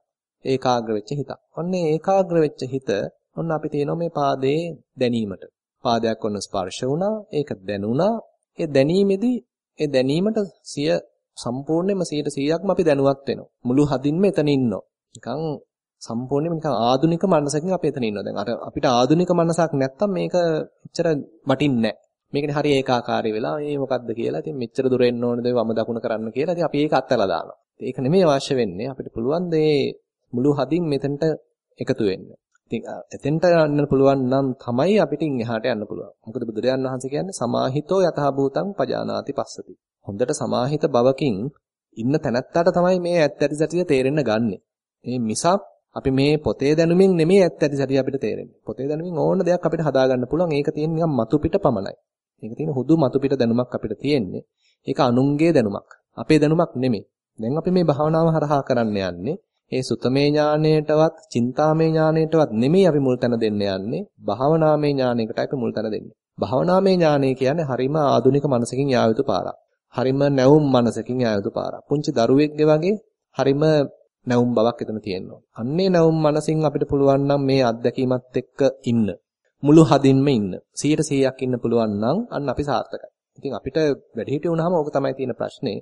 ඒකාග්‍ර වෙච්ච හිතක්. ඔන්නේ ඒකාග්‍ර වෙච්ච හිත ඔන්න අපි තියෙනවා මේ පාදයේ දැනීමට. පාදයක් ඔන්න ස්පර්ශ වුණා, ඒක දැනුණා. ඒ දැනීමේදී ඒ දැනීමට සිය සම්පූර්ණයෙන්ම 100%ක්ම අපි දැනුවත් වෙනවා. මුළු හදින්ම එතන ඉන්නවා. නිකන් සම්පූර්ණයෙන්ම නිකන් ආදුනික මනසකින් අපි එතන ඉන්නවා. දැන් අර අපිට ආදුනික මනසක් නැත්තම් මේක එච්චර වටින්නේ නැහැ. මේකනේ හරි ඒකාකාරී වෙලා මේ මොකද්ද කියලා. ඉතින් මෙච්චර දුර එන්න ඕනද වම දකුණ කරන්න කියලා. ඉතින් අපි ඒක අත්හැරලා දානවා. ඒක නෙමෙයි අවශ්‍ය වෙන්නේ. අපිට පුළුවන් දේ මුළු හදින් මෙතනට එකතු වෙන්න. ඉතින් එතෙන්ට යන්න පුළුවන් නම් තමයි අපිට එහාට යන්න පුළුවන්. මොකද බුදුරජාන් වහන්සේ කියන්නේ සමාහිතෝ යතහ භූතං පජානාති පස්සති. හොඳට සමාහිත බවකින් ඉන්න තැනැත්තාට තමයි මේ ඇත්ත ඇති සැටිය තේරෙන්න ගන්නෙ. මේ මිසක් අපි මේ පොතේ දැනුමින් නෙමෙයි ඇත්ත ඇති සැටිය අපිට තේරෙන්නේ. පොතේ දැනුමින් ඕන දෙයක් අපිට හදාගන්න පුළුවන්. ඒක තියෙන නිකන් මතු පිට පමණයි. ඒක තියෙන හුදු මතු පිට දැනුමක් අපිට තියෙන්නේ. ඒක අනුන්ගේ දැනුමක්. අපේ දැනුමක් නෙමෙයි. දැන් අපි මේ භාවනාව හරහා කරන්න යන්නේ ඒ සුතමේ ඥාණයටවත්, චින්තාමේ ඥාණයටවත් නෙමෙයි අපි මුල් තැන දෙන්න යන්නේ. භාවනාමේ ඥාණයකට අපි මුල් තැන දෙන්නේ. භාවනාමේ ඥාණය කියන්නේ හරිම ආධුනික මනසකින් යා යුතු පාරක්. හරිම නැවුම් මනසකින් යා යුතු පාරක්. පුංචි දරුවෙක්ගේ වගේ හරිම නැවුම් බවක් එතන තියෙනවා. අන්නේ නැවුම් මනසින් අපිට පුළුවන් නම් මේ අත්දැකීමත් එක්ක ඉන්න. මුළු හදින්ම ඉන්න. 100%ක් ඉන්න පුළුවන් නම් අන්න අපි සාර්ථකයි. ඉතින් අපිට වැඩිහිටි වුණාම ඕක තමයි තියෙන ප්‍රශ්නේ.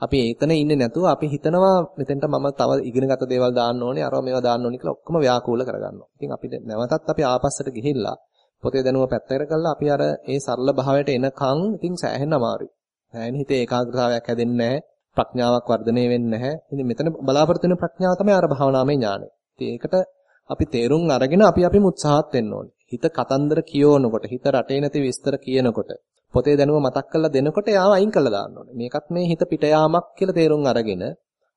අපි එතන ඉන්නේ නැතුව අපි හිතනවා මෙතෙන්ට මම තව ඉගෙනගත දේවල් දාන්න ඕනේ අරවා මේවා දාන්න ඕනේ කියලා ඔක්කොම ව්‍යාකූල කරගන්නවා. ඉතින් අපිට නැවතත් අපි ආපස්සට ගිහිල්ලා පොතේ දැනුම පැත්තකට කරලා අපි අර ඒ සරල භාවයට එනකන් ඉතින් සෑහෙන්න අමාරුයි. සෑහෙන හිතේ ඒකාග්‍රතාවයක් හැදෙන්නේ නැහැ. ප්‍රඥාවක් වර්ධනය වෙන්නේ නැහැ. ඉතින් මෙතන බලාපොරොත්තු වෙන ප්‍රඥාව තමයි අර භාවනාමය ඥානය. ඉතින් ඒකට අපි තේරුම් අරගෙන අපි අපිම උත්සාහත් වෙන්න ඕනේ. හිත කතන්දර කියවනකොට, හිත රටේ නැති විස්තර කියනකොට, පොතේ දැනුම මතක් කරලා දෙනකොට යාව අයින් කරලා දාන්න ඕනේ. මේකත් මේ හිත පිට යාමක් කියලා තේරුම් අරගෙන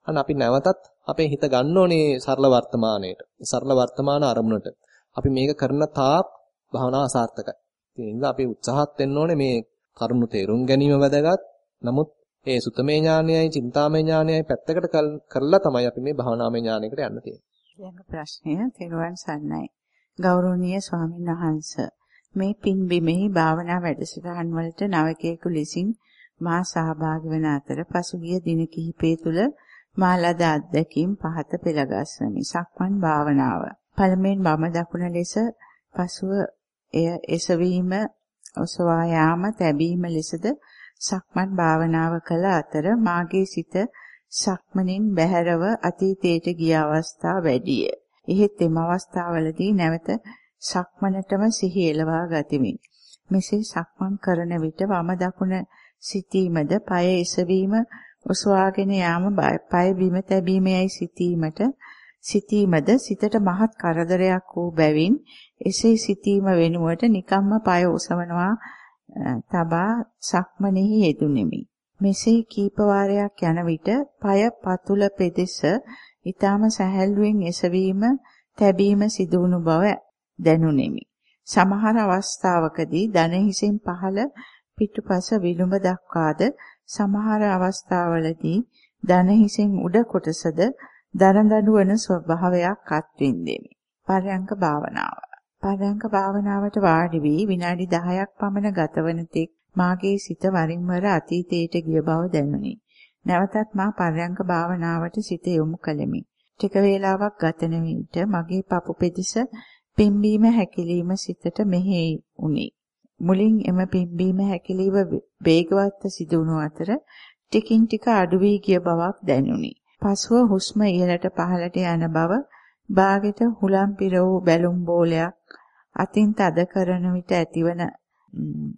අන්න අපි නැවතත් අපේ හිත ගන්න ඕනේ සරල වර්තමානයට. සරල වර්තමාන අරමුණට. අපි මේක කරන තාක් භවනා අසාර්ථකයි. ඉතින් අපි උත්සාහත් වෙන්න ඕනේ මේ කරුණු තේරුම් ගැනීම වැදගත්. නමුත් ඒ සුතමේ ඥානයයි, චින්තාමේ ඥානයයි පැත්තකට කරලා තමයි අපි මේ භවනාමය ඥානයකට යන්න තියෙන්නේ. ඊළඟ ප්‍රශ්නය තෙරුවන් සරණයි. ගෞරවනීය ස්වාමීන් වහන්සේ මේ පින්බිමෙහි භාවනා වැඩසටහන් වලට නවකයෙකු ලෙසින් මා සහභාගී වන අතර පසුගිය දින කිහිපය තුළ මා ලද අත්දැකීම් පහත පෙළගස්වමි. සක්මන් භාවනාව. පළමුවෙන් වම දකුණ ලෙස පසුව එය එසවීම ඔසවා යාම තැබීම ලෙසද සක්මන් භාවනාව කළ අතර මාගේ සිත සක්මනින් බැහැරව අතීතයට ගිය අවස්ථා වැඩිය. එහෙත් එම අවස්ථාවලදී නැවත සක්මනටම සිහි එළවා ගතිමි. මෙසේ සක්මන් කරන විට වම දකුණ සිටීමද পায় එසවීම ඔසවාගෙන යාම পায় බිම තැබීමයි සිටීමට සිටීමද සිතට මහත් කරදරයක් වූ බැවින් එසේ සිටීම වෙනුවට නිකම්ම পায় ඔසවනවා තබා සක්මනේහි යෙදුණෙමි. මෙසේ කීප වාරයක් යන විට পায় පතුල පෙදෙස ඊටම සැහැල්ලුවෙන් එසවීම තැබීම සිදුවුණු බව දැනුනිමි. සමහර අවස්ථාවකදී දන හිසෙන් පහළ පිටුපස විලුඹ දක්වාද සමහර අවස්ථාවලදී දන හිසෙන් උඩ කොටසද දරදඬු වන ස්වභාවයක් අත්විඳෙමි. පරයන්ක භාවනාව. පරයන්ක භාවනාවට වාඩි වී විනාඩි 10ක් පමණ ගතවන තෙක් මාගේ සිත වරින් වර අතීතයට ගිය බව දැනුනි. නැවතත් මා පරයන්ක භාවනාවට සිත යොමු කළෙමි. ටික වේලාවක් ගතන විට මගේ පපු පෙදෙස පිම්බීම හැකිලිම සිතට මෙහෙයි උනි. මුලින් එම පිම්බීම හැකිලිව වේගවත් සිදුණු අතර ටිකින් ටික අඩු වී ගිය බවක් දැනුනි. පසුව හුස්ම ඉහළට පහළට යන බව බාගෙට හුලම් පිර වූ බැලුම් බෝලයක් අතින් තද කරන විට ඇතිවන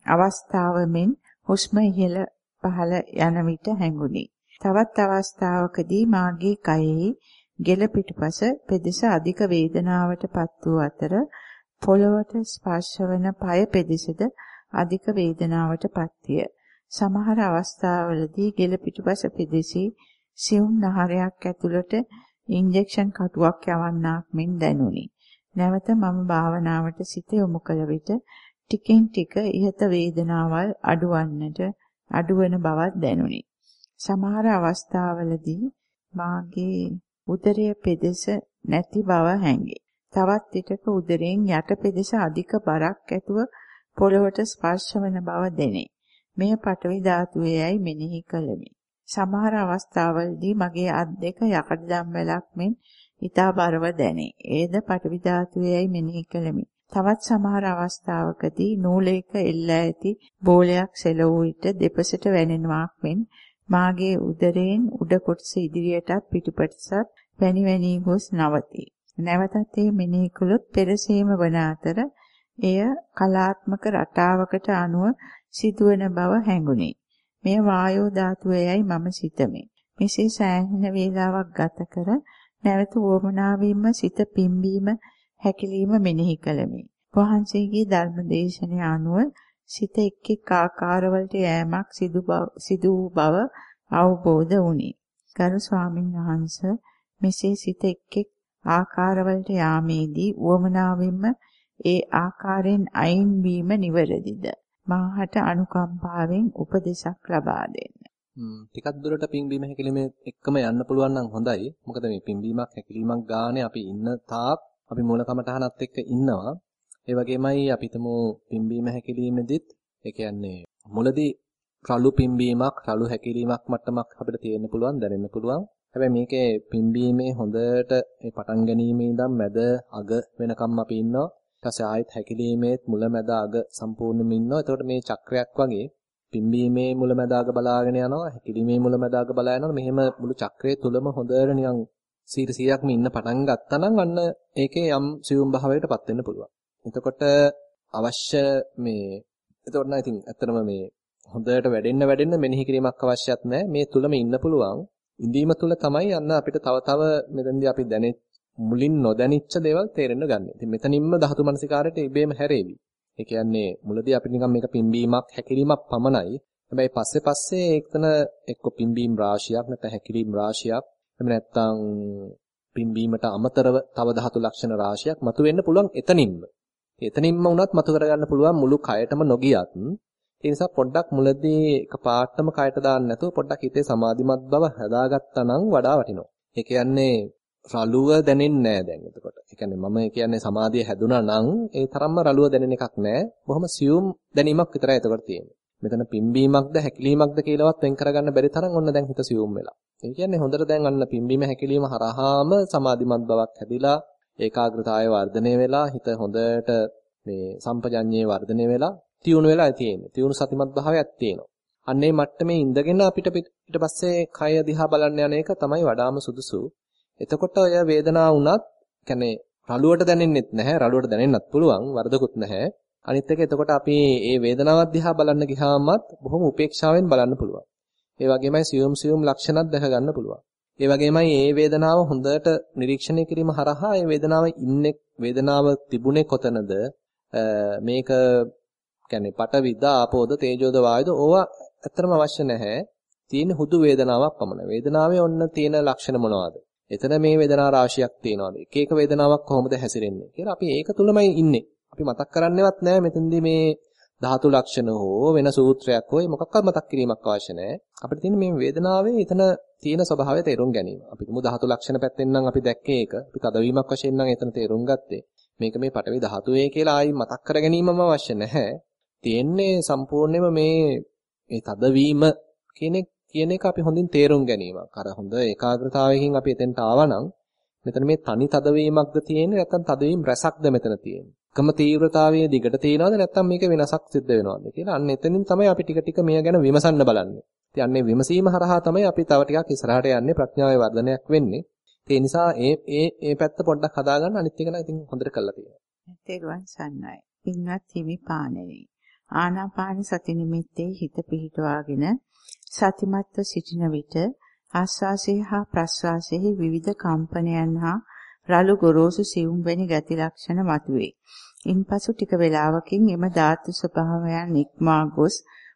අවස්ථාවමින් හුස්ම ඉහළ පහළ යන විට හැඟුනි. තවත් අවස්ථාවකදී මාගේ කයෙහි ගෙල පිටුපස පෙදෙස අධික වේදනාවට පත් වූ අතර පොළවට ස්පර්ශ වන পায় පෙදෙසද අධික වේදනාවට පත්විය. සමහර අවස්ථාවලදී ගෙල පිටුපස පෙදෙසි සියුම් නහරයක් ඇතුළට ඉන්ජෙක්ෂන් කටුවක් යවන්නාක් මෙන් දැනුනි. නැවත මම භාවනාවට සිත යොමු කළ විට ටිකෙන් ටික ඉහත වේදනාවල් අඩුවන්නට අඩුවන බවක් දැනුනි. සමහර අවස්ථාවලදී මාගේ උදරය පෙදෙස නැති බව හැඟේ. තවත් විටක උදරයෙන් යට පෙදෙස අධික බරක් ඇතුව පොළවට ස්පර්ශ වන බව දැනේ. මෙය පටවි ධාතුවේයි මෙනෙහි කළෙමි. සමහර අවස්ථාවලදී මගේ අත් දෙක යකඩ දම්වැලක් මෙන් ඊතා බරව දැනේ. ඒද පටවි ධාතුවේයි මෙනෙහි කළෙමි. තවත් සමහර අවස්ථාවකදී නූලයක එල්ලා ඇති බෝලයක් සෙලවූ විට දෙපසට වැනෙනවාක් මෙන් මාගේ උදරයෙන් උඩ කොටස ඉදිරියටත් පිටුපටසත් වැනි වැනි ගොස් නවතී. නැවතත් ඒ මෙනෙහි කළොත් පෙරසීම වන අතර එය කලාත්මක රටාවකට අනුව සිදුවන බව හැඟුණි. මෙය වායෝ ධාතුවේයයි මම සිතමි. මෙසේ සෑහෙන වේලාවක් ගත කර නැවත වොමනාවින්ම සිත පිම්බීම හැකිලිම මෙනෙහි කළෙමි. වහන්සේගේ ධර්මදේශනය අනුව සිත එක් එක් ආකාරවලට යෑමක් සිදු වූ බව අවබෝධ වුණි. ගරු ස්වාමීන් වහන්ස මෙසේ සිත එක් එක් ආකාරවලට යාමේදී වොමනාවින්ම ඒ ආකාරයෙන් අයින් වීම නිවැරදිද? මාහට අනුකම්පාවෙන් උපදේශක් ලබා දෙන්න. ටිකක් දුරට පිම්බීම හැකිලිම එක්කම යන්න පුළුවන් නම් හොඳයි. මොකද මේ පිම්බීමක් හැකිලිමක් ගානේ අපි ඉන්න තාක් අපි මූල කමටහනත් එක්ක ඉන්නවා. ඒ වගේමයි අපි හිතමු පිම්බීම හැකිලිමෙදිත් ඒ කියන්නේ මුලදී රළු පිම්බීමක් රළු හැකිලීමක් මට්ටමක් අපිට තියෙන්න පුළුවන් දැනෙන්න පුළුවන්. හැබැයි මේකේ පිම්බීමේ හොඳට මේ පටන් ගැනීමේ ඉඳන් මැද අග වෙනකම් අපි ඉන්නවා. ඊට පස්සේ ආයෙත් හැකිලීමේත් මුල මැද අග සම්පූර්ණයෙන්ම ඉන්නවා. එතකොට මේ චක්‍රයක් වගේ පිම්බීමේ මුල මැද අග බලාගෙන යනවා. හැකිලීමේ මුල මැද අග බලා යනවා. මෙහෙම මුළු චක්‍රයේ තුලම හොඳට නිකන් 100%ක්ම ඉන්න පටන් ගත්තා නම් අන්න ඒකේ යම් සියුම් භාවයකටපත් වෙන්න පුළුවන්. එතකොට අවශ්‍ය මේ එතකොට නම් ඉතින් ඇත්තටම මේ හොඳට වැඩෙන්න වැඩෙන්න මෙනෙහි කිරීමක් අවශ්‍යත් නැහැ. මේ තුලම ඉන්න පුළුවන්. ඉඳීම තුල තමයි අන්න අපිට තව තව මෙතෙන්දී අපි දැනෙ මුලින් නොදැනිච්ච දේවල් තේරෙන්න ගන්න. ඉතින් මෙතනින්ම ධාතු මනසිකාරයට ඉබේම හැරෙවි. ඒ කියන්නේ මුලදී අපිට නිකන් මේක පිම්බීමක් හැකිලීමක් පමණයි. හැබැයි පස්සේ පස්සේ එක්තන එක්ක පිම්බීම් රාශියක් නැත්නම් හැකිලීම් රාශියක් එහෙම නැත්නම් පිම්බීමට අමතරව තව ධාතු ලක්ෂණ රාශියක් මතුවෙන්න පුළුවන් එතනින්ම. එතනින්ම වුණත් මතු කරගන්න පුළුවන් මුළු කයටම නොගියත් ඒ නිසා පොඩ්ඩක් මුලදී එකපාරටම කයට දාන්න නැතුව පොඩ්ඩක් හිතේ සමාධිමත් බව හදාගත්තා නම් වඩා වටිනවා. ඒ කියන්නේ රළුව දැනෙන්නේ නැහැ දැන් එතකොට. ඒ කියන්නේ මම කියන්නේ සමාධිය හැදුනා නම් ඒ තරම්ම රළුව දැනෙන එකක් නැහැ. බොහොම සියුම් දැනීමක් විතරයි එතකොට තියෙන්නේ. මෙතන පිම්බීමක්ද හැකිලීමක්ද කියලාවත් වෙන් කරගන්න බැරි තරම් ඔන්න දැන් හිත සියුම් වෙලා. ඒ කියන්නේ හොඳට දැන් අන්න පිම්බීම හැකිලීම හරහාම සමාධිමත් බවක් හැදිලා ඒකාග්‍රතාවය වර්ධනය වෙලා හිත හොඳට මේ සම්පජඤ්ඤේ වර්ධනය වෙලා තියුණු වෙලා තියෙන්නේ. තියුණු සතිමත් භාවයක් තියෙනවා. අන්නේ මට්ටමේ ඉඳගෙන අපිට ඊට පස්සේ කය දිහා බලන්න යන එක තමයි වඩාම සුදුසු. එතකොට ඔය වේදනාව උනත් කියන්නේ රළුවට දැනෙන්නෙත් නැහැ. රළුවට දැනෙන්නත් පුළුවන්. වරදකුත් නැහැ. අනිත් එක එතකොට අපි මේ වේදනාවක් දිහා බලන්න ගියාමත් බොහොම උපේක්ෂාවෙන් බලන්න පුළුවන්. ඒ වගේමයි සියුම් සියුම් ලක්ෂණත් දැක ගන්න පුළුවන්. ඒ වගේමයි මේ වේදනාව හොඳට නිරීක්ෂණය කිරීම හරහා මේ වේදනාව ඉන්නේ වේදනාව තිබුණේ කොතනද මේක කියන්නේ පටවිද ආපෝද තේජෝද වායුද ඕවා ඇත්තටම අවශ්‍ය නැහැ. තියෙන හුදු වේදනාවක් පමණයි. වේදනාවේ ඔන්න තියෙන ලක්ෂණ මොනවද? එතන මේ වේදනා රාශියක් තියෙනවාද? එක එක වේදනාවක් කොහොමද හැසිරෙන්නේ කියලා අපි ඒක තුලමයි ඉන්නේ. අපි මතක් කරන්නේවත් නැහැ මෙතෙන්දී මේ ධාතු ලක්ෂණ හෝ වෙන සූත්‍රයක් හෝ මොකක්වත් මතක් කිරීමක් අවශ්‍ය නැහැ. අපිට තියෙන මේ වේදනාවේ එතන තියෙන ස්වභාවය තේරුම් ගැනීම. අපි තුමු ධාතු ලක්ෂණ පැත්තෙන් නම් අපි දැක්කේ ඒක. අපි තදවීමක් වශයෙන් නම් එතන තේරුම් ගත්තේ. මේක මේ පටවි ධාතුවේ කියලා ආයි මතක් කර ගැනීමම අවශ්‍ය නැහැ. තියෙන්නේ සම්පූර්ණයෙන්ම මේ මේ තදවීම කියන කියන එක අපි හොඳින් තේරුම් ගැනීමක්. අර හොඳ ඒකාග්‍රතාවයකින් අපි එතෙන්ට ආවනම් මෙතන මේ තනි තදවීමක්ද තියෙන්නේ නැත්නම් තදවීම රසක්ද මෙතන තියෙන්නේ. එකම තීව්‍රතාවයේ දිගට තියෙනවද නැත්නම් මේක වෙනසක් සිද්ධ වෙනවද කියලා අන්න එතනින් තමයි අපි ටික ටික මෙය ගැන විමසන්න බලන්නේ. ඉතින් අන්නේ විමසීම හරහා තමයි අපි තව ටිකක් ඉස්සරහට යන්නේ ප්‍රඥාවේ වර්ධනයක් වෙන්නේ. ඒ නිසා ඒ ඒ ඒ පැත්ත පොඩ්ඩක් හදාගන්න අනිත් එක නම් ඉතින් හොඳට කරලා තියෙනවා. තෙරුවන් සන්නයි. පින්වත් හිමි පානෙයි. ආනාපාන සති නිමිත්තේ හිත පිහිටවාගෙන සතිමත්ව සිටින විට ආස්වාසයේ හා ප්‍රස්වාසයේ විවිධ කම්පනයන් හා රළු ගොරෝසු සියුම් වැනි ගති ලක්ෂණ මතුවේ. ඉන්පසු ටික වේලාවකින් එම ධාතු ස්වභාවයන් ඉක්මා ගොස්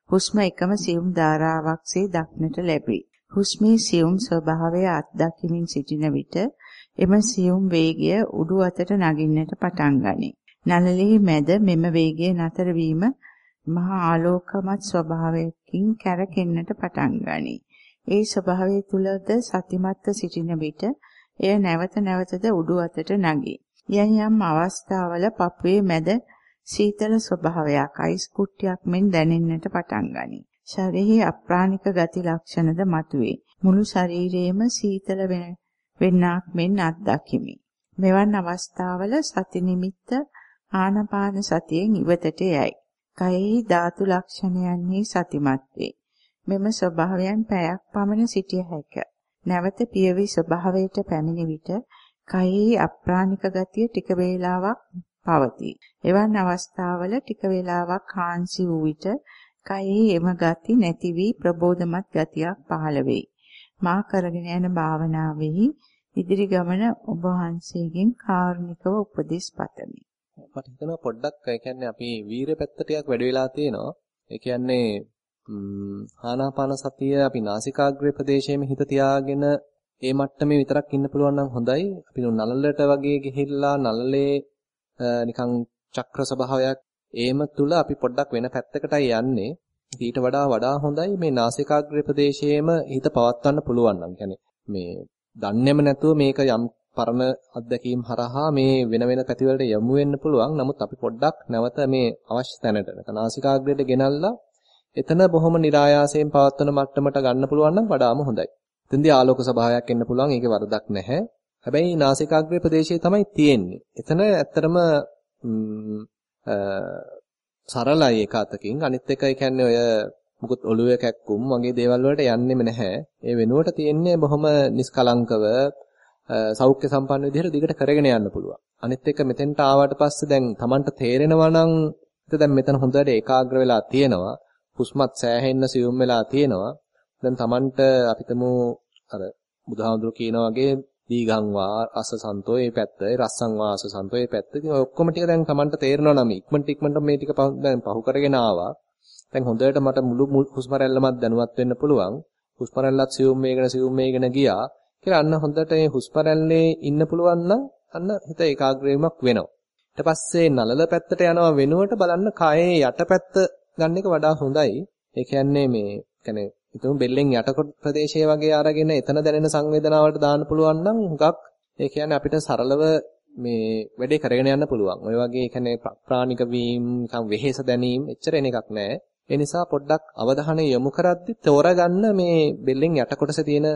හුස්ම එකම සියුම් ධාරාවක්සේ දක්නට ලැබේ. හුස්මේ සියුම් ස්වභාවය අත්දැකීමින් සිටින විට එම සියුම් වේගය උඩු අතට නගින්නට පටන් ගනී. නළලෙහි මැද මෙම වේගය නතර වීම මහා ආලෝකමත් ස්වභාවයකින් කැරකෙන්නට පටන් ගනී. ඒ ස්වභාවය තුලද සතිමත්ව සිටින විට එය නැවත නැවතද උඩු අතට නැගී. යම් යම් අවස්ථාවල පපුවේ මැද සීතල ස්වභාවයක් අයිස් කුට්ටියක් මෙන් දැනෙන්නට පටන් ගනී. ශරීරයේ අප්‍රාණික ගති ලක්ෂණද මතුවේ. මුළු ශරීරයේම සීතල වෙන වෙන්නක් මෙන් අත්දකිමි. මෙවන් අවස්ථාවල සති නිමිත්ත ආනාපාන සතියෙන් ඉවතට යයි. කයෙහි ධාතු ලක්ෂණයන්හි සතිමත් වේ. මෙම ස්වභාවයන් පැයක් පමණ සිටිය හැකිය. නැවත පියවි ස්වභාවයට පැමිණි විට කයෙහි අප්‍රාණික ගතිය ටික වේලාවක් පවතී. එවන් අවස්ථාවල ටික වේලාවක් හාන්සි වූ විට කයෙහි එම ගති නැති වී ප්‍රබෝධමත් ගතියක් පහළ වෙයි. මා කරගෙන යන භාවනාවෙහි ඉදිරි ගමන ඔබ වහන්සේගෙන් කාරුණිකව උපදෙස් පතමි. මට හිතෙනවා පොඩ්ඩක් ඒ කියන්නේ අපි වීරය පැත්ත ටිකක් වැඩි වෙලා තියෙනවා. ඒ කියන්නේ ආනාපාන සතිය අපි නාසිකාග්‍රේ ප්‍රදේශයේම හිත තියාගෙන ඒ මට්ටමේ විතරක් ඉන්න පුළුවන් නම් හොඳයි. අපි නලලට වගේ ගිහිල්ලා නලලේ නිකන් චක්‍ර ස්වභාවයක් ඒම තුල අපි පොඩ්ඩක් වෙන පැත්තකටයි යන්නේ. ඊට වඩා වඩා හොඳයි මේ නාසිකාග්‍රේ ප්‍රදේශයේම හිත පවත්වන්න පුළුවන් නම්. මේ දන්නේම නැතුව මේක යම් පරණ අත්දැකීම් හරහා මේ වෙන වෙන පැතිවලට යමු වෙන්න පුළුවන්. නමුත් අපි පොඩ්ඩක් නැවත මේ අවශ්‍ය තැනට නාසිකාග්‍රයට ගෙනල්ලා එතන බොහොම નિરાයාසයෙන් පවත්වන මට්ටමට ගන්න පුළුවන් නම් වඩාම හොඳයි. එතෙන්දී ආලෝක ස්වභාවයක් එන්න පුළුවන්. ඒකේ වරදක් නැහැ. හැබැයි නාසිකාග්‍රේ ප්‍රදේශයේ තමයි තියෙන්නේ. එතන ඇත්තටම සරලයි එක අතකින්. අනිත් එක ඒ කියන්නේ ඔය මුකුත් ඔළුවේ කැක්කුම් වගේ දේවල් වලට යන්නෙම නැහැ. ඒ වෙනුවට තියෙන්නේ බොහොම නිස්කලංකව සෞඛ්‍ය සම්පන්න විදිහට දිගට කරගෙන යන්න පුළුවන්. අනිත් එක මෙතෙන්ට ආවට පස්සේ දැන් Tamanට තේරෙනවා නම් දැන් මෙතන හොඳට ඒකාග්‍ර වෙලා තියෙනවා. හුස්මත් සෑහෙන්න සියුම් වෙලා තියෙනවා. දැන් Tamanට අපිටම අර බුදුහාමුදුරු කියන වගේ දීගං වා අස සන්තෝ මේ පැත්ත, රස්සං වා අස සන්තෝ මේ පැත්ත. ඉතින් ඔය ඔක්කොම ටික දැන් Tamanට තේරෙනවා නම් ඉක්මනට ඉක්මනට මේ ටික දැන් පහු කරගෙන ආවා. දැන් හොඳට මට මුළු හුස්ම රැල්ලමත් දැනුවත් වෙන්න පුළුවන්. හුස්ම රැල්ලත් සියුම් මේකන සියුම් මේකන ගියා. කියලා අන්න හොඳට මේ හුස්ම රැල්ලේ ඉන්න පුළුවන් නම් අන්න හිත ඒකාග්‍ර වෙනවා. ඊට පස්සේ නලල පැත්තට යනවා වෙනුවට බලන්න කායේ යටපැත්ත ගන්න එක වඩා හොඳයි. ඒ කියන්නේ මේ කියන්නේ හිතමු බෙල්ලෙන් යට ප්‍රදේශයේ වගේ අරගෙන එතන දැනෙන සංවේදනාවට දාන්න පුළුවන් නම් හුඟක් ඒ කියන්නේ අපිට සරලව මේ වැඩේ කරගෙන යන්න පුළුවන්. ඔය වගේ කියන්නේ ප්‍රාණික වීම, නිකන් වෙහෙස දැනීම එච්චර එන එකක් නෑ. ඒ නිසා පොඩ්ඩක් අවධානය යොමු කරද්දි තෝරගන්න මේ බෙල්ලෙන් යට කොටසේ තියෙන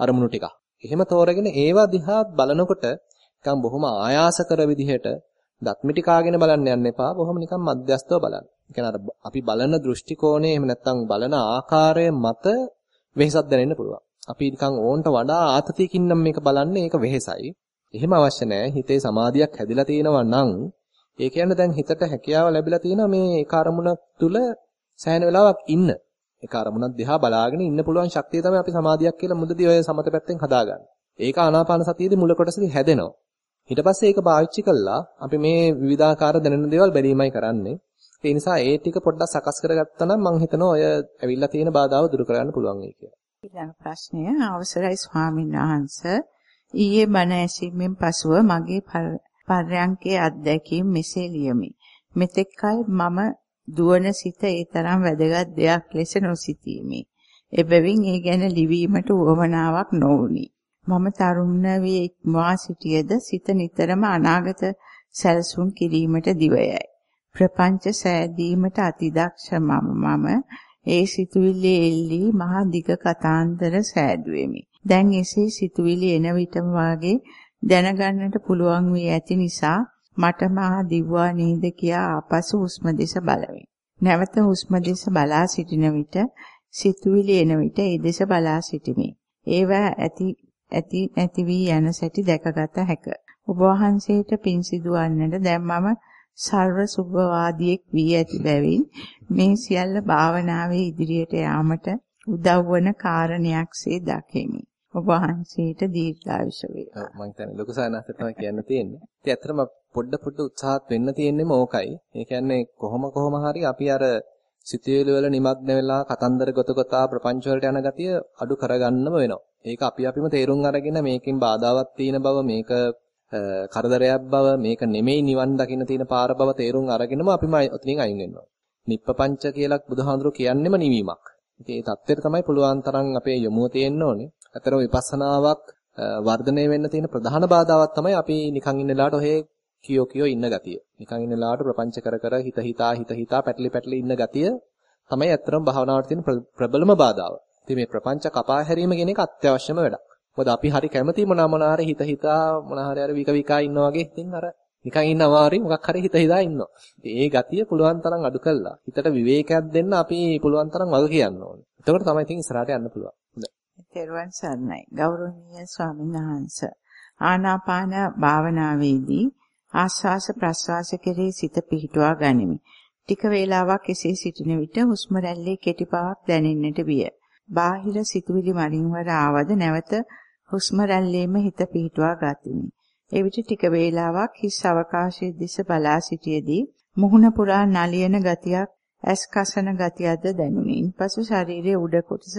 අරමුණු ටික. එහෙම තෝරගෙන ඒවා දිහා බලනකොට නිකන් බොහොම ආයාස කර විදිහට දත් මිටි කාගෙන බලන්න යන්න එපා. බොහොම නිකන් මධ්‍යස්තව බලන්න. කියන්නේ අපි බලන දෘෂ්ටි කෝණය එහෙම නැත්නම් බලන ආකාරය මත වෙහසක් දැනෙන්න පුළුවන්. අපි නිකන් ඕන්ට වඩා ආතතියකින් නම් මේක බලන්නේ ඒක වෙහසයි. එහෙම අවශ්‍ය නැහැ. හිතේ සමාධියක් හැදිලා තියෙනවා නම් ඒ කියන්නේ දැන් හිතට හැකියාව ලැබිලා තියෙනවා මේ ඒ අරමුණ තුල සෑහෙන වෙලාවක් ඉන්න. ඒක අරමුණක් දිහා බලාගෙන ඉන්න පුළුවන් ශක්තිය තමයි අපි සමාධියක් කියලා මුදදී ඔය සමත පැත්තෙන් හදාගන්නේ. ඒක ආනාපාන සතියේදී මුල කොටසදී හැදෙනවා. ඊට පස්සේ ඒක පාවිච්චි කළා අපි මේ විවිධාකාර දැනෙන දේවල් බැලීමයි කරන්නේ. ඒ නිසා ඒ ටික පොඩ්ඩක් සකස් කරගත්තා නම් මම හිතනවා ඔය ඇවිල්ලා තියෙන බාධාව දුරු කරගන්න පුළුවන් වෙයි කියලා. ඊළඟ ප්‍රශ්නය අවසරයි ස්වාමීන් වහන්සේ ඊයේ බණ ඇසීමෙන් පසුව මගේ පර්යංකයේ අත්දැකීම් මෙසේ ලියමි. මෙතෙක් කල මම දුවන සිත ඒ තරම් වැදගත් දෙයක් ලෙස නොසිතීමි. එබැවින් ඒ ගැන ලිවීමට උවමනාවක් නොවුනි. මම තරුණ වී ඉක්මවා සිටියේද සිත නිතරම අනාගත සැලසුම් කිරීමට දිවයයි. ප්‍රපංච සෑදීමට අතිදක්ෂ මම ඒ සිතුවිලි එල්ලි මහා දිග කතාන්තර සෑදුවෙමි. දැන් එසේ සිතුවිලි එන විටම වාගේ දැනගන්නට පුළුවන් වී ඇති නිසා මට මහා දිව්වා නේද කියා ආපසු හුස්ම දෙස බලමි. නැවත හුස්ම දෙස බලා සිටින විට සිතුවිලි එන විට ඒ දෙස බලා සිටිමි. ඒවා ඇති ඇති නැති වී යන සැටි දැකගත හැක. ඔබ වහන්සේට පින් සිදුවන්නට දැන් මම සර්ව සුභවාදියෙක් වී ඇති බැවින් මේ සියල්ල භාවනාවේ ඉදිරියට යාමට උදව් වන කාරණයක්සේ දකිමි. ඔබ වහන්සේට දීර්ඝායුෂ වේවා. මම හිතන්නේ ලොකු සානාස තමයි කියන්න තියෙන්නේ. ඉතින් ඇත්තටම පොඩ පොඩ උත්සාහත් වෙන්න තියෙන්නේම ඕකයි. ඒ කියන්නේ කොහොම කොහොම හරි අපි අර සිතුවිලි වල නිමග්න වෙලා කතන්දර ගොත ගොතා ප්‍රපංච වලට යන ගතිය අඩු කරගන්නම වෙනවා. ඒක අපි අපිම තේරුම් අරගෙන මේකෙන් බාධාවත් තියෙන බව මේක කරදරයක් බව මේක නෙමෙයි නිවන් දකින්න තියෙන පාර බව තේරුම් අරගෙනම අපිම ඔතනින් අයින් වෙනවා. නිප්පපංච කියලා බුදුහාඳුර කියන්නේම නිවීමක්. ඉතින් ඒ தත්ත්වෙට තමයි පුළුවන් තරම් අපේ යොමුව තියෙන්න ඕනේ. අතරම විපස්සනාවක් වර්ධනය වෙන්න තියෙන ප්‍රධාන බාධාවක් තමයි අපි නිකන් ඉන්න ලාට ඔහේ කියෝ කියෝ ඉන්න ගතිය. නිකන් ඉන්න ලාට ප්‍රපංච කර කර හිත හිතා හිත හිතා පැටලි පැටලි ඉන්න ගතිය තමයි අත්‍තරම භාවනාවට තියෙන ප්‍රබලම බාධාව. ඉතින් මේ ප්‍රපංච කපා හැරීම කියන එක අත්‍යවශ්‍යම වැඩක්. මොකද අපි හරි කැමති මොනවා මොනවා හිත හිතා මොනවා හරි අර වික විකා ඉන්නා වගේ ඉතින් අර නිකන් ඉන්න අමාරුයි මොකක් හරි හිත හිතා ඉන්නවා. ඒ ගතිය පුළුවන් තරම් අඩු කළා. හිතට විවේකයක් දෙන්න අපි පුළුවන් තරම් වග කියන්න ඕනේ. එතකොට තමයි ඉතින් ඉස්සරහට යන්න පුළුවන්. හොඳයි. තෙරුවන් සරණයි. ගෞරවනීය ස්වාමීන් වහන්සේ. ආනාපාන භාවනාවේදී ආස්වාස ප්‍රස්වාස කෙරෙහි සිත පිහිටුවා ගනිමි. ටික වේලාවක් එසේ සිටින විට හුස්ම රැල්ලේ කෙටි බවක් දැනෙන්නට විය. බාහිර සිතුවිලි මරින් වර ආවද නැවත හුස්ම රැල්ලේම හිත පිහිටුවා ගතිමි. එවිට ටික වේලාවක් හිස් අවකාශයේ දිස බලා සිටියේදී මුහුණ පුරා නලියන ගතියක් ඇස් කසන ගතියක්ද දැනුනි. ඉන්පසු ශරීරයේ උඩ කොටස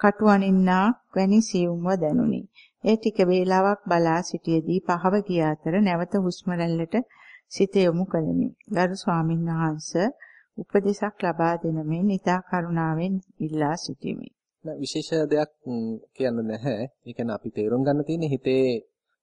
කටු අනින්නා වැනි සියුම්ව දැනුනි. ඒ ටික වේලාවක් බලා සිටියේදී පහව ගිය අතර නැවත හුස්ම රැල්ලට සිත යොමු කළෙමි. ගරු ස්වාමීන් වහන්සේ උපදේශක් ලබා දෙන මෙන් ඊතා කරුණාවෙන් ඉල්ලා සිටිමි. විශේෂ දෙයක් කියන්න නැහැ. ඒ කියන්නේ අපි තේරුම් ගන්න තියෙන්නේ හිතේ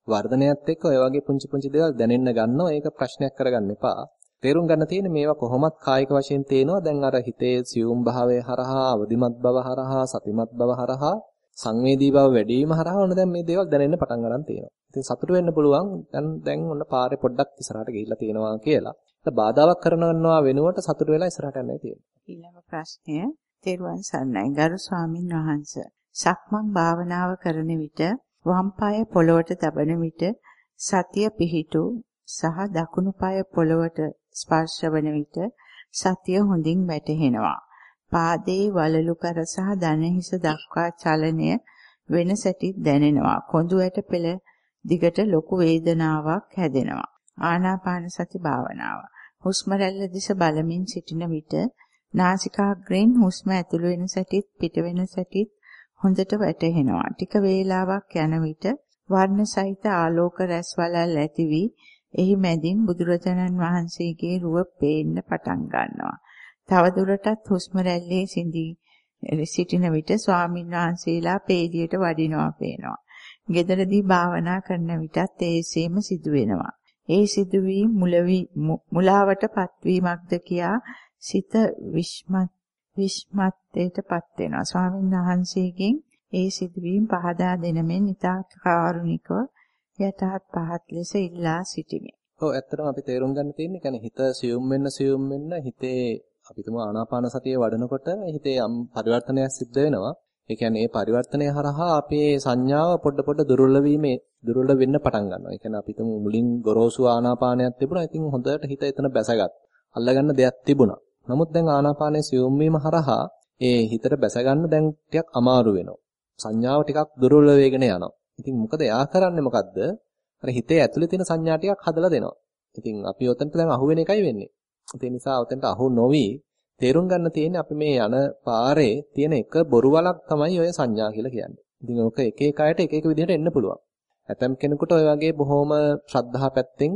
වර්ධනයත් එක්ක ඔය වගේ පුංචි පුංචි දේවල් දැනෙන්න ගන්නවා. ඒක ප්‍රශ්නයක් කරගන්න එපා. තේරුම් ගන්න තියෙන්නේ මේවා කොහොමත් කායික වශයෙන් තේනවා. දැන් අර හිතේ සියුම් භාවය හරහා, අවදිමත් බව හරහා, සතිමත් බව හරහා, සංවේදී බව වැඩි වීම හරහා ඔන්න දැන් මේ දේවල් දැනෙන්න පටන් ගන්න තියෙනවා. ඉතින් සතුට වෙන්න පුළුවන්. දැන් දැන් ඔන්න පාරේ පොඩ්ඩක් ඉස්සරහට ගිහිල්ලා තියෙනවා කියලා. ඒක බාධාවක් කරනවා වෙනුවට සතුට වෙලා ඉස්සරහට යන්නයි තියෙන්නේ. ඊළඟ ප්‍රශ්නය තෙරුවන් සරණයි ගරු ස්වාමින් වහන්සේ. සක්මන් භාවනාව කරන විට වම් පාය පොළවට තබන විට සතිය පිහිටු සහ දකුණු පාය පොළවට ස්පර්ශ වන විට සතිය හොඳින් වැටහෙනවා. පාදයේ වලලු කර සහ දණහිස දක්වා චලනය වෙන සැටිත් දැනෙනවා. කොඳු ඇට පෙළ දිගට ලොකු වේදනාවක් හැදෙනවා. ආනාපාන සති භාවනාව. හුස්ම රැල්ල දිස බලමින් සිටින විට නාසිකාග්‍රයෙන් හුස්ම ඇතුළු වෙන සැටිත් පිට වෙන සැටිත් හොඳට වැටහෙනවා. ටික වේලාවක් යන විට වර්ණ සහිත ආලෝක රැස් වලල් ඇති වී එහි මැදින් බුදුරජාණන් වහන්සේගේ රුව පේන්න පටන් ගන්නවා. තව දුරටත් හුස්ම රැල්ලේ සිඳී සිටින විට ස්වාමින් වහන්සේලා පේදියට වඩිනවා පේනවා. ගෙදරදී භාවනා කරන විටත් ඒසෙම සිදු වෙනවා. ඒ සිදුවීම් මුලාවට පත්වීමක්ද කියා සිත විශ්මත් විශ්මත්යටපත් වෙනවා. ස්වාමීන් වහන්සේගෙන් ඒ සිදුවීම් පහදා දෙන මෙන් ඉතා කාරුණිකව යටහත් පහත් ලෙස ඉල්ලා සිටිමි. ඔව් ඇත්තටම අපි තේරුම් ගන්න තියෙන්නේ කියන්නේ හිත සියුම් වෙන්න සියුම් වෙන්න හිතේ අපි තුමු ආනාපාන සතිය වඩනකොට හිතේ යම් පරිවර්තනයක් සිද්ධ වෙනවා. ඒ කියන්නේ මේ පරිවර්තනය හරහා අපේ සංඥාව පොඩ පොඩ දුර්වල වීමේ දුර්වල වෙන්න පටන් ගන්නවා. ඒ කියන්නේ අපි තුමු මුලින් ගොරෝසු ආනාපානයක් තිබුණා. ඉතින් හොඳට හිත එතන බැසගත්. අල්ලගන්න දෙයක් තිබුණා. නමුත් දැන් ආනාපානයේ සියුම් වීම හරහා ඒ හිතට බැස ගන්න දැන් ටිකක් අමාරු වෙනවා. සංඥාව ටිකක් දුර්වල වෙගෙන යනවා. ඉතින් මොකද එයා කරන්නේ මොකද්ද? අර හිතේ ඇතුලේ තියෙන සංඥා ටිකක් හදලා දෙනවා. ඉතින් අපි ඔතනට දැන් අහු වෙන එකයි වෙන්නේ. ඒ නිසා ඔතනට අහු නොවි තේරුම් ගන්න තියෙන්නේ අපි මේ යන පාරේ තියෙන එක බොරු වලක් තමයි ඔය සංඥා කියලා කියන්නේ. ඉතින් ඕක එක එක අයට එක එක විදිහට එන්න පුළුවන්. ඇතම් කෙනෙකුට ඔය වගේ බොහොම ශ්‍රද්ධා පැත්තෙන්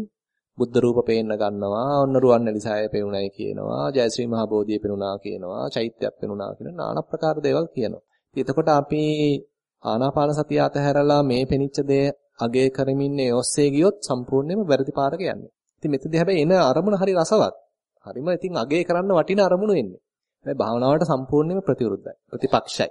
බුද්ධ රූප පේන්න ගන්නවා. ඔන්න රුවන්වැලි සෑය පෙනුණයි කියනවා. ජයශ්‍රී මහ බෝධිය පෙනුණා කියනවා. චෛත්‍යයක් පෙනුණා කියන নানা ප්‍රකාර දේවල් කියනවා. එතකොට අපි ආනාපාන සතිය අතහැරලා මේ පෙනිච්ච දේ අගය කරමින් ඒ ඔස්සේ ගියොත් සම්පූර්ණයෙන්ම වැරදි පාරක යන්නේ. ඉතින් මෙතනදී හැබැයි එන අරමුණ හරි රසවත්. හරිම ඉතින් අගය කරන්න වටින අරමුණු එන්නේ. හැබැයි භාවනාවට සම්පූර්ණයෙන්ම ප්‍රතිවිරුද්ධයි. ප්‍රතිපක්ෂයි.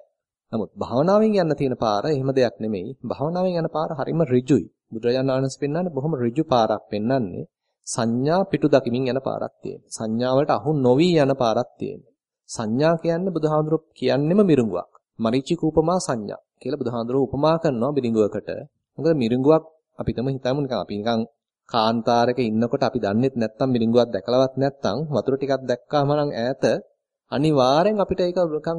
නමුත් භාවනාවෙන් යන්න තියෙන පාර එහෙම දෙයක් නෙමෙයි. භාවනාවෙන් යන පාර හරිම ඍජුයි. බුදුරජාණන් වහන්සේ පෙන්වන්නේ බොහොම ඍජු පාරක් පෙන්වන්නේ. සංඥා පිටු දකිමින් යන පාරක් තියෙනවා. සංඥාවලට අහු නොවි යන පාරක් තියෙනවා. සංඥා කියන්නේ බුදුහාඳුර කියන්නෙම මිරිඟුවක්. මරිචික උපමා සංඥා කියලා බුදුහාඳුර උපමා කරනවා මිරිඟුවකට. මොකද මිරිඟුවක් අපි තම හිතමු නිකන් අපි නිකන් කාන්තාරයක ඉන්නකොට අපි දන්නෙත් නැත්තම් මිරිඟුවක් දැකලවත් නැත්තම් වතුර ටිකක් දැක්කාම නම් ඈත අනිවාර්යෙන් අපිට ඒක නිකන්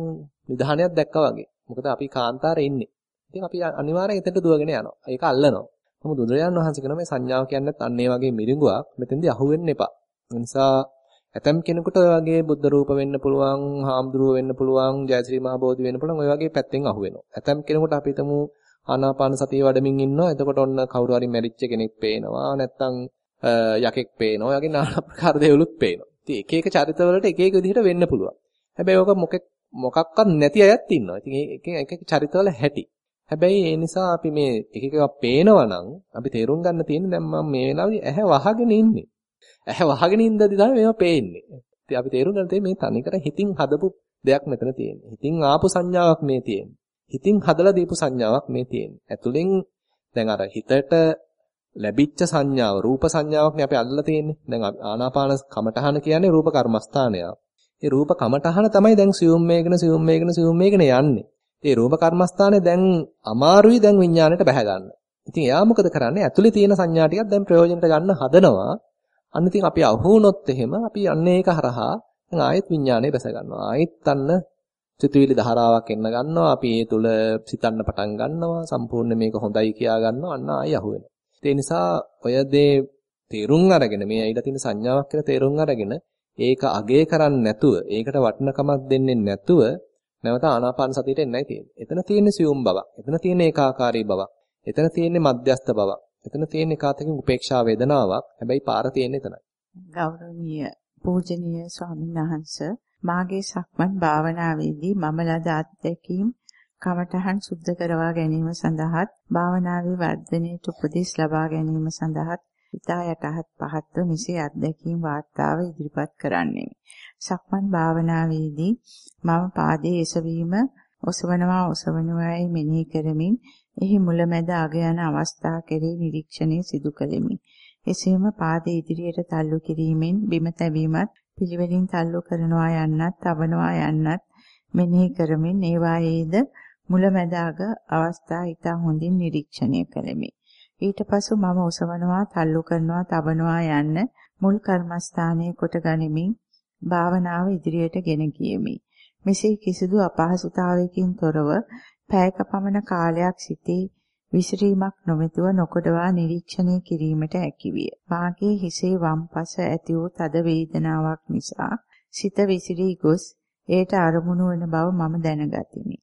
නිධානයක් දැක්කා වගේ. මොකද අපි කාන්තාරේ ඉන්නේ. ඉතින් අපි අනිවාර්යෙන් එතනට දුවගෙන යනවා. ඒක අල්ලනවා. නමුත් බුදුරජාණන් වහන්සේ කියන මේ සංඥාව කියන්නේත් අන්න ඒ වගේ මිරිඟුවක් මෙතෙන්දී අහු වෙන්න එපා. ඒ නිසා ඇතම් කෙනෙකුට ඔය වගේ බුද්ධ රූප වෙන්න පුළුවන්, හාමුදුරුව වෙන්න පුළුවන්, ජයශ්‍රී මහ බෝධි වෙන්න පුළුවන්, ඔය වගේ පැත්තෙන් අහු වෙනවා. ඇතම් කෙනෙකුට අපි හිතමු ආනාපාන සතිය වඩමින් ඉන්නවා. එතකොට ඔන්න කවුරු හරි මැරිච්ච කෙනෙක් පේනවා. නැත්තම් යකෙක් පේනවා. ඔය වගේ নানা ප්‍රකාර දේවලුත් පේනවා. ඉතින් එක එක චරිතවලට එක එක විදිහට වෙන්න පුළුවන්. හැබැයි ඔක මොකෙක් මොකක්වත් නැති අයත් ඉන්නවා. ඉතින් ඒක එක එක චරිතවල හැටි. හැබැයි ඒ නිසා අපි මේ එක එකව පේනවා නම් අපි තේරුම් ගන්න තියෙන්නේ දැන් මම මේ වෙලාවේ ඇහැ වහගෙන ඉන්නේ. ඇහැ වහගෙන ඉඳදී තමයි මේවා පේන්නේ. ඉතින් අපි තේරුම් ගන්න තියෙන්නේ මේ තනිකර හිතින් හදපු දෙයක් මෙතන තියෙන්නේ. හිතින් ආපු සංඥාවක් මේ තියෙන්නේ. හිතින් හදලා දීපු සංඥාවක් මේ තියෙන්නේ. ඇතුලෙන් දැන් අර හිතට ලැබිච්ච සංඥාව රූප සංඥාවක්නේ අපි අල්ලලා තියෙන්නේ. දැන් ආනාපාන කමඨහන කියන්නේ රූප කර්මස්ථානය. ඒ රූප කමඨහන තමයි දැන් සියුම් මේකන සියුම් මේකන සියුම් මේකන යන්නේ. ඒ රූප කර්මස්ථානේ දැන් අමාරුයි දැන් විඥාණයට බැහැ ගන්න. ඉතින් එයා මොකද කරන්නේ? ඇතුලේ තියෙන සංඥා ටිකක් දැන් ප්‍රයෝජනට ගන්න හදනවා. අන්න ඉතින් අපි අහු වුණොත් එහෙම අපි අන්න ඒක හරහා දැන් ආයෙත් විඥාණය බැස ගන්නවා. ආයෙත් අන්න සිතුවිලි ධාරාවක් එන්න ගන්නවා. අපි ඒ තුල සිතන්න පටන් ගන්නවා. සම්පූර්ණ මේක හොඳයි කියා ගන්නවා. අන්න ආයෙ අහු වෙනවා. ඒ නිසා ඔය දේ තේරුම් අරගෙන මේ ඇයිලා තියෙන සංඥාවක් කියලා තේරුම් අරගෙන ඒක අගේ කරන්නේ නැතුව ඒකට වටිනකමක් දෙන්නේ නැතුව නැවත ආනාපාන සතියට එන්නයි තියෙන්නේ. එතන තියෙන්නේ සියුම් බවක්. එතන තියෙන්නේ ඒකාකාරී බවක්. එතන තියෙන්නේ මධ්‍යස්ත බවක්. එතන තියෙන්නේ කාතකින් උපේක්ෂා වේදනාවක්. හැබැයි පාර තියෙන්නේ එතනයි. ගෞරවනීය පූජනීය ස්වාමීන් වහන්සේ මාගේ සක්මන් භාවනාවේදී මම ලද අත්දැකීම් කමඨහන් සුද්ධ කරවා ගැනීම සඳහාත් භාවනාවේ වර්ධනයට උපදෙස් ලබා ගැනීම සඳහාත් ඉතා යටහත් පහත්ව මෙසේ අත්දැකීම් වාර්තාව ඉදිරිපත් කරන්නේ. සක්මන් භාවනාවේදී මම පාදයේ එසවීම ඔසවනවා ඔසවනවායි මෙනෙහි කරමින් එහි මුලැමැද අග යන අවස්ථා කෙරෙහි නිරීක්ෂණය සිදු කළෙමි. එසේම පාදයේ ඉදිරියට තල්ලු කිරීමෙන් බිම තැබීමත් පිළිවෙලින් තල්ලු කරනවා යන්නත්, තබනවා යන්නත් මෙනෙහි කරමින් ඒවායේද මුලැමැද අග අවස්ථා ඊට හොඳින් නිරීක්ෂණය කළෙමි. ඊට පසු මම ඔසවනවා, තල්ලු කරනවා, තබනවා යන්න මුල් කර්මස්ථානයේ කොට ගනිමින් භාවනාව ඉදිරියට ගෙන ගියෙමි. මෙසේ කිසිදු අපහසුතාවයකින් තොරව පැයක පමණ කාලයක් සිටී විසිරීමක් නොමැතිව නොකොඩවා නිරීක්ෂණය කිරීමට හැකිවිය. මාගේ හිසේ වම් පස ඇති වූ තද වේදනාවක් නිසා සිත විසිරී ගොස් ඒට අරමුණු වන බව මම දැනගතිමි.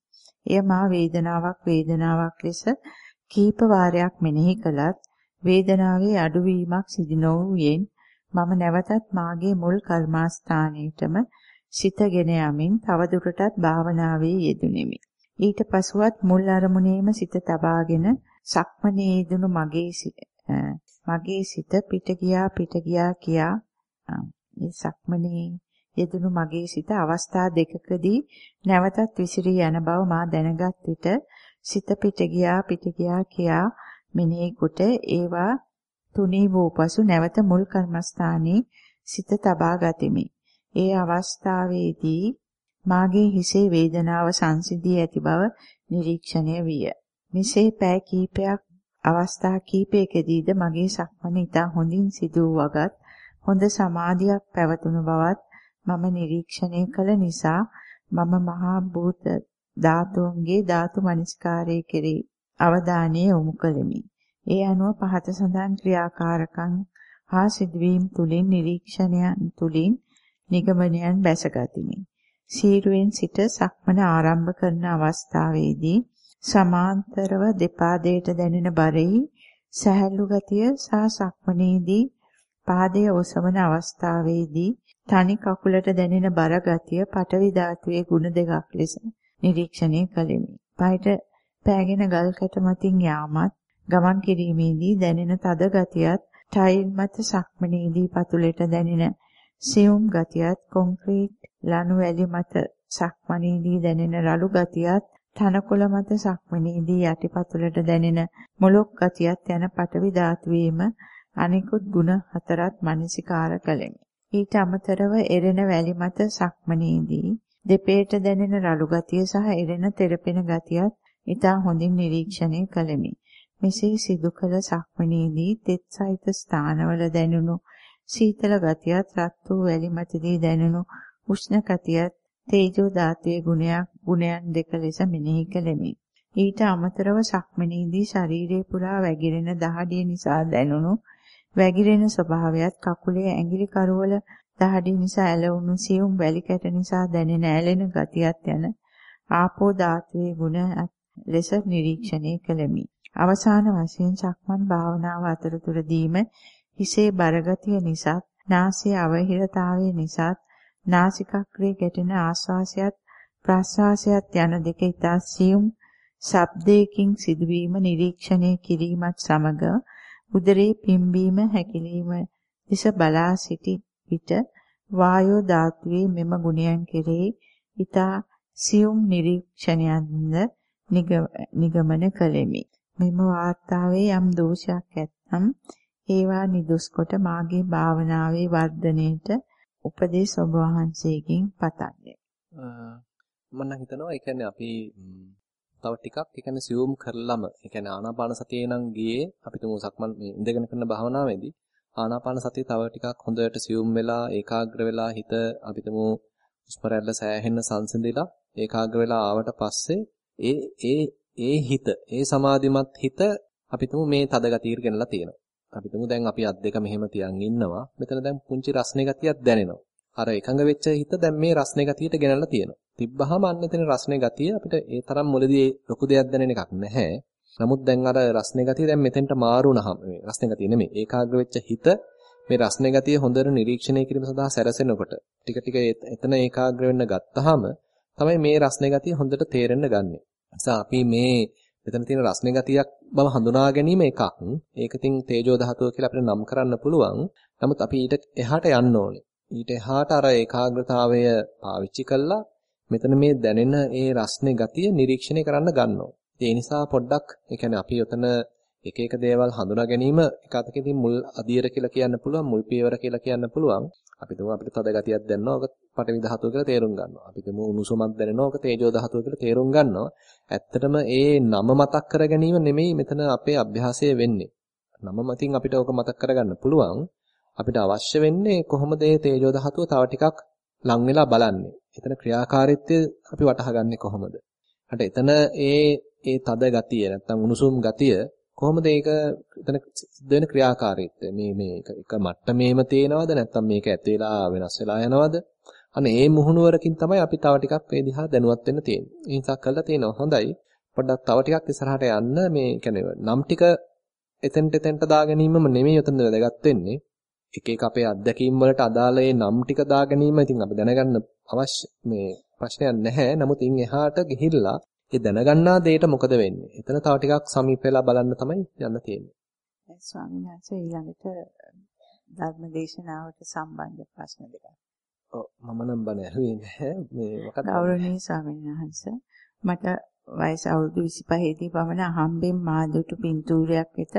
එය මා වේදනාවක් වේදනාවක් ලෙස කීප වාරයක් මෙනෙහි කළත් වේදනාවේ අඩුවීමක් සිදු නොවුයෙන් මම නැවතත් මාගේ මුල් කර්මාස්ථානයටම සිතගෙන යමින් තවදුරටත් භාවනාවේ යෙදුණෙමි. ඊට පසුවත් මුල් අරමුණේම සිත තබාගෙන සක්මනේ යෙදුණු මගේ මගේ සිත පිට ගියා පිට ගියා කියා මේ සක්මනේ යෙදුණු මගේ සිත අවස්ථා දෙකකදී නැවතත් විසිරී යන බව මා දැනගත් විට සිත පිට ගියා පිට ගියා කියා මෙනෙහි කොට ඒවා තුනී වූ පසු නැවත මුල් කර්මස්ථානයේ සිත තබා ගතිමි. ඒ අවස්ථාවේදී මාගේ හිසේ වේදනාව සංසිඳී ඇති බව නිරීක්ෂණය විය. මෙසේ පෑ කීපයක් අවස්ථා කීපයකදීද මගේ සක්මන ඉතා හොඳින් සිදු වගත් හොඳ සමාධියක් පැවතුණු බවත් මම නිරීක්ෂණය කළ නිසා මම මහා භූත ධාතුන්ගේ ධාතු මනස්කාරයේ කෙරෙහි අවධානය යොමු කළෙමි. ඒ අනුව පහත සඳහන් ක්‍රියාකාරකම් හා සිදුවීම් තුලින් නිරීක්ෂණයන් තුලින් නිගමනයන් බැසගතිමි. සීරුවෙන් සිට සක්මන ආරම්භ කරන අවස්ථාවේදී සමාන්තරව දෙපා දෙයට දැනෙන බරෙහි සැහැල්ලු ගතිය සහ සක්මනේදී පාදයේ ඔසවන අවස්ථාවේදී තනි කකුලට දැනෙන බර ගතිය පටවි ධාතුවේ ගුණ දෙකක් ලෙස නිරීක්ෂණය කළෙමි. පයට පෑගෙන ගල් කැට මතින් යාමත් ගමන් කිරීමේදී දැනෙන තද ගතියත් ටයිල් මත සක්මනේදී පතුලට දැනෙන සියුම් ගතියත් කොන්ක්‍රීට් ලනු වැලි මත සක්මනේදී දැනෙන රළු ගතියත් තනකොළ මත සක්මනේදී යටිපතුලට දැනෙන මොලොක් ගතියත් යන පටවි ධාතුවේම අනිකුත් ಗುಣ හතරත් මනසිකාර කළෙමි. ඊට අමතරව එරෙන වැලි මත සක්මනේදී දෙපේට දැනෙන රළු ගතිය සහ එරෙන තෙරපෙන ගතියත් ඊට හොඳින් නිරීක්ෂණය කළෙමි. මෙසේ සිදු කළ සක්මනේදී තෙත් සහිත ස්ථානවල දැනුණු සීතල ගතියත් රත් වූ වැලි මතදී දැනුණු උෂ්ණ ගතියත් තේජෝ ධාතුවේ ගුණයක් ගුණයන් දෙක ලෙස මෙනෙහි කෙලෙමි. ඊට අමතරව සක්මනේදී ශරීරේ පුරා වැగిරෙන දහඩිය නිසා දැනුණු වැగిරෙන ස්වභාවයත් කකුලේ ඇඟිලි කරවල දහඩිය නිසා ඇලවුණු සියුම් වැලි කැට නිසා දැනෙන ඇලෙන ගතියත් යන ආපෝ ධාතුවේ ගුණ ලෙස නිරීක්ෂණය කළෙමි. අවසාන වශයෙන් සක්මන් භාවනාව අතරතුරදීම හිසේ බරගතිය නිසා නාසයේ අවහිරතාවය නිසා නාසිකාග්‍රේ ගැටෙන ආශ්වාසයත් ප්‍රශ්වාසයත් යන දෙක ඉතා සියුම් ශබ්දයකින් සිදුවීම නිරීක්ෂණය කිරීමත් සමග උදරේ පිම්බීම හැකිලිම දිස බලා සිටි විට වායෝ ධාතුවේ මෙම ගුණයන් කෙරෙහි ඊතා සියුම් නිරීක්ෂණයන්ද නිගමන කළෙමි. මෙම වාර්තාවේ යම් දෝෂයක් ඇත්නම් ඒවා නිදුස් කොට මාගේ භාවනාවේ වර්ධනයට උපදේශ ඔබ වහන්සේගෙන් පතන්නේ. මම නම් හිතනවා ඒ කියන්නේ අපි තව ටිකක් ඒ කියන්නේ සියුම් කරලම ඒ කියන්නේ ආනාපාන සතියේ නම් ගියේ අපි තුමු සක්මන් මේ ඉඳගෙන කරන භාවනාවේදී ආනාපාන සතිය තව ටිකක් හොඳට සියුම් වෙලා ඒකාග්‍ර වෙලා හිත අපි තුමු හුස්ම රැල්ල සෑහෙන්න සංසිඳිලා ඒකාග්‍ර වෙලා ආවට පස්සේ ඒ ඒ ඒ හිත ඒ සමාධිමත් හිත අපි තුමු මේ තද ගතියට ගෙනලා තියෙනවා. අපි තුමු දැන් අපි අත් දෙක මෙහෙම තියන් ඉන්නවා. මෙතන දැන් පුංචි රස්නේ ගතියක් දැනෙනවා. අර එකඟ වෙච්ච හිත දැන් මේ රස්නේ ගතියට ගෙනල්ලා තියෙනවා. තිබ්බහම අන්න එතන රස්නේ ගතිය අපිට ඒ තරම් මුලදී ලොකු දෙයක් දැනෙන එකක් නැහැ. නමුත් දැන් අර රස්නේ ගතිය දැන් මෙතෙන්ට මාරු වුණාම මේ රස්නේ ගතිය නෙමෙයි ඒකාග්‍ර වෙච්ච හිත මේ රස්නේ ගතිය හොඳට නිරීක්ෂණය කිරීම සඳහා සැරසෙනකොට ටික ටික එතන ඒකාග්‍ර වෙන්න ගත්තාම තමයි මේ රස්නේ ගතිය හොඳට තේරෙන්න ගන්නෙ. නිසා අපි මේ මෙතන තියෙන රස්නේ ගතියක් බව හඳුනා ගැනීම එකක්. ඒක ඉතින් තේජෝ ධාතුව කියලා අපිට නම් කරන්න පුළුවන්. නමුත් අපි ඊට එහාට යන්න ඕනේ. ඊට එහාට අර ඒකාග්‍රතාවය පාවිච්චි කළා මෙතන මේ දැනෙන ඒ රස්නේ ගතිය නිරීක්ෂණය කරන්න ගන්නවා. ඒ නිසා පොඩ්ඩක් ඒ කියන්නේ අපි උතන එක එක දේවල් හඳුනා ගැනීම එක අතකින් මුල් අදියර කියලා කියන්න පුළුවන් මුල් පියවර කියලා කියන්න පුළුවන්. අපි තුමු අපිට තද ගතියක් දැනනවා. ඔක පටවි ධාතුව කියලා තේරුම් ගන්නවා. අපි තුමු උණුසුමක් දැනෙනවා. ඔක තේජෝ ධාතුව කියලා තේරුම් ගන්නවා. ඇත්තටම ඒ නම මතක් කර ගැනීම නෙමෙයි මෙතන අපේ අභ්‍යාසය වෙන්නේ. නම මතින් අපිට ඕක මතක් කරගන්න පුළුවන්. අපිට අවශ්‍ය වෙන්නේ කොහොමද මේ තේජෝ ධාතුව තව ටිකක් ලං වෙලා බලන්නේ. එතන ක්‍රියාකාරීත්වය අපි වටහාගන්නේ කොහොමද? අට එතන ඒ ඒ තද ගතිය නැත්තම් උණුසුම් ගතිය කොහොමද ඒක එතන සිද්ධ වෙන ක්‍රියාකාරීත්වය මේ මේ එක මට්ටමේම තේනවද නැත්නම් මේක ඇත වෙලා වෙනස් වෙලා යනවද අන්න ඒ මුහුණුවරකින් තමයි අපි තව ටිකක් මේ දිහා දැනුවත් වෙන්න තියෙන්නේ. ඒ නිසා කළා තියෙනවා හොඳයි. පොඩ්ඩක් තව ටිකක් ඉස්සරහට යන්න මේ කියන්නේ නම් ටික එතෙන්ට එතෙන්ට දා ගැනීමම නෙමෙයි උතන වැදගත් වෙන්නේ. එක එක අපේ අත්දැකීම් වලට අදාළ ඒ නම් ටික දා ගැනීම ඉතින් අපි දැනගන්න අවශ්‍ය මේ ප්‍රශ්නයක් නැහැ. නමුත් ඉන් එහාට ගිහිල්ලා ඒ දැනගන්නා දෙයට මොකද වෙන්නේ? එතන තව ටිකක් සමීප වෙලා බලන්න තමයි යන්න තියෙන්නේ. ස්වාමීන් වහන්සේ ඊළඟට ධර්ම දේශනාවට සම්බන්ධ ප්‍රශ්න දෙකක්. ඔව් මම නම් බණ ඇහුවේ නැහැ. මේ මොකක්ද? ගෞරවනීය ස්වාමීන් වහන්සේ මට වයස අවුරුදු 25 දී පමණ හම්බෙන් මාදුටු පින්තූරයක් වෙත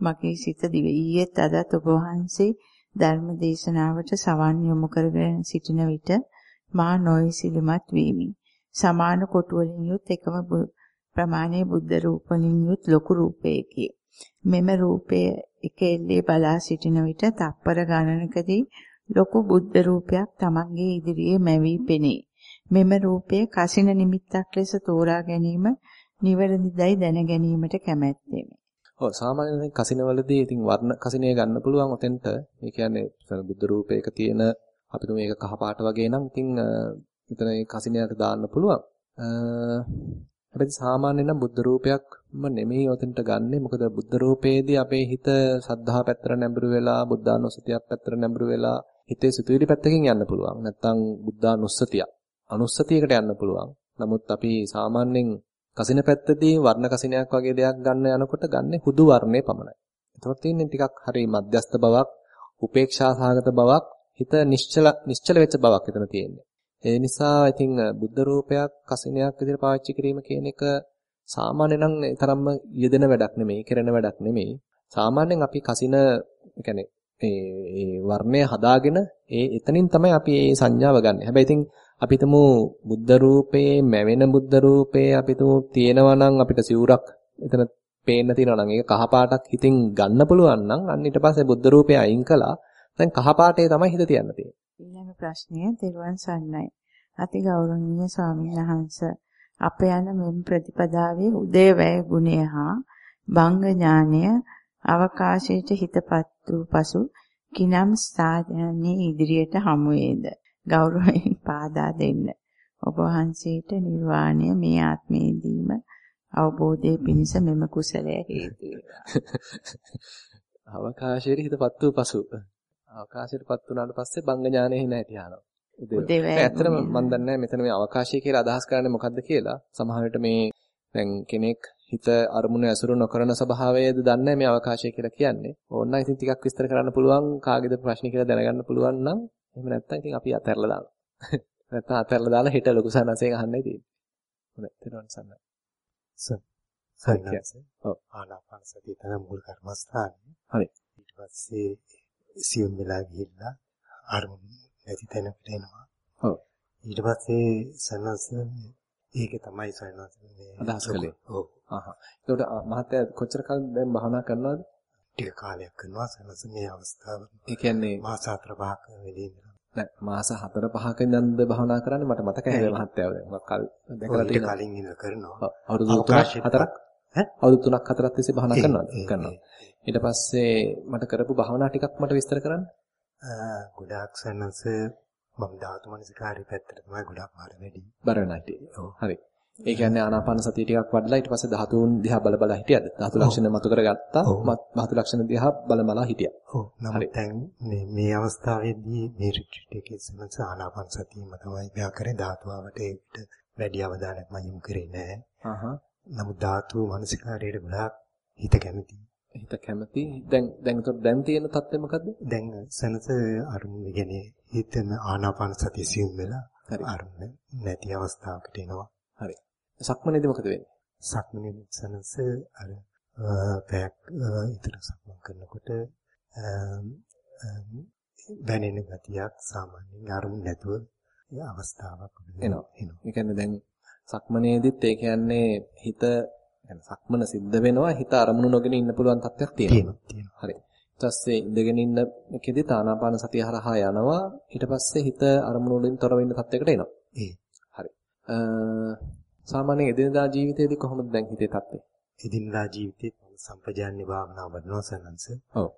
මගේ සිත දිව ඊයේත් අදත් ඔබ වහන්සේ ධර්ම දේශනාවට සවන් යොමු කරගෙන සිටින විට මා නොයිසිලිමත් වීමි. සමාන කොටු වලින් යුත් එකම ප්‍රමාණයේ බුද්ධ රූප වලින් යුත් ලොකු රූපයකි. මෙම රූපය එක එල්ලේ බලා සිටින විට තප්පර ගණනකදී ලොකු බුද්ධ රූපයක් Tamanගේ ඉදිරියේ මැවී පෙනේ. මෙම රූපය කසින නිමිත්තක් ලෙස තෝරා ගැනීම නිවැරදිදයි දැන ගැනීමට කැමැත්තෙමි. ඔව් සාමාන්‍යයෙන් කසිනවලදී ඉතින් වර්ණ කසිනය ගන්න පුළුවන් ඔතෙන්ට. ඒ කියන්නේ බුද්ධ රූපයක තියෙන අපිට මේක කහ පාට වගේ නම් ඉතින් මෙතන ඒ කසිනයට දාන්න පුළුවන්. හැබැයි සාමාන්‍යයෙන් නම් බුද්ධ රූපයක්ම නෙමෙයි ඔතෙන්ට ගන්නෙ. මොකද බුද්ධ රූපයේදී අපේ හිත සද්ධා පැත්තට නැඹුරු වෙලා බුද්ධානුස්සතියක් පැත්තට නැඹුරු වෙලා හිතේ සිතුවිලි පැත්තකින් යන්න පුළුවන්. නැත්තම් බුද්ධානුස්සතිය. අනුස්සතියකට යන්න පුළුවන්. නමුත් අපි සාමාන්‍යයෙන් කසින පැත්තදී වර්ණ කසිනයක් වගේ දෙයක් ගන්න යනකොට ගන්නෙ හුදු වර්ණේ පමණයි. එතකොට තියෙන්නේ ටිකක් හරි මධ්‍යස්ත බවක්, උපේක්ෂා සහගත බවක්, හිත නිශ්චල නිශ්චල වෙච්ච බවක් එතන තියෙන්නේ. ඒ නිසා ඉතින් බුද්ධ රූපයක් කසිනයක් විදිහට පාවිච්චි කිරීම කියන එක සාමාන්‍ය නම් තරම්ම යෙදෙන වැඩක් නෙමෙයි, කෙරෙන වැඩක් නෙමෙයි. සාමාන්‍යයෙන් අපි කසින يعني ඒ වර්ණය හදාගෙන ඒ එතනින් තමයි අපි මේ සංඥාව ගන්න. හැබැයි ඉතින් අපි හිතමු බුද්ධ රූපේ මැවෙන බුද්ධ රූපේ අපි හිතමු තියෙනවා නම් අපිට සිවුරක් එතන පේන්න තියෙනවා නම් ඒක කහ පාටක් හිතින් ගන්න පුළුවන් නම් අන්න ඊට පස්සේ බුද්ධ රූපේ අයින් කළා. දැන් කහ පාටේ තමයි හිත තියන්න තියෙන්නේ. ඊළඟ ප්‍රශ්නය තෙරුවන් සරණයි. අති ගෞරවනීය ස්වාමීන් වහන්සේ අප යන මෙම් ප්‍රතිපදාවේ උදේවැය ගුණය හා බංග ඥානය අවකාශයට හිතපත් වූ පසු කිනම් ස්ථානයේ ඉදිරියට හමු වේද? ගෞරවයෙන් පාදා දෙන්න. ඔබ වහන්සේට නිර්වාණය මේ ආත්මයේදීම අවබෝධයේ පිණිස මෙම කුසලය හේතු අවකාශයට හිතපත් වූ පසු අවකාශයටපත් වුණාට පස්සේ බංග ඥානෙ හින ඇති යනවා. උදේවැය. ඇත්තටම මම දන්නේ මෙතන මේ අවකාශය කියලා අදහස් කරන්නේ මොකද්ද කියලා. සමහර විට මේ දැන් කෙනෙක් හිත අරමුණ ඇසුරු නොකරන ස්වභාවයද දන්නේ මේ අවකාශය කියලා කියන්නේ. ඕනනම් ඉතින් ටිකක් විස්තර කරන්න පුළුවන් කාගේද ප්‍රශ්න කියලා දැනගන්න පුළුවන් නම් එහෙම නැත්නම් ඉතින් අපි අතහැරලා දානවා. නැත්නම් අතහැරලා දාලා හෙට ලොකු සනසෙන් අහන්නයි තියෙන්නේ. හොඳයි. ඊට පස්සේ සයිනස් ආනාපාන සතිය තමයි මූල කර්මස්ථානේ. හරි. ඊට පස්සේ සියුම් වෙලා ගිහිල්ලා අරමුණු නැති තැනකට එනවා. ඔව්. ඊට පස්සේ සනස් ඒක තමයි සනස් මේ අදහස් කළේ. ඔව්. ආහා. ඒකට මහත්තයා කොච්චර කාල දැන් භාවනා කරනවද? ටික කාලයක් කරනවා සනස් මේ අවස්ථාව. ඒ කියන්නේ මාස 4 5ක වෙලේ ඉඳලා. නෑ මාස 4 5ක ඉඳන්ද භාවනා කරන්නේ මට මතකයි හැබැයි මහත්තයා දැන් මොකක් කල් දැකලා තියෙනවා. කලින් ඉඳලා කරනවා. අවුරුදු 3ක් 4ක් ඈ අවුරුදු 3ක් 4ක් තිස්සේ භාවනා කරනවද? කරනවා. ඊට පස්සේ මට කරපු භාවනා ටිකක් මට විස්තර කරන්න. ගොඩාක් සනස මම ධාතු මනසිකාරය පැත්තට තමයි ගොඩාක් මාර වැඩි. බර නැටි. හරි. ඒ කියන්නේ ආනාපාන සතිය ටිකක් වඩලා ඊට පස්සේ ධාතුන් දිහා බල බල හිටියද? ධාතු ලක්ෂණ මතු කරගත්තා. ධාතු ලක්ෂණ දිහා බල බල හිටියා. ඔව්. නමුත් දැන් මේ මේ අවස්ථාවේදී මේ රිට්‍රීට් එකේ සමස ආනාපාන සතියම තමයි බෑ කරේ ධාතුවට ඒකට වැඩි අවධානයක් මම යොමු කරේ නෑ. නමුත් ධාතු මනසිකාරයට ගොඩාක් හිත කැමති. හිත කැමති. දැන් දැන් උතර දැන් තියෙන තත්ත්වය මොකද්ද? දැන් සනස අරුණ කියන්නේ හිතන ආනාපාන සතිය සියුම් වෙලා අරුණ නැති අවස්ථාවකට එනවා. හරි. සක්මනේදී මොකද වෙන්නේ? සක්මනේ සනස අර පැයක් විතර සක්මන් කරනකොට දැනෙන ගතියක් සාමාන්‍යයෙන් අරුණ නැතුව ඒ අවස්ථාවක් එනවා. එනවා. ඒ කියන්නේ දැන් සක්මනේදිත් ඒ කියන්නේ හිත يعني සක්මන සිද්ධ වෙනවා හිත අරමුණු නොගෙන ඉන්න පුළුවන් තත්ත්වයක් තියෙනවා. තියෙනවා. හරි. ඊට පස්සේ ඉඳගෙන ඉන්න එකෙදි තානාපාන සතිය හරහා යනවා. ඊට පස්සේ හිත අරමුණු වලින් තොර වෙන්න තත්ත්වයකට එනවා. ඒ. හරි. සාමාන්‍යයෙන් එදිනදා ජීවිතයේදී කොහොමද දැන් හිතේ තත්ත්වය? එදිනදා ජීවිතේ සම්පජාන්‍ය භාවනාව වඩනවා සනන්ස. ඔව්.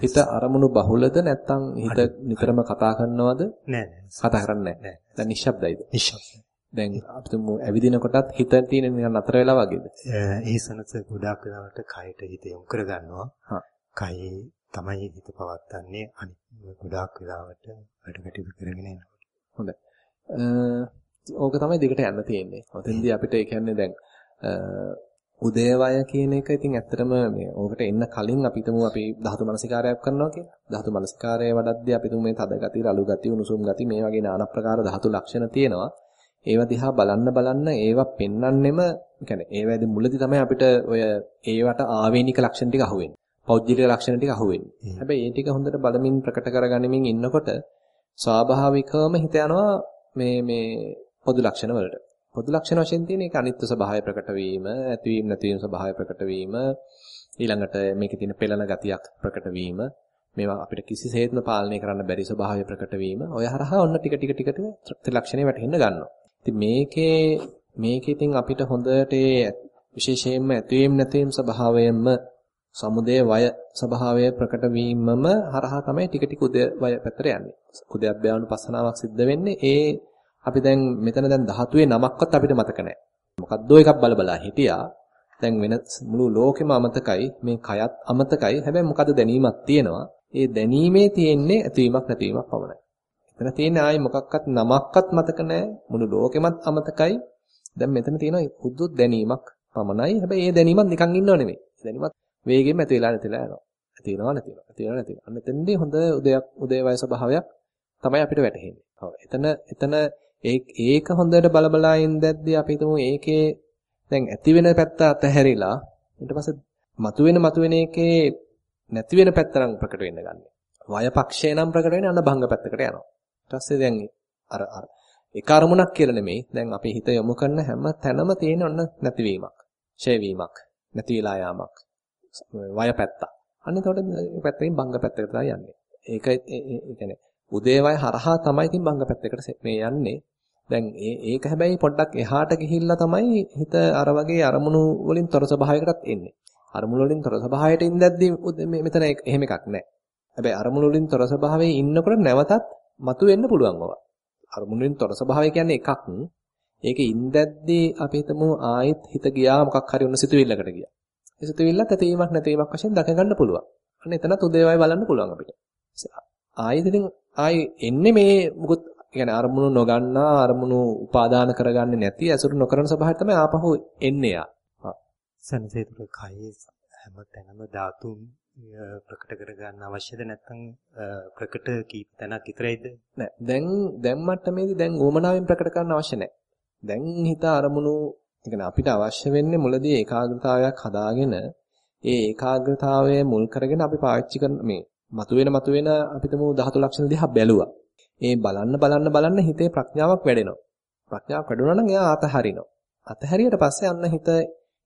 හිත අරමුණු බහුලද නැත්නම් හිත නිතරම කතා කරනවද? නෑ නෑ. කතා කරන්නේ නෑ. දැන් නිශ්ශබ්දයිද? නිශ්ශබ්දයි. දැන් අපිට ඇවිදින කොටත් හිත තියෙන නිකන් නතර වෙලා වගේද? ඒ සනස ගොඩාක් වෙලාවට කයට හිත යොමු කරගන්නවා. හා. කයේ තමයි හිත පවත්න්නේ අනිත් ගොඩාක් වෙලාවට වැඩ කටයුතු කරගෙන යනවා. හොඳයි. ඕක තමයි දිගට යන්න තියෙන්නේ. ඔතෙන්දී අපිට ඒ කියන්නේ දැන් උදේවය කියන එක ඉතින් ඇත්තටම මේ ඕකට එන්න කලින් අපි හිතමු අපි ධාතු මනසිකාරයක් කරනවා කියලා. ධාතු මනසිකාරය වඩද්දී අපි හිතමු මේ තද ගති, රළු ගති, උණුසුම් ගති මේ වගේ নানা ප්‍රකාර ධාතු ලක්ෂණ තියෙනවා. ඒවා දිහා බලන්න බලන්න ඒවා පෙන්වන්නෙම يعني ඒවැදී මුලදී තමයි අපිට ඔය ඒවට ආවේනික ලක්ෂණ ටික අහුවෙන්නේ. පෞද්ගලික ලක්ෂණ ටික අහුවෙන්නේ. හැබැයි ඒ ටික හොඳට බලමින් ප්‍රකට කරගනිමින් ඉන්නකොට ස්වාභාවිකවම හිත යනවා මේ මේ පොදු ලක්ෂණ වලට. පොදු ලක්ෂණ වශයෙන් තියෙන එක අනිත්‍ය ස්වභාවය ප්‍රකට වීම, ඇතිවීම නැතිවීම ස්වභාවය ප්‍රකට වීම, ඊළඟට මේකේ තියෙන පෙළන ගතියක් ප්‍රකට වීම, මේවා අපිට කිසිසේත්ම පාලනය කරන්න බැරි ස්වභාවය ප්‍රකට වීම, ඔය හරහා ඔන්න ටික ටික ටික ටික ත්‍රිලක්ෂණේ වැටෙන්න ගන්නවා. ඉතින් මේකේ මේකේ ඉතින් අපිට හොඳට විශේෂයෙන්ම ඇතිවීම නැතිවීම ස්වභාවයෙන්ම සමුදය වය ස්වභාවය ප්‍රකට වීමම හරහා තමයි ටික ටික උදය වය පැත්තට යන්නේ. උදයබ්බයානුපස්සනාවක් සිද්ධ වෙන්නේ ඒ අපි දැන් මෙතන දැන් ධාතුවේ නමක්වත් අපිට මතක නැහැ. මොකද්දෝ එකක් බල බලා හිටියා. දැන් වෙන මුළු ලෝකෙම අමතකයි මේ කයත් අමතකයි. හැබැයි මොකද දැනීමක් තියෙනවා. ඒ දැනීමේ තියෙන්නේ ඇතිවීමක් නැතිවීමක් පමණයි. එතන තියෙන්නේ ආයි මොකක්වත් නමක්වත් මතක නැහැ. මුළු ලෝකෙමත් අමතකයි. දැන් මෙතන තියෙනවා හුදු දැනීමක් පමණයි. හැබැයි ඒ දැනීමත් නිකන් ඉන්නව නෙමෙයි. දැනීමත් වේගෙම ඇති වෙලා නැතිලා යනවා. ඇති වෙනවා නැති වෙනවා. ඇති වෙනවා නැති වෙනවා. අන්න එතනදී හොඳ උදයක් උදේවය ස්වභාවයක් තමයි අපිට වැටහෙන්නේ. ඔව්. එතන එතන ඒක හොඳට බලබලා ඉඳද්දී අපි හිතමු ඒකේ දැන් ඇති වෙන පැත්ත අතහැරිලා ඊට පස්සේ මතුවෙන මතුවෙන එකේ නැති වෙන පැත්ත නම් ප්‍රකට වෙන්න ගන්න. වය පක්ෂය නම් ප්‍රකට වෙන්නේ අන්න භංග පැත්තකට යනවා. ඊට පස්සේ දැන් අර අර එක අරමුණක් කියලා නෙමෙයි. දැන් අපි හිත යොමු කරන හැම තැනම තියෙන ඔන්න නැතිවීමක්, ඡය වීමක්, නැති වෙලා යාමක්. වය පැත්ත. අන්න එතකොට මේ පැත්තෙන් භංග පැත්තකට තමයි යන්නේ. ඒක ඒ කියන්නේ උදේවය හරහා තමයි ඉතින් භංග පැත්තකට මේ යන්නේ. දැන් ඒක හැබැයි පොඩ්ඩක් එහාට ගිහිල්ලා තමයි හිත අර වගේ අරමුණු වලින් තොර ස්වභාවයකටත් එන්නේ. අරමුණු වලින් තොර ස්වභාවයට ඉඳද්දී මෙතන එහෙම එකක් නැහැ. හැබැයි අරමුණු වලින් තොර ස්වභාවයේ ඉන්නකොට නැවතත් මතුවෙන්න පුළුවන් ඕවා. අරමුණු වලින් තොර ස්වභාවය කියන්නේ එකක්. ඒකේ ඉඳද්දී අපි හිතමු ආයෙත් හිත ගියා මොකක් හරි ඔන්න සිතුවිල්ලකට ගියා. ඒ සිතුවිල්ලත් ඇතීමක් නැතිවීමක් වශයෙන් දක ගන්න පුළුවන්. අන්න එතනත් උදේවයි බලන්න පුළුවන් අපිට. ආයෙත් ඉතින් ආයෙ එන්නේ මේ මුකුත් කියන්නේ අරමුණු නොගන්නා අරමුණු උපාදාන කරගන්නේ නැති අසුරු නොකරන ස්වභාවය තමයි ආපහු එන්නේ යා. සනසේතුක කයේ හැම තැනම ධාතුන් ප්‍රකට කරගන්න අවශ්‍යද නැත්නම් ප්‍රකට කීප තැනක් විතරයිද? නෑ. දැන් දැන් මට්ටමේදී දැන් ඕමනාවෙන් ප්‍රකට කරන්න අවශ්‍ය නෑ. දැන් හිත අරමුණු ඒ අපිට අවශ්‍ය වෙන්නේ මුලදී ඒකාග්‍රතාවයක් හදාගෙන ඒ ඒකාග්‍රතාවය මුල් කරගෙන අපි පාවිච්චි කරන මේ මතුවෙන මතුවෙන අපිටම ධාතු ලක්ෂණ දිහා බැලුවා. ඒ බලන්න බලන්න බලන්න හිතේ ප්‍රඥාවක් වැඩෙනවා. ප්‍රඥාවක් වැඩුණා නම් එයා අතහරිනවා. අතහැරියට පස්සේ අන්න හිත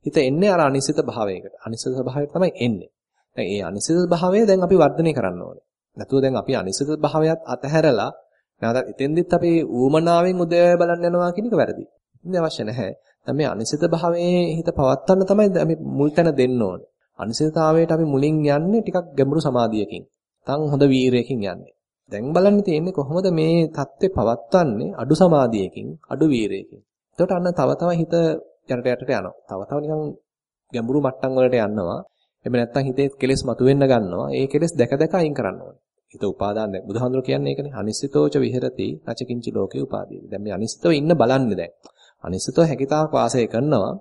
හිත එන්නේ අර අනිසිත භාවයකට. අනිසිත භාවයට තමයි එන්නේ. දැන් ඒ අනිසිත භාවය දැන් අපි වර්ධනය කරන්න ඕනේ. නැතුව දැන් අපි අනිසිත භාවයත් අතහැරලා නැවතත් එතෙන්දිත් අපි ඌමනාවෙන් උදේ බලන්න යනවා කියන එක වැරදි. ඉතින් අවශ්‍ය නැහැ. දැන් මේ අනිසිත භාවයේ හිත පවත්වන්න තමයි අපි මුල් තැන දෙන්න ඕනේ. අනිසිතතාවයට අපි මුලින් යන්නේ ටිකක් ගැඹුරු සමාධියකින්. තන් හොඳ වීරයකින් යන්නේ. දැන් බලන්න තියෙන්නේ කොහොමද මේ தත්ත්වේ පවත්වන්නේ අඩු සමාධියකින්, අඩු වීරයකින්. එතකොට අන්න තව තව හිත යටට යටට යනවා. තව තව නිකන් ගැඹුරු මට්ටම් වලට යනවා. එහෙම නැත්නම් හිතේ කෙලෙස් මතුවෙන්න ගන්නවා. ඒ කෙලෙස් දැක දැක අයින් කරන්න ඕනේ. හිත උපාදාන දැන් බුදුහාඳුර කියන්නේ ඒකනේ. අනිසිතෝච විහෙරති නචකින්චි ලෝකේ උපාදීති. දැන් මේ අනිසිතව ඉන්න බලන්නේ දැන්. අනිසිතව හැකිතාක් වාසය කරනවා.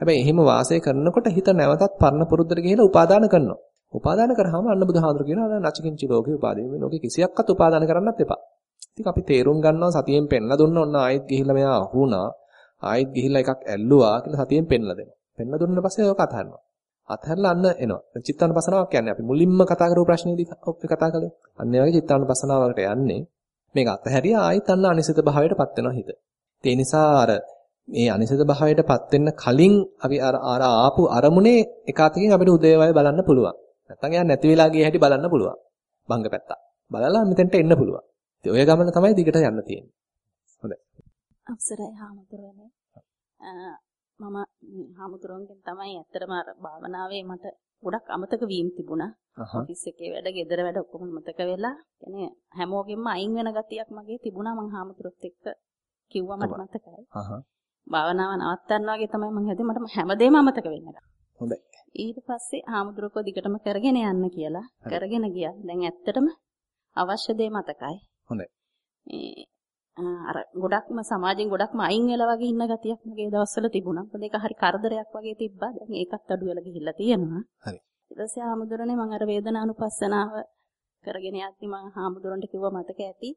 හැබැයි එහෙම වාසය කරනකොට හිත නැවතත් පරණ පුරුද්දට ගිහිලා උපාදාන කරනවා. උපාදාන කරාම අන්න බුදුහාඳුර කියනවා නචකින්චි ලෝකේ උපාදීති. මේ ලෝකේ කිසියක්වත් උපාදාන කරන්නත් එපා. ඉතින් අපි තේරුම් ගන්නවා සතියෙන් පෙන්ලා දුන්න ඔන්න ආයෙත් ගිහිල්ලා මෙයා අහුණා. ආයෙත් ගිහිල්ලා එකක් ඇල්ලුවා කියලා සතියෙන් පෙන්ලා දෙනවා. පෙන්ලා දුන්න පස්සේ ඔය කතා කරනවා. අතහැරලා අන්න එනවා. චිත්තානුපසනාවක් කියන්නේ අපි මුලින්ම කතා කරපු ප්‍රශ්නේදී ඔප්පේ කතා කළේ. අන්න ඒ වගේ චිත්තානුපසනාවකට යන්නේ. මේක අතහැරියා ආයෙත් අන්න අනිසිත භාවයටපත් වෙනවා හිත. ඒ නිසා අර මේ අනිසිත භාවයටපත් වෙන්න කලින් අපි අර අර ආපු අරමුණේ එකාතකින් අපිට උදේවය බලන්න පුළුවන්. නැත්තම් එයා නැති වෙලා ගිය හැටි බලන්න පුළුවන්. බංග පැත්ත. බලලා මෙතෙන්ට එන්න පුළුවන්. ඉතින් ඔය ගමන තමයි දිගට යන්න තියෙන්නේ. හොඳයි. අවසරයි හාමුදුරනේ. මම හාමුදුරන්ගෙන් තමයි ඇත්තටම අර භාවනාවේ මට ගොඩක් අමතක වීම තිබුණා. ඔෆිස් එකේ වැඩ, ගෙදර වැඩ ඔක්කොම අමතක වෙලා, يعني හැමෝගෙම අයින් වෙන ගතියක් මගේ තිබුණා මං හාමුදුරුවොත් එක්ක කිව්වා මට මතකයි. භාවනාව නවත්තන්න වගේ තමයි මං හිතුවේ මට හැමදේම අමතක වෙන්න හොඳයි. ඊට පස්සේ හාමුදුරුවෝ දිගටම කරගෙන යන්න කියලා කරගෙන ගියා. දැන් ඇත්තටම අවශ්‍ය දේ මතකයි. හොඳයි. මේ අර ගොඩක්ම සමාජයෙන් ගොඩක්ම අයින් වෙලා වගේ ඉන්න ගතියක් මගේ දවස්වල තිබුණා. මොකද ඒක හරි කරදරයක් වගේ තිබ්බා. දැන් ඒකත් අඩු වෙලා ගිහිල්ලා තියෙනවා. හරි. ඊට පස්සේ ආමුදුරනේ මම අර වේදනානුපස්සනාව කරගෙන යද්දි මම ආමුදුරන්ට කිව්වා මතක ඇති.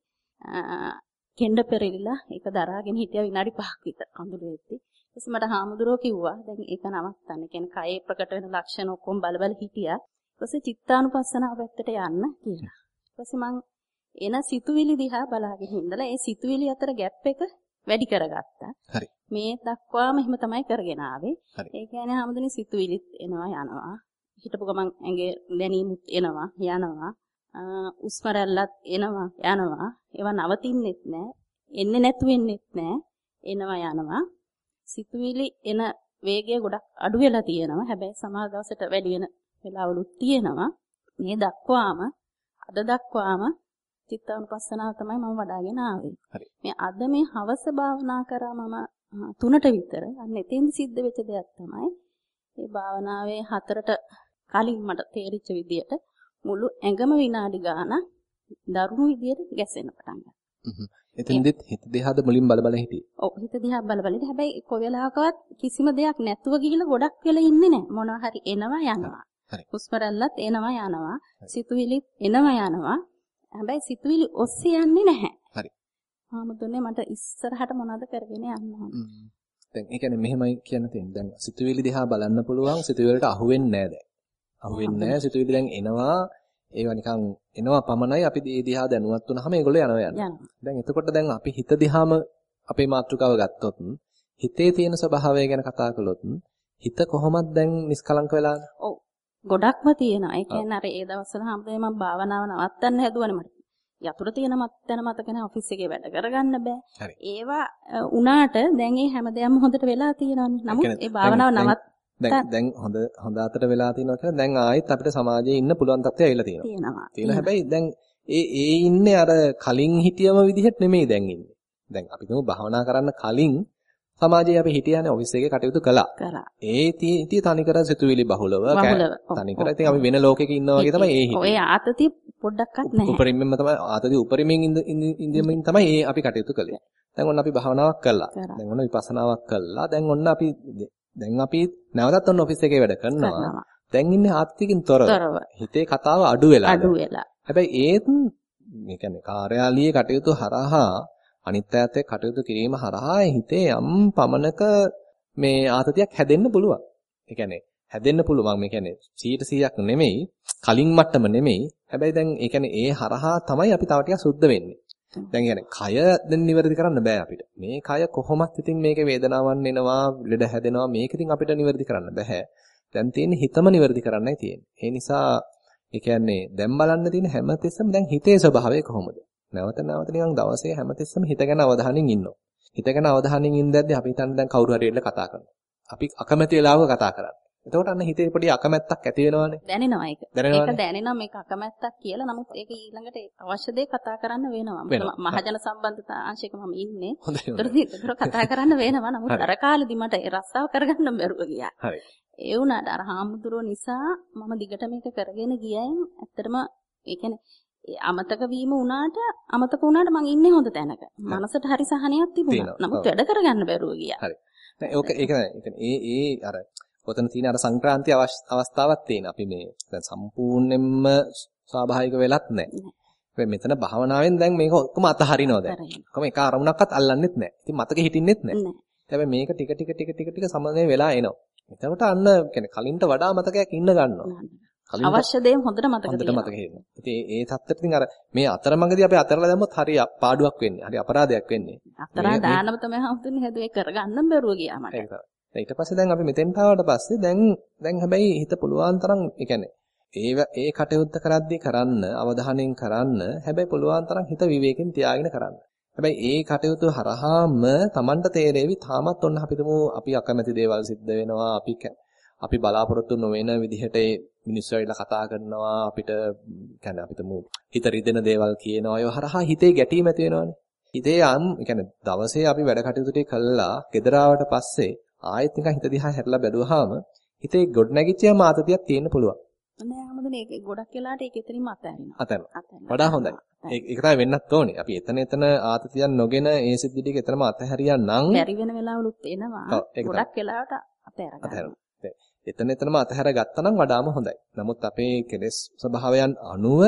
කෙන්ඩ පෙරලිලා ඒක දරාගෙන හිටියා විනාඩි 5ක් විතර කඳුළු වෙද්දි. ඊපස්සේ මට හාමුදුරුවෝ කිව්වා දැන් ඒක නවත්තන්න. කියන්නේ කයේ ප්‍රකට වෙන ලක්ෂණ ඔක්කොම බල බල හිටියා. ඊපස්සේ චිත්තානුපස්සනාව පැත්තට යන්න කියලා. ඊපස්සේ මම එන සිතුවිලි දිහා බලාගෙන ඉඳලා ඒ සිතුවිලි අතර ગેප් එක වැඩි කරගත්තා. හරි. මේ දක්වාම එහෙම තමයි කරගෙන ආවේ. ඒ කියන්නේ හැමදෙනේ සිතුවිලිත් එනවා යනවා. හිටපු ගමන් ඇඟේ දැනීමුත් එනවා යනවා. උස්ම රැල්ලත් එනවා යනවා. ඒවා නවතින්නෙත් නැහැ. එන්නේ නැතු වෙන්නෙත් නැහැ. එනවා යනවා. සිතුවිලි එන වේගය ගොඩක් අඩු වෙලා තියෙනවා. හැබැයි සමහර දවසට වැඩි වෙන වෙලාවලුත් තියෙනවා. මේ දක්වාම අද දක්වාම චිත්තානුපස්සනාව තමයි මම වඩාගෙන ආවේ. මේ අද මේ හවස භාවනා කරා මම තුනට විතර අන්න එතෙන්දි සිද්ධ වෙච්ච දෙයක් තමයි මේ භාවනාවේ හතරට කලින් මට තේරිච්ච විදියට මුළු ඇඟම විනාඩි ගාන දරුණු විදියට ගැසෙන්න පටන් ගත්තා. එතෙන්දිත් හිත දිහාද මුලින් බල බල හිටියේ. ඔව් හිත දිහා බල බල ඉන්නේ. හැබැයි කොයි වෙලාවකවත් කිසිම දෙයක් නැතුව ගිහිල්ලා ගොඩක් වෙලා ඉන්නේ නැහැ. මොනවා හරි එනවා යනවා. හුස්ම රැල්ලත් එනවා යනවා. සිතුවිලිත් එනවා යනවා. හැබැයි සිතුවිලි ඔස්සේ යන්නේ නැහැ. හරි. ආමුදුනේ මට ඉස්සරහට මොනවද කරගෙන යන්න ඕන. දැන් ඒ කියන්නේ මෙහෙමයි කියන්න තියෙන්නේ. දැන් සිතුවිලි දිහා බලන්න පුළුවන් සිතුවිලි වලට අහු වෙන්නේ නැහැ දැන්. අහු වෙන්නේ නැහැ සිතුවිලි දැන් එනවා ඒවා නිකන් එනවා පමණයි අපි ඒ දිහා දැනුවත් වුනහම ඒගොල්ලෝ යනවා යනවා. දැන් එතකොට දැන් අපි හිත දිහාම අපේ මාතෘකාව ගත්තොත් හිතේ තියෙන ස්වභාවය ගැන කතා කළොත් හිත කොහොමද දැන් නිස්කලංක වෙලාද? ඔව්. ගොඩක්ම තියෙනවා. ඒ කියන්නේ අර ඒ දවස්වල හැමදේම මම භාවනාව නවත්තන්න හැදුවනේ මට. යතුරු තියෙන මත්තන මතක නැහැ ඔෆිස් එකේ වැඩ කරගන්න බෑ. ඒවා උනාට දැන් ඒ හැමදේම හොඳට වෙලා තියෙනවානේ. නමුත් ඒ භාවනාව නවත් දැන් දැන් හොඳ හොඳ අතට වෙලා තියෙනවා කියලා දැන් ආයෙත් අපිට සමාජයේ ඉන්න පුළුවන් තත්ත්වය ඇවිල්ලා තියෙනවා. තියෙනවා. තියෙන හැබැයි දැන් ඒ ඒ ඉන්නේ අර කලින් හිටියම විදිහට නෙමෙයි දැන් ඉන්නේ. දැන් අපි තුමු භාවනා කරන්න කලින් සමාජයේ අපි හිටියානේ ඔෆිස් එකේ කටයුතු කළා. කරා. ඒ ඉතින් තනිකර සිතුවිලි බහුලව තනිකර ඉතින් අපි වෙන ලෝකෙක ඉන්නා වගේ තමයි ඒ හිටියේ. ඔය ආතතිය පොඩ්ඩක්වත් නැහැ. උපරිමෙන්ම තමයි ආතතිය උපරිමෙන් ඉඳින්මින් තමයි ඒ අපි කටයුතු කළේ. දැන් ඔන්න අපි භාවනාවක් කළා. දැන් ඔන්න විපස්සනාවක් කළා. දැන් ඔන්න අපි දැන් අපි නැවතත් ඔන්න ඔෆිස් එකේ වැඩ කරනවා. දැන් ඉන්නේ ආතතියකින් තොරව. හිතේ කතාව අඩු වෙලා. අඩු වෙලා. හැබැයි ඒත් මේ කියන්නේ කාර්යාලීය කටයුතු හරහා අනිත් අයත් එක්ක කටයුතු කිරීම හරහා හිතේ යම් පමණක මේ ආතතියක් හැදෙන්න පුළුවන්. ඒ කියන්නේ හැදෙන්න පුළුවන්. මේ කියන්නේ 100%ක් නෙමෙයි, කලින් මට්ටම නෙමෙයි. හැබැයි දැන් ඒ කියන්නේ ඒ හරහා තමයි අපි තව ටිකක් සුද්ධ වෙන්නේ. දැන් කියන්නේ කය දැන් නිවැරදි කරන්න බෑ අපිට. මේ කය කොහොමත් ඉතින් මේකේ වේදනාවන් එනවා, ලෙඩ හැදෙනවා. මේක ඉතින් අපිට නිවැරදි කරන්න බෑ. දැන් තියෙන්නේ හිතම නිවැරදි කරන්නයි තියෙන්නේ. ඒ නිසා ඒ කියන්නේ දැන් බලන්න තියෙන හැමතිස්සෙම දැන් හිතේ ස්වභාවය කොහොමද? නැවත නැවත නිකන් දවසේ හැමතිස්සෙම හිත ගැන අවධානයෙන් ඉන්නවා. හිත ගැන අවධානයෙන් ඉඳද්දී අපි හිතන්නේ දැන් කවුරු හරි එන්න කතා කරනවා. අපි අකමැති වෙලාවක කතා කරන්නේ. එතකොට අන්න හිතේ පොඩි අකමැත්තක් ඇති වෙනවනේ. දැනෙනවා ඒක. ඒක දැනෙනවා මේක අකමැත්තක් කියලා. නමුත් ඒක ඊළඟට අවශ්‍ය දේ කතා කරන්න වෙනවා. මහජන සම්බන්ධතා අංශයක මම ඉන්නේ. ඒතර කතා කරන්න වෙනවා. නමුත් අර කාලෙදි මට ඒ රස්සාව කරගන්න බැරුව ගියා. හරි. ඒ වුණාට අර හාමුදුරුවෝ නිසා මම දිගට මේක කරගෙන ගියයින් ඇත්තටම ඒ කියන්නේ අමතක වීම වුණාට අමතක වුණාට මං ඉන්නේ හොඳ තැනක. මනසට හරි සහනයක් තිබුණා. නමුත් වැඩ කරගන්න බැරුව ගියා. හරි. දැන් ඕක ඒක ඒ ඒ අර ඔතන තියෙන අර සංක්‍රාන්ති අවස්ථාවක් තියෙන. අපි මේ දැන් සම්පූර්ණයෙන්ම ස්වාභාවික වෙලත් නැහැ. මෙතන භාවනාවෙන් දැන් මේක ඔක්කොම අතහරිනවා දැන්. ඔක්කොම එක අරමුණක්වත් අල්ලන්නෙත් නැහැ. ඉතින් මතකෙ හිටින්නෙත් නැහැ. හැබැයි මේක ටික ටික ටික ටික ටික සමනය වෙලා එනවා. එතකොට අන්න කියන්නේ කලින්ට වඩා මතකයක් ඉන්න ගන්නවා. අවශ්‍ය දේ හොඳට මතක හොඳට මතක හිටිනවා. ඉතින් ඒ තත්ත්වෙට ඉතින් අර මේ අතරමඟදී අපි අතරලා දැම්මොත් හරි පාඩුවක් වෙන්නේ. හරි අපරාධයක් වෙන්නේ. අතරා දානම තමයි හම්තුනේ හැදුවේ කරගන්න බැරුව ගියා මට. ඒක තමයි. ඊට පස්සේ දැන් අපි මෙතෙන්ට ආවට පස්සේ දැන් දැන් හැබැයි හිත පුළුවන් තරම් ඒ ඒ ඒ කටයුත්ත කරද්දී කරන්න අවධානයෙන් කරන්න හැබැයි පුළුවන් තරම් හිත විවේකයෙන් තියාගෙන කරන්න. හැබැයි ඒ කටයුතු හරහාම Tamanට තේරෙවි තාමත් ඔන්න අපිටම අපි අකමැති දේවල් සිද්ධ වෙනවා අපි අපි බලාපොරොත්තු නොවන විදිහට ඒ මිනිස්සු ඇවිල්ලා කතා කරනවා අපිට කියන්නේ අපිටම හිත රිදෙන දේවල් කියනවා ඒව හරහා හිතේ ගැටීම ඇති වෙනවානේ හිතේ යම් කියන්නේ දවසේ අපි වැඩ කටයුතු ටික කළා ගෙදර පස්සේ ආයෙත් නිකන් හිත දිහා හැරලා බැලුවාම හිතේ ගොඩ නැගිච්ච යම් ආතතියක් තියෙන්න පුළුවන් නෑ හැමදෙනේ ඒක ගොඩක් වෙලාට ඒක එතනින්ම අතහැරිනවා. අතහැරනවා. වඩා හොඳයි. ඒක ඒක තමයි වෙන්නත් ඕනේ. අපි එතන එතන ආතතියක් නොගෙන ඒ සිද්ධි ටික එතනම අතහැරියා නම් බැරි වෙන වෙලාවලුත් එනවා. ගොඩක් වෙලාවට අතහැරගන්නවා. එතන එතනම අතහැර ගත්තා නම් වඩාම හොඳයි. නමුත් අපේ කෙලෙස් ස්වභාවයන් අනුව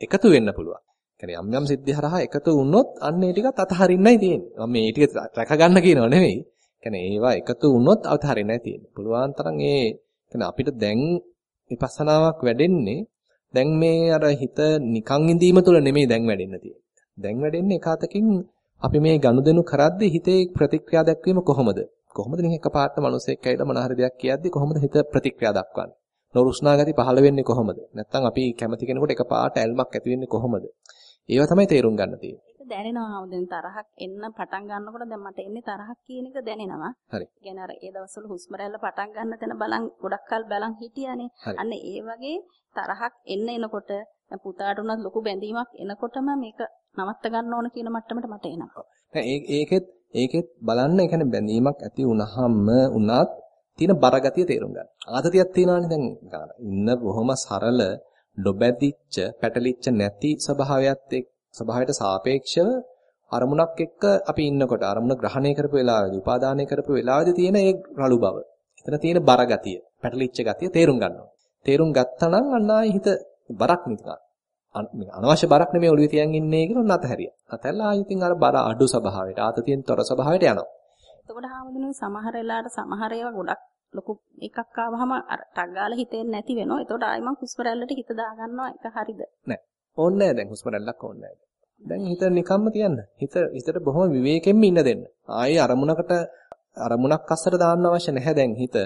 එකතු වෙන්න පුළුවන්. කියන්නේ යම් යම් සිද්ධි හරහා එකතු වුණොත් අන්න ඒ ටිකත් අතහරින්නයි තියෙන්නේ. මම මේ ටික රැක ගන්න කියනව නෙවෙයි. කියන්නේ ඒවා එකතු වුණොත් අතහරින්නයි තියෙන්නේ. පුළුවන් තරම් ඒ කියන්නේ අපිට දැන් විපස්සනාවක් වැඩෙන්නේ දැන් මේ අර හිත නිකන් ඉඳීම තුළ නෙමෙයි දැන් වැඩෙන්න තියෙන්නේ. දැන් වැඩෙන්නේ එකතකින් අපි මේ ගනුදෙනු කරද්දී හිතේ ප්‍රතික්‍රියා දැක්වීම කොහොමද? කොහොමද නිකන් එකපාරට මිනිස්සෙක් ඇවිල්ලා මොන හරි දෙයක් කියද්දී කොහොමද හිත ප්‍රතික්‍රියා දක්වන්නේ? නොරුස්නා ගති පහළ වෙන්නේ කොහොමද? නැත්නම් අපි කැමති කෙනෙකුට එකපාරට ඇල්මක් ඇති වෙන්නේ කොහොමද? ඒවා තමයි තේරුම් ගන්න තියෙන්නේ. දැනෙනවා දැන් තරහක් එන්න පටන් ගන්නකොට දැන් මට එන්නේ තරහක් කියන එක දැනෙනවා. හරි. කියන්නේ අර ඒ දවස්වල හුස්ම රැල්ල පටන් ගන්න තැන බලන් ගොඩක් කල් බලන් හිටියානේ. අන්න ඒ වගේ තරහක් එන්න එනකොට පුතාට උනත් ලොකු බැඳීමක් එනකොටම මේක නවත්ත ගන්න ඕන කියන මට්ටමට මට එනවා. දැන් ඒකෙත් ඒකෙත් බලන්න ඒ කියන්නේ බැඳීමක් ඇති වුනහම උනත් තියෙන බරගතිය තේරුම් ගන්න. ආතතියක් තියෙනවානේ දැන් ඉන්න බොහොම සරල නොබැදිච්ච පැටලිච්ච නැති ස්වභාවයත් එක්ක ස්වභාවයට සාපේක්ෂව අරමුණක් එක්ක අපි ඉන්නකොට අරමුණ ග්‍රහණය කරපු වෙලාවේදී උපාදානය කරපු වෙලාවේදී තියෙන ඒ රළු බව. එතන තියෙන බර ගතිය, පැටලිච්ච ගතිය තේරුම් ගන්නවා. තේරුම් ගත්තා නම් අන්න ආයේ හිත බරක් නිකන්. අනවශ්‍ය බරක් නෙමෙයි ඔළුවේ තියන් ඉන්නේ කියලා ඔන්න අතහැරියා. අතහැරලා ආයෙත් අර බර අඩු ස්වභාවයට, ආතතියෙන් තොර ස්වභාවයට යනවා. එතකොට හාමුදුරුවෝ සමහර වෙලාවට සමහර ඒවා ගොඩක් ලොකු එකක් ආවහම අර ටක් ගාලා හිතෙන්නේ නැති වෙනවා. එතකොට ආයෙ මං හුස්ම රැල්ලට හිත දාගන්නවා. ඒක හරිද? නෑ. ඕනේ නැහැ දැන් හුස්ම රැල්ලක් ඕනේ නැහැ. දැන් හිත නිකම්ම තියන්න. හිත හිතට බොහොම විවේකයෙන්ම ඉන්න දෙන්න. ආයේ අරමුණකට අරමුණක් අස්සට දාන්න අවශ්‍ය නැහැ දැන් හිත.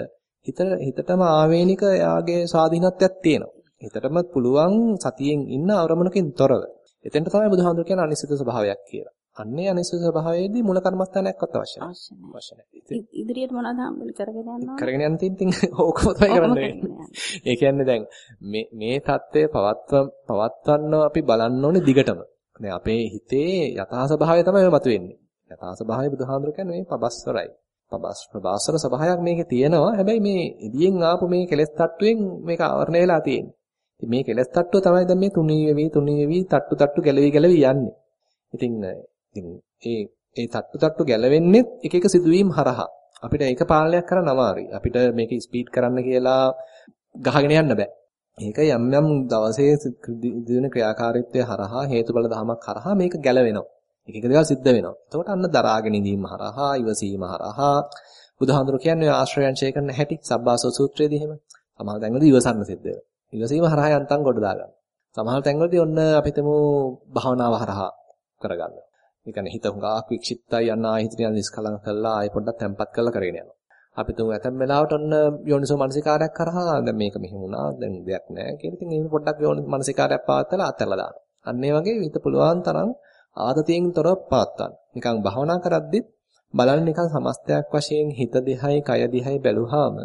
හිත හිතටම ආවේනික යාගේ ස්වාධීනත්වයක් තියෙනවා. හිතටම පුළුවන් සතියෙන් ඉන්න අරමුණකින් තොරව. එතෙන්ට තමයි බුදුහාමුදුර කියන්නේ අනිසිත ස්වභාවයක් කියලා. අන්නේ අනිසිත ස්වභාවයේදී මූල කර්මස්ථානයක්වත් අවශ්‍ය නැහැ. අවශ්‍ය නැහැ. ඉදිරියට මොනවද හම්බෙන්නේ කරගෙන යනවා? කරගෙන යන තින් ඕකම තමයි කරන්නේ. ඒ කියන්නේ දැන් මේ මේ தත්ත්වය පවත්ව පවත්වන්න අපි බලන්න ඕනේ දිගටම. දැන් අපේ හිතේ යථා ස්වභාවය තමයි මතුවෙන්නේ. යථා ස්වභාවය බුදුහාමුදුර කියන්නේ මේ පබස්වරයි. පබස් ප්‍රබාසර ස්වභාවයක් මේකේ තියෙනවා. හැබැයි මේ ඉදියෙන් ආපු මේ කෙලස් තට්ටුවෙන් මේක ආවරණය වෙලා තියෙන්නේ. ඉතින් මේ කෙලස් තට්ටුව තමයි දැන් මේ තුනී වෙවි තුනී වෙවි තට්ටු තට්ටු ගැලවි ගැලවි යන්නේ. ඉතින් ඉතින් ඒ ඒ තට්ටු තට්ටු ගැලවෙන්නේ එක එක සිදුවීම් හරහා. අපිට ඒක පාලනයක් කරන්න අමාරුයි. අපිට මේක ස්පීඩ් කරන්න කියලා ගහගෙන යන්න බෑ. ඒක යම් යම් දවසේ දින ක්‍රියාකාරීත්වය හරහා හේතුඵල ධමයක් හරහා මේක ගැලවෙනවා. එක එක දේවල් සිද්ධ වෙනවා. එතකොට අන්න දරාගෙන ඉඳීම හරහා, ඉවසීම හරහා, බුදුහාඳුර කියන්නේ ආශ්‍රයයන් ඡය කරන හැටි සබ්බාසෝ සූත්‍රයේදී එහෙම. සමහර තැන්වලදී ඉවසන්න සිද්ධ වෙනවා. ඉවසීම හරහා යන්තම් කොට දාගන්න. සමහර තැන්වලදී ඔන්න අපිටම භාවනාව හරහා කරගන්න. ඒ කියන්නේ හිත හුඟක් වික්ෂිප්තයි යන ආහිතන නිස්කලංක කළා ආයෙ පොඩ්ඩක් තැම්පත් කරලා කරගෙන යනවා. අපි තුමු ඇතැම් වෙලාවට ඔන්න යෝනිසෝ මනසිකාරයක් කරහා දැන් මේක මෙහෙම වුණා දැන් දෙයක් නැහැ කියලා ඉතින් එහෙම පොඩ්ඩක් යෝනි මනසිකාරයක් පාත්තලා අතහැරලා දානවා. අන්න ඒ වගේ හිත පුළුවන් තරම් ආතතියෙන් තොරව පාත්තන්න. නිකන් භාවනා කරද්දිත් බලන්න නිකන් සමස්තයක් වශයෙන් හිත දිහයි කය දිහයි බැලුවාම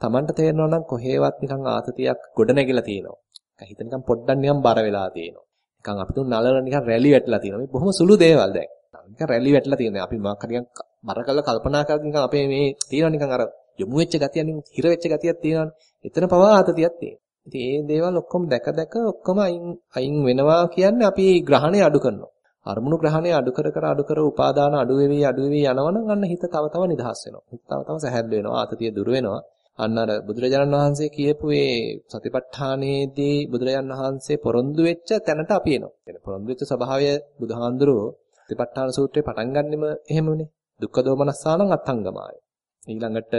Tamanට තේරෙනවා නම් කොහේවත් නිකන් ආතතියක් ගොඩ නැගිලා තියෙනවා. හිත නිකන් පොඩ්ඩක් නිකන් බර වෙලා තියෙනවා. නිකන් අපි තුන් නලල නිකන් රැලි වැටලා තියෙනවා. මේ බොහොම සුළු දේවල් දැන්. නිකන් රැලි වැටලා තියෙනවා. අපි මොකක් හරි නිකන් බර කරලා කල්පනා කරලා නිකන් අපේ මේ තියෙනවා නිකන් අර යොමු වෙච්ච ගතියක් නිකන් හිර වෙච්ච ගතියක් තියෙනවානේ. එතන පවා ආතතියක් තියෙනවා. ඉතින් මේ දේවල් ඔක්කොම දැක දැක ඔක්කොම අයින් අයින් වෙනවා කියන්නේ අපි ග්‍රහණය අඩු කරනවා. අරමුණු ග්‍රහණය අඩු කර කර අඩු කර උපාදාන අඩු වෙවි අඩු වෙවි යනවනම් අන්න හිත තව තව නිදහස් වෙනවා. හිත තව තව සැහැල්ලු වෙනවා. ආතතිය දුර වෙනවා. අන්න අර බුදුරජාණන් වහන්සේ කියපු ඒ සතිපට්ඨානයේදී බුදුරජාණන් වහන්සේ පොරොන්දු වෙච්ච තැනට අපි එනවා. කියන්නේ පොරොන්දු වෙච්ච ස්වභාවය බුදුහාඳුරෝ සතිපට්ඨාන සූත්‍රේ පටන් ගන්නෙම එහෙමනේ. දුක්ඛ දෝමනස්සානං අත්ංගමාය. ඊළඟට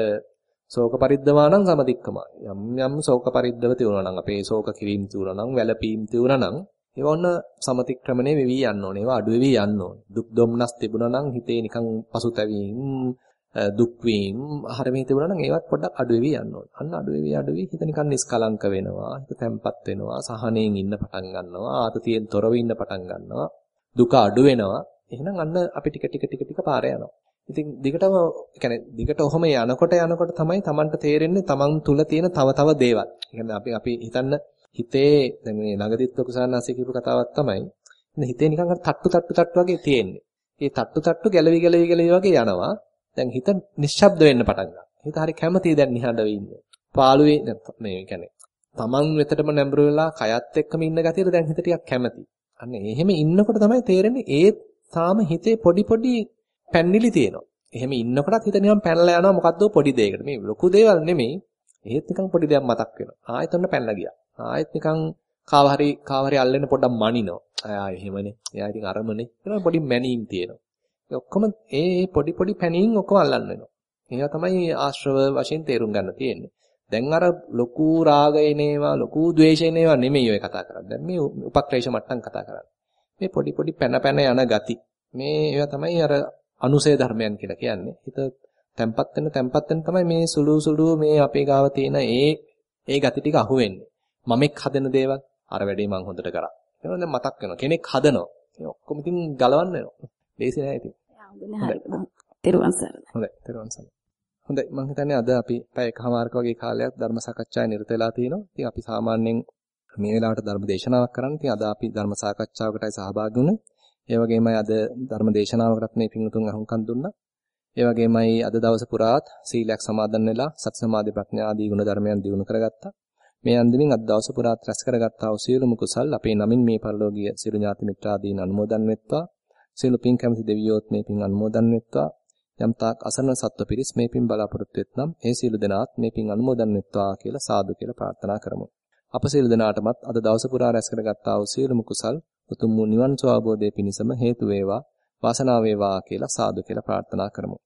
ශෝක පරිද්දවාණං සමදික්කමාය. යම් යම් ශෝක පරිද්දව තියුණා නම් අපේ ශෝක කිරීම තියුණා නම් වැළපීම් තියුණා නම් ඒවා ඔන්න සමතික්‍රමණය වෙවි යන්න ඕනේ. ඒවා අඩු වෙවි යන්න ඕනේ. දුක් දුම්නස් තිබුණා නම් හිතේ නිකන් පසුතැවීම් දුක් වීම හරියට හිතුණා නම් ඒවත් පොඩ්ඩක් අඩු වෙවි යන්න ඕනේ. අන්න අඩු වෙවි අඩු වෙවි හිත නිකන් නිස්කලංක වෙනවා. හිත තැම්පත් වෙනවා. සහනෙන් ඉන්න පටන් ගන්නවා. ආතතියෙන් තොරව ඉන්න පටන් ගන්නවා. දුක අඩු වෙනවා. එහෙනම් අන්න අපි ටික ටික ටික ටික පාරේ යනවා. ඉතින් දිගටම يعني දිගට ඔහොම යනකොට යනකොට තමයි Tamanට තේරෙන්නේ Taman තුල තියෙන තව තව දේවල්. يعني අපි අපි හිතන්න හිතේ දැන් මේ ළඟදිත් ලොකුසානාසේ කියපු කතාවක් තමයි. හිතේ නිකන් අර තට්ටු තට්ටු තට්ටු වගේ තියෙන්නේ. ඒ තට්ටු තට්ටු ගැලවි ගැලවි ගැලවි වගේ යනවා. දැන් හිත නිශ්ශබ්ද වෙන්න පටන් ගන්නවා. හිත හරි කැමතියි දැන් නිහඬව ඉන්න. පාළුවේ මේ කියන්නේ Taman වෙතටම නැඹුරු වෙලා කයත් එක්කම ඉන්න ගතියට දැන් හිත ටිකක් කැමති. අන්න එහෙම ඉන්නකොට තමයි තේරෙන්නේ ඒ තාම හිතේ පොඩි පොඩි පැන්නිලි තියෙනවා. එහෙම ඉන්නකොටත් හිත නිකන් පැනලා යනවා මොකද්ද පොඩි දෙයකට. මේ ලොකු දේවල් නෙමෙයි. ඒත් නිකන් පොඩි දෙයක් මතක් වෙනවා. ආයෙත් ඔන්න පැනලා ගියා. ආයෙත් නිකන් කාව හරි කාව හරි අල්ලන්න පොඩ්ඩක් මනිනවා. ආ එහෙමනේ. එයා ඉතින් අරමනේ. ඒක පොඩි මැනීම් තියෙනවා. ඒ ඔක්කොම ඒ පොඩි පොඩි පැනීම් ඔක්කොම අල්ලන්න වෙනවා. ඒවා තමයි ආශ්‍රව වශයෙන් තේරුම් ගන්න තියෙන්නේ. දැන් අර ලොකු රාගයනේවා ලොකු ද්වේෂයනේවා නෙමෙයි ඔය කතා කරන්නේ. දැන් මේ උපක්‍රේෂ මට්ටම් කතා කරන්නේ. මේ පොඩි පොඩි පැන පැන යන ගති. මේ ඒවා තමයි අර අනුසය ධර්මයන් කියලා කියන්නේ. හිත තැම්පත් වෙන තැම්පත් වෙන තමයි මේ සුළු සුළු මේ අපේ ගාව තියෙන ඒ ඒ ගති ටික අහුවෙන්නේ. මමෙක් හදන දේවල් අර වැඩේ මං හොඳට කරා. එනවා දැන් මතක් වෙනවා. කෙනෙක් හදනවා. ඒ ඔක්කොම ඉතින් ගලවන්න වෙනවා. ලේසි නෑ ඉතින්. හොඳනේ හරි. තෙරුවන් සරණයි. හොඳයි තෙරුවන් සරණයි. හොඳයි මම හිතන්නේ අද අපි පැය එකමාරක වගේ කාලයක් ධර්ම සාකච්ඡාවේ නිරත වෙලා තිනවා. ඉතින් අපි සාමාන්‍යයෙන් මේ වෙලාවට ධර්ම දේශනාවක් කරන්න. ඉතින් අද අපි ධර්ම සාකච්ඡාවකටයි සහභාගී වුණේ. ඒ වගේමයි අද ධර්ම දේශනාවකටත් මේ පිංතුන් අහුම්කම් දුන්නා. ඒ වගේමයි අද දවස පුරාත් සීලයක් සමාදන් වෙලා සති සමාධි ප්‍රඥා ආදී ගුණ ධර්මයන් දිනු කරගත්තා. මේ අන්දමින් අද දවස පුරාත් රැස් කරගත්තා වූ සියලුම කුසල් අපේ නමින් මේ පරලෝකීය සිරු ඥාති මිත්‍රාදීන් අනුමෝදන් වෙත්වා. සියලු පින් කැමති දෙවියෝත් මේ පින් අනුමෝදන් වෙත්වා. යම් තාක් අසරණ සත්ව පිරිස් මේ පින් බලාපොරොත්තු වෙත්නම් ඒ සියලු දෙනාත් මේ පින් අනුමෝදන් වෙත්වා කියලා සාදු කියලා ප්‍රාර්ථනා කරමු. අප සියලු දෙනාටමත් අද දවස පුරා රැස් කරගත්තා වූ සියලුම කුසල් උතුම් වූ නිවන් සුව අවබෝධයේ පිණසම හේතු වේවා වාසනාව වේවා කියලා සාදු කියලා ප්‍රාර්ථනා කරමු.